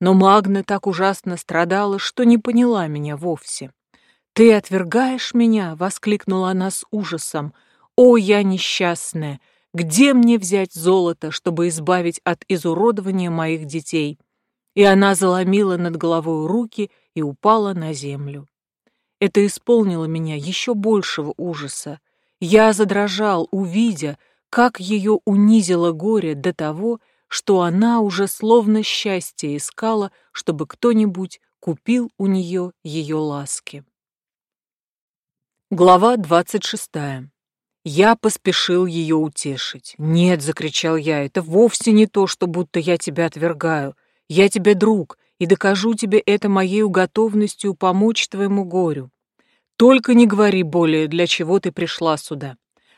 Но Магна так ужасно страдала, что не поняла меня вовсе. «Ты отвергаешь меня?» — воскликнула она с ужасом. «О, я несчастная! Где мне взять золото, чтобы избавить от изуродования моих детей?» и она заломила над головой руки и упала на землю. Это исполнило меня еще большего ужаса. Я задрожал, увидя, как ее унизило горе до того, что она уже словно счастье искала, чтобы кто-нибудь купил у нее ее ласки. Глава двадцать шестая. Я поспешил ее утешить. «Нет», — закричал я, — «это вовсе не то, что будто я тебя отвергаю. Я тебе друг, и докажу тебе это моей готовностью помочь твоему горю. Только не говори более, для чего ты пришла сюда.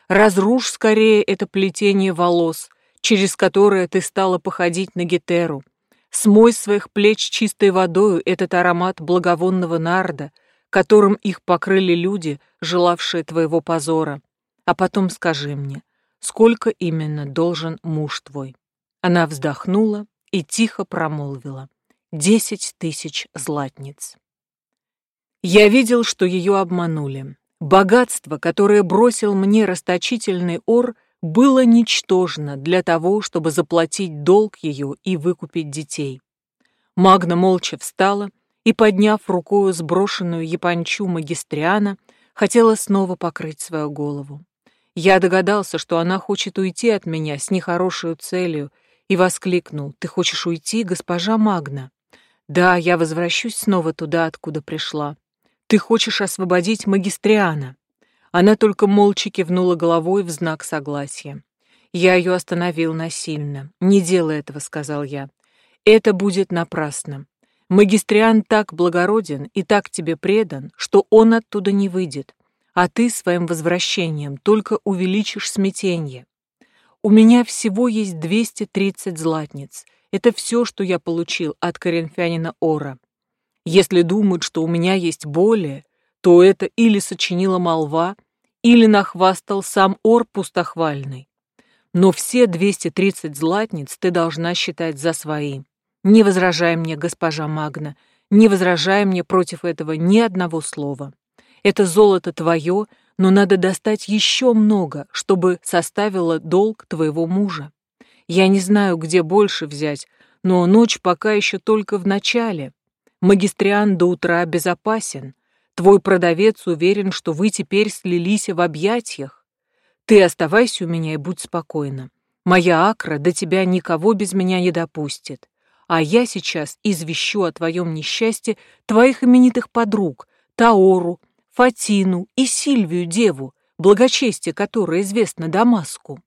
Разрушь скорее это плетение волос, через которое ты стала походить на гетеру. Смой своих плеч чистой водою этот аромат благовонного нарда, которым их покрыли люди, желавшие твоего позора. А потом скажи мне, сколько именно должен муж твой. Она вздохнула и тихо промолвила. Десять тысяч златниц. Я видел, что ее обманули. Богатство, которое бросил мне расточительный ор, было ничтожно для того, чтобы заплатить долг ее и выкупить детей. Магна молча встала и, подняв рукою сброшенную япончу магистриана, хотела снова покрыть свою голову. Я догадался, что она хочет уйти от меня с нехорошей целью, и воскликнул, «Ты хочешь уйти, госпожа Магна?» «Да, я возвращусь снова туда, откуда пришла. Ты хочешь освободить магистриана?» Она только молча кивнула головой в знак согласия. Я ее остановил насильно. «Не делай этого», — сказал я. «Это будет напрасно. Магистриан так благороден и так тебе предан, что он оттуда не выйдет, а ты своим возвращением только увеличишь смятение. У меня всего есть 230 златниц. Это все, что я получил от коринфянина Ора. Если думают, что у меня есть более, то это или сочинила молва, или нахвастал сам Ор пустохвальный. Но все 230 златниц ты должна считать за свои. Не возражай мне, госпожа Магна, не возражай мне против этого ни одного слова. Это золото твое, но надо достать еще много, чтобы составило долг твоего мужа. Я не знаю, где больше взять, но ночь пока еще только в начале. Магистриан до утра безопасен. Твой продавец уверен, что вы теперь слились в объятиях. Ты оставайся у меня и будь спокойна. Моя акра до тебя никого без меня не допустит а я сейчас извещу о твоем несчастье твоих именитых подруг, Таору, Фатину и Сильвию Деву, благочестие которой известно Дамаску.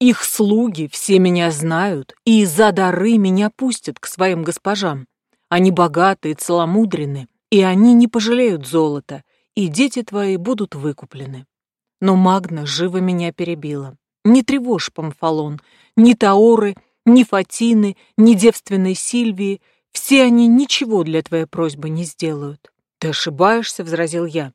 Их слуги все меня знают и за дары меня пустят к своим госпожам. Они богатые, целомудрены, и они не пожалеют золота, и дети твои будут выкуплены. Но Магна живо меня перебила. Не тревожь, Памфалон, ни Таоры, ни Фатины, ни девственной Сильвии, все они ничего для твоей просьбы не сделают. Ты ошибаешься, — возразил я.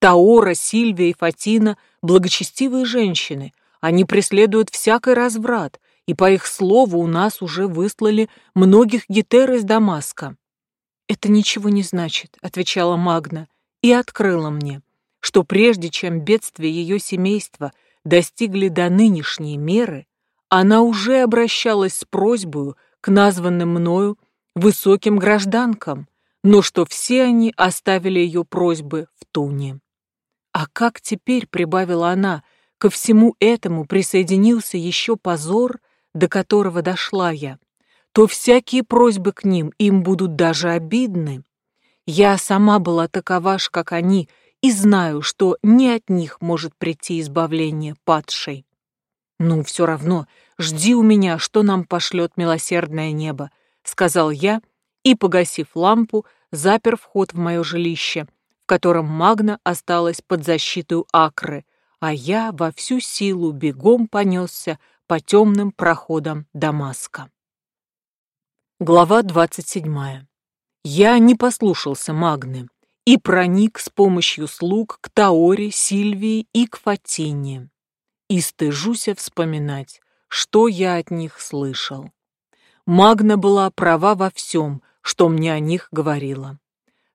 Таора, Сильвия и Фатина — благочестивые женщины. Они преследуют всякий разврат, и по их слову у нас уже выслали многих гетер из Дамаска. «Это ничего не значит», — отвечала Магна, и открыла мне, что прежде чем бедствия ее семейства достигли до нынешней меры, она уже обращалась с просьбой к названным мною высоким гражданкам, но что все они оставили ее просьбы в туне. А как теперь, прибавила она, ко всему этому присоединился еще позор, до которого дошла я, то всякие просьбы к ним им будут даже обидны. Я сама была такова ж, как они, и знаю, что не от них может прийти избавление падшей. «Ну, все равно, жди у меня, что нам пошлет милосердное небо», — сказал я и, погасив лампу, запер вход в мое жилище, в котором Магна осталась под защитой Акры, а я во всю силу бегом понесся по темным проходам Дамаска. Глава двадцать седьмая. Я не послушался Магны и проник с помощью слуг к Таоре, Сильвии и к Фатине и стыжуся вспоминать, что я от них слышал. Магна была права во всем, что мне о них говорила.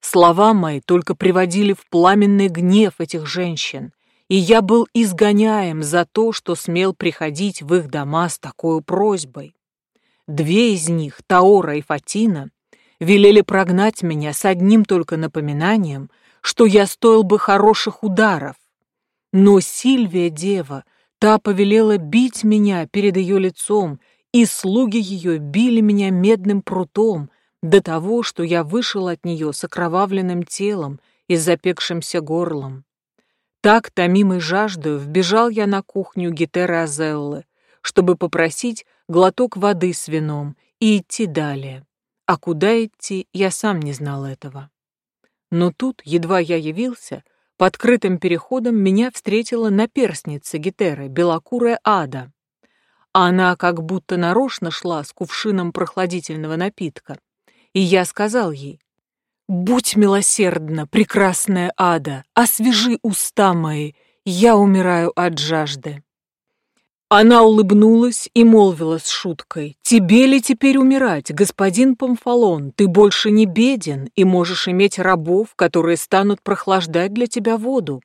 Слова мои только приводили в пламенный гнев этих женщин, и я был изгоняем за то, что смел приходить в их дома с такой просьбой. Две из них, Таора и Фатина, велели прогнать меня с одним только напоминанием, что я стоил бы хороших ударов. Но Сильвия Дева Та повелела бить меня перед ее лицом, и слуги ее били меня медным прутом до того, что я вышел от нее с окровавленным телом и запекшимся горлом. Так, томимой жаждою, вбежал я на кухню Гетеры Азеллы, чтобы попросить глоток воды с вином и идти далее. А куда идти, я сам не знал этого. Но тут, едва я явился, под крытым переходом меня встретила наперстница Гетеры, белокурая ада. Она как будто нарочно шла с кувшином прохладительного напитка. И я сказал ей, «Будь милосердна, прекрасная ада, освежи уста мои, я умираю от жажды». Она улыбнулась и молвила с шуткой. «Тебе ли теперь умирать, господин Памфалон? Ты больше не беден и можешь иметь рабов, которые станут прохлаждать для тебя воду».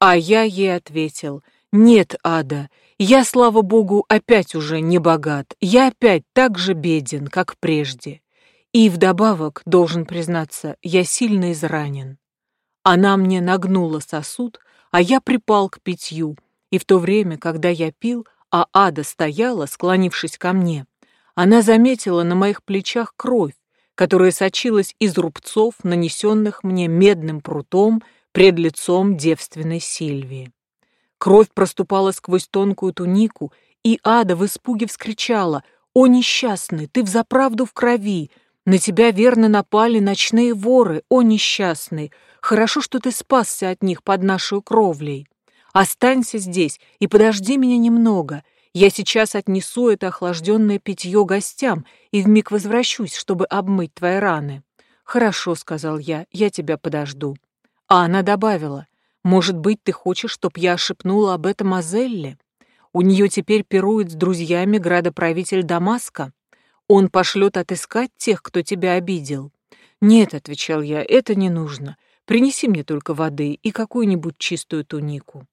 А я ей ответил. «Нет, Ада, я, слава богу, опять уже не богат. Я опять так же беден, как прежде. И вдобавок, должен признаться, я сильно изранен». Она мне нагнула сосуд, а я припал к питью, и в то время, когда я пил, а Ада стояла, склонившись ко мне, она заметила на моих плечах кровь, которая сочилась из рубцов, нанесенных мне медным прутом пред лицом девственной Сильвии. Кровь проступала сквозь тонкую тунику, и Ада в испуге вскричала «О, несчастный, ты взаправду в крови! На тебя верно напали ночные воры, о, несчастный! Хорошо, что ты спасся от них под нашу кровлей!» Останься здесь и подожди меня немного. Я сейчас отнесу это охлажденное питье гостям и вмиг возвращусь, чтобы обмыть твои раны. Хорошо, сказал я, я тебя подожду. А она добавила, может быть, ты хочешь, чтоб я шепнула об этом Азелле? У нее теперь пирует с друзьями градоправитель Дамаска. Он пошлет отыскать тех, кто тебя обидел. Нет, отвечал я, это не нужно. Принеси мне только воды и какую-нибудь чистую тунику.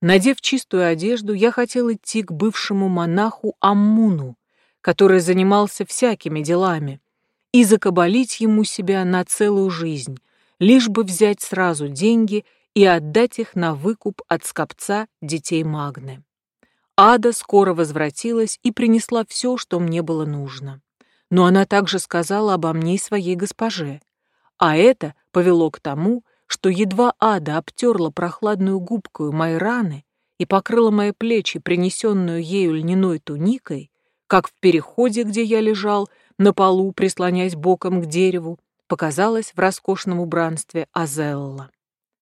Надев чистую одежду, я хотел идти к бывшему монаху Аммуну, который занимался всякими делами, и закабалить ему себя на целую жизнь, лишь бы взять сразу деньги и отдать их на выкуп от скопца детей Магны. Ада скоро возвратилась и принесла все, что мне было нужно. Но она также сказала обо мне и своей госпоже. А это повело к тому, что едва ада обтерла прохладную губкою мои раны и покрыла мои плечи, принесенную ею льняной туникой, как в переходе, где я лежал, на полу, прислонясь боком к дереву, показалась в роскошном убранстве Азелла.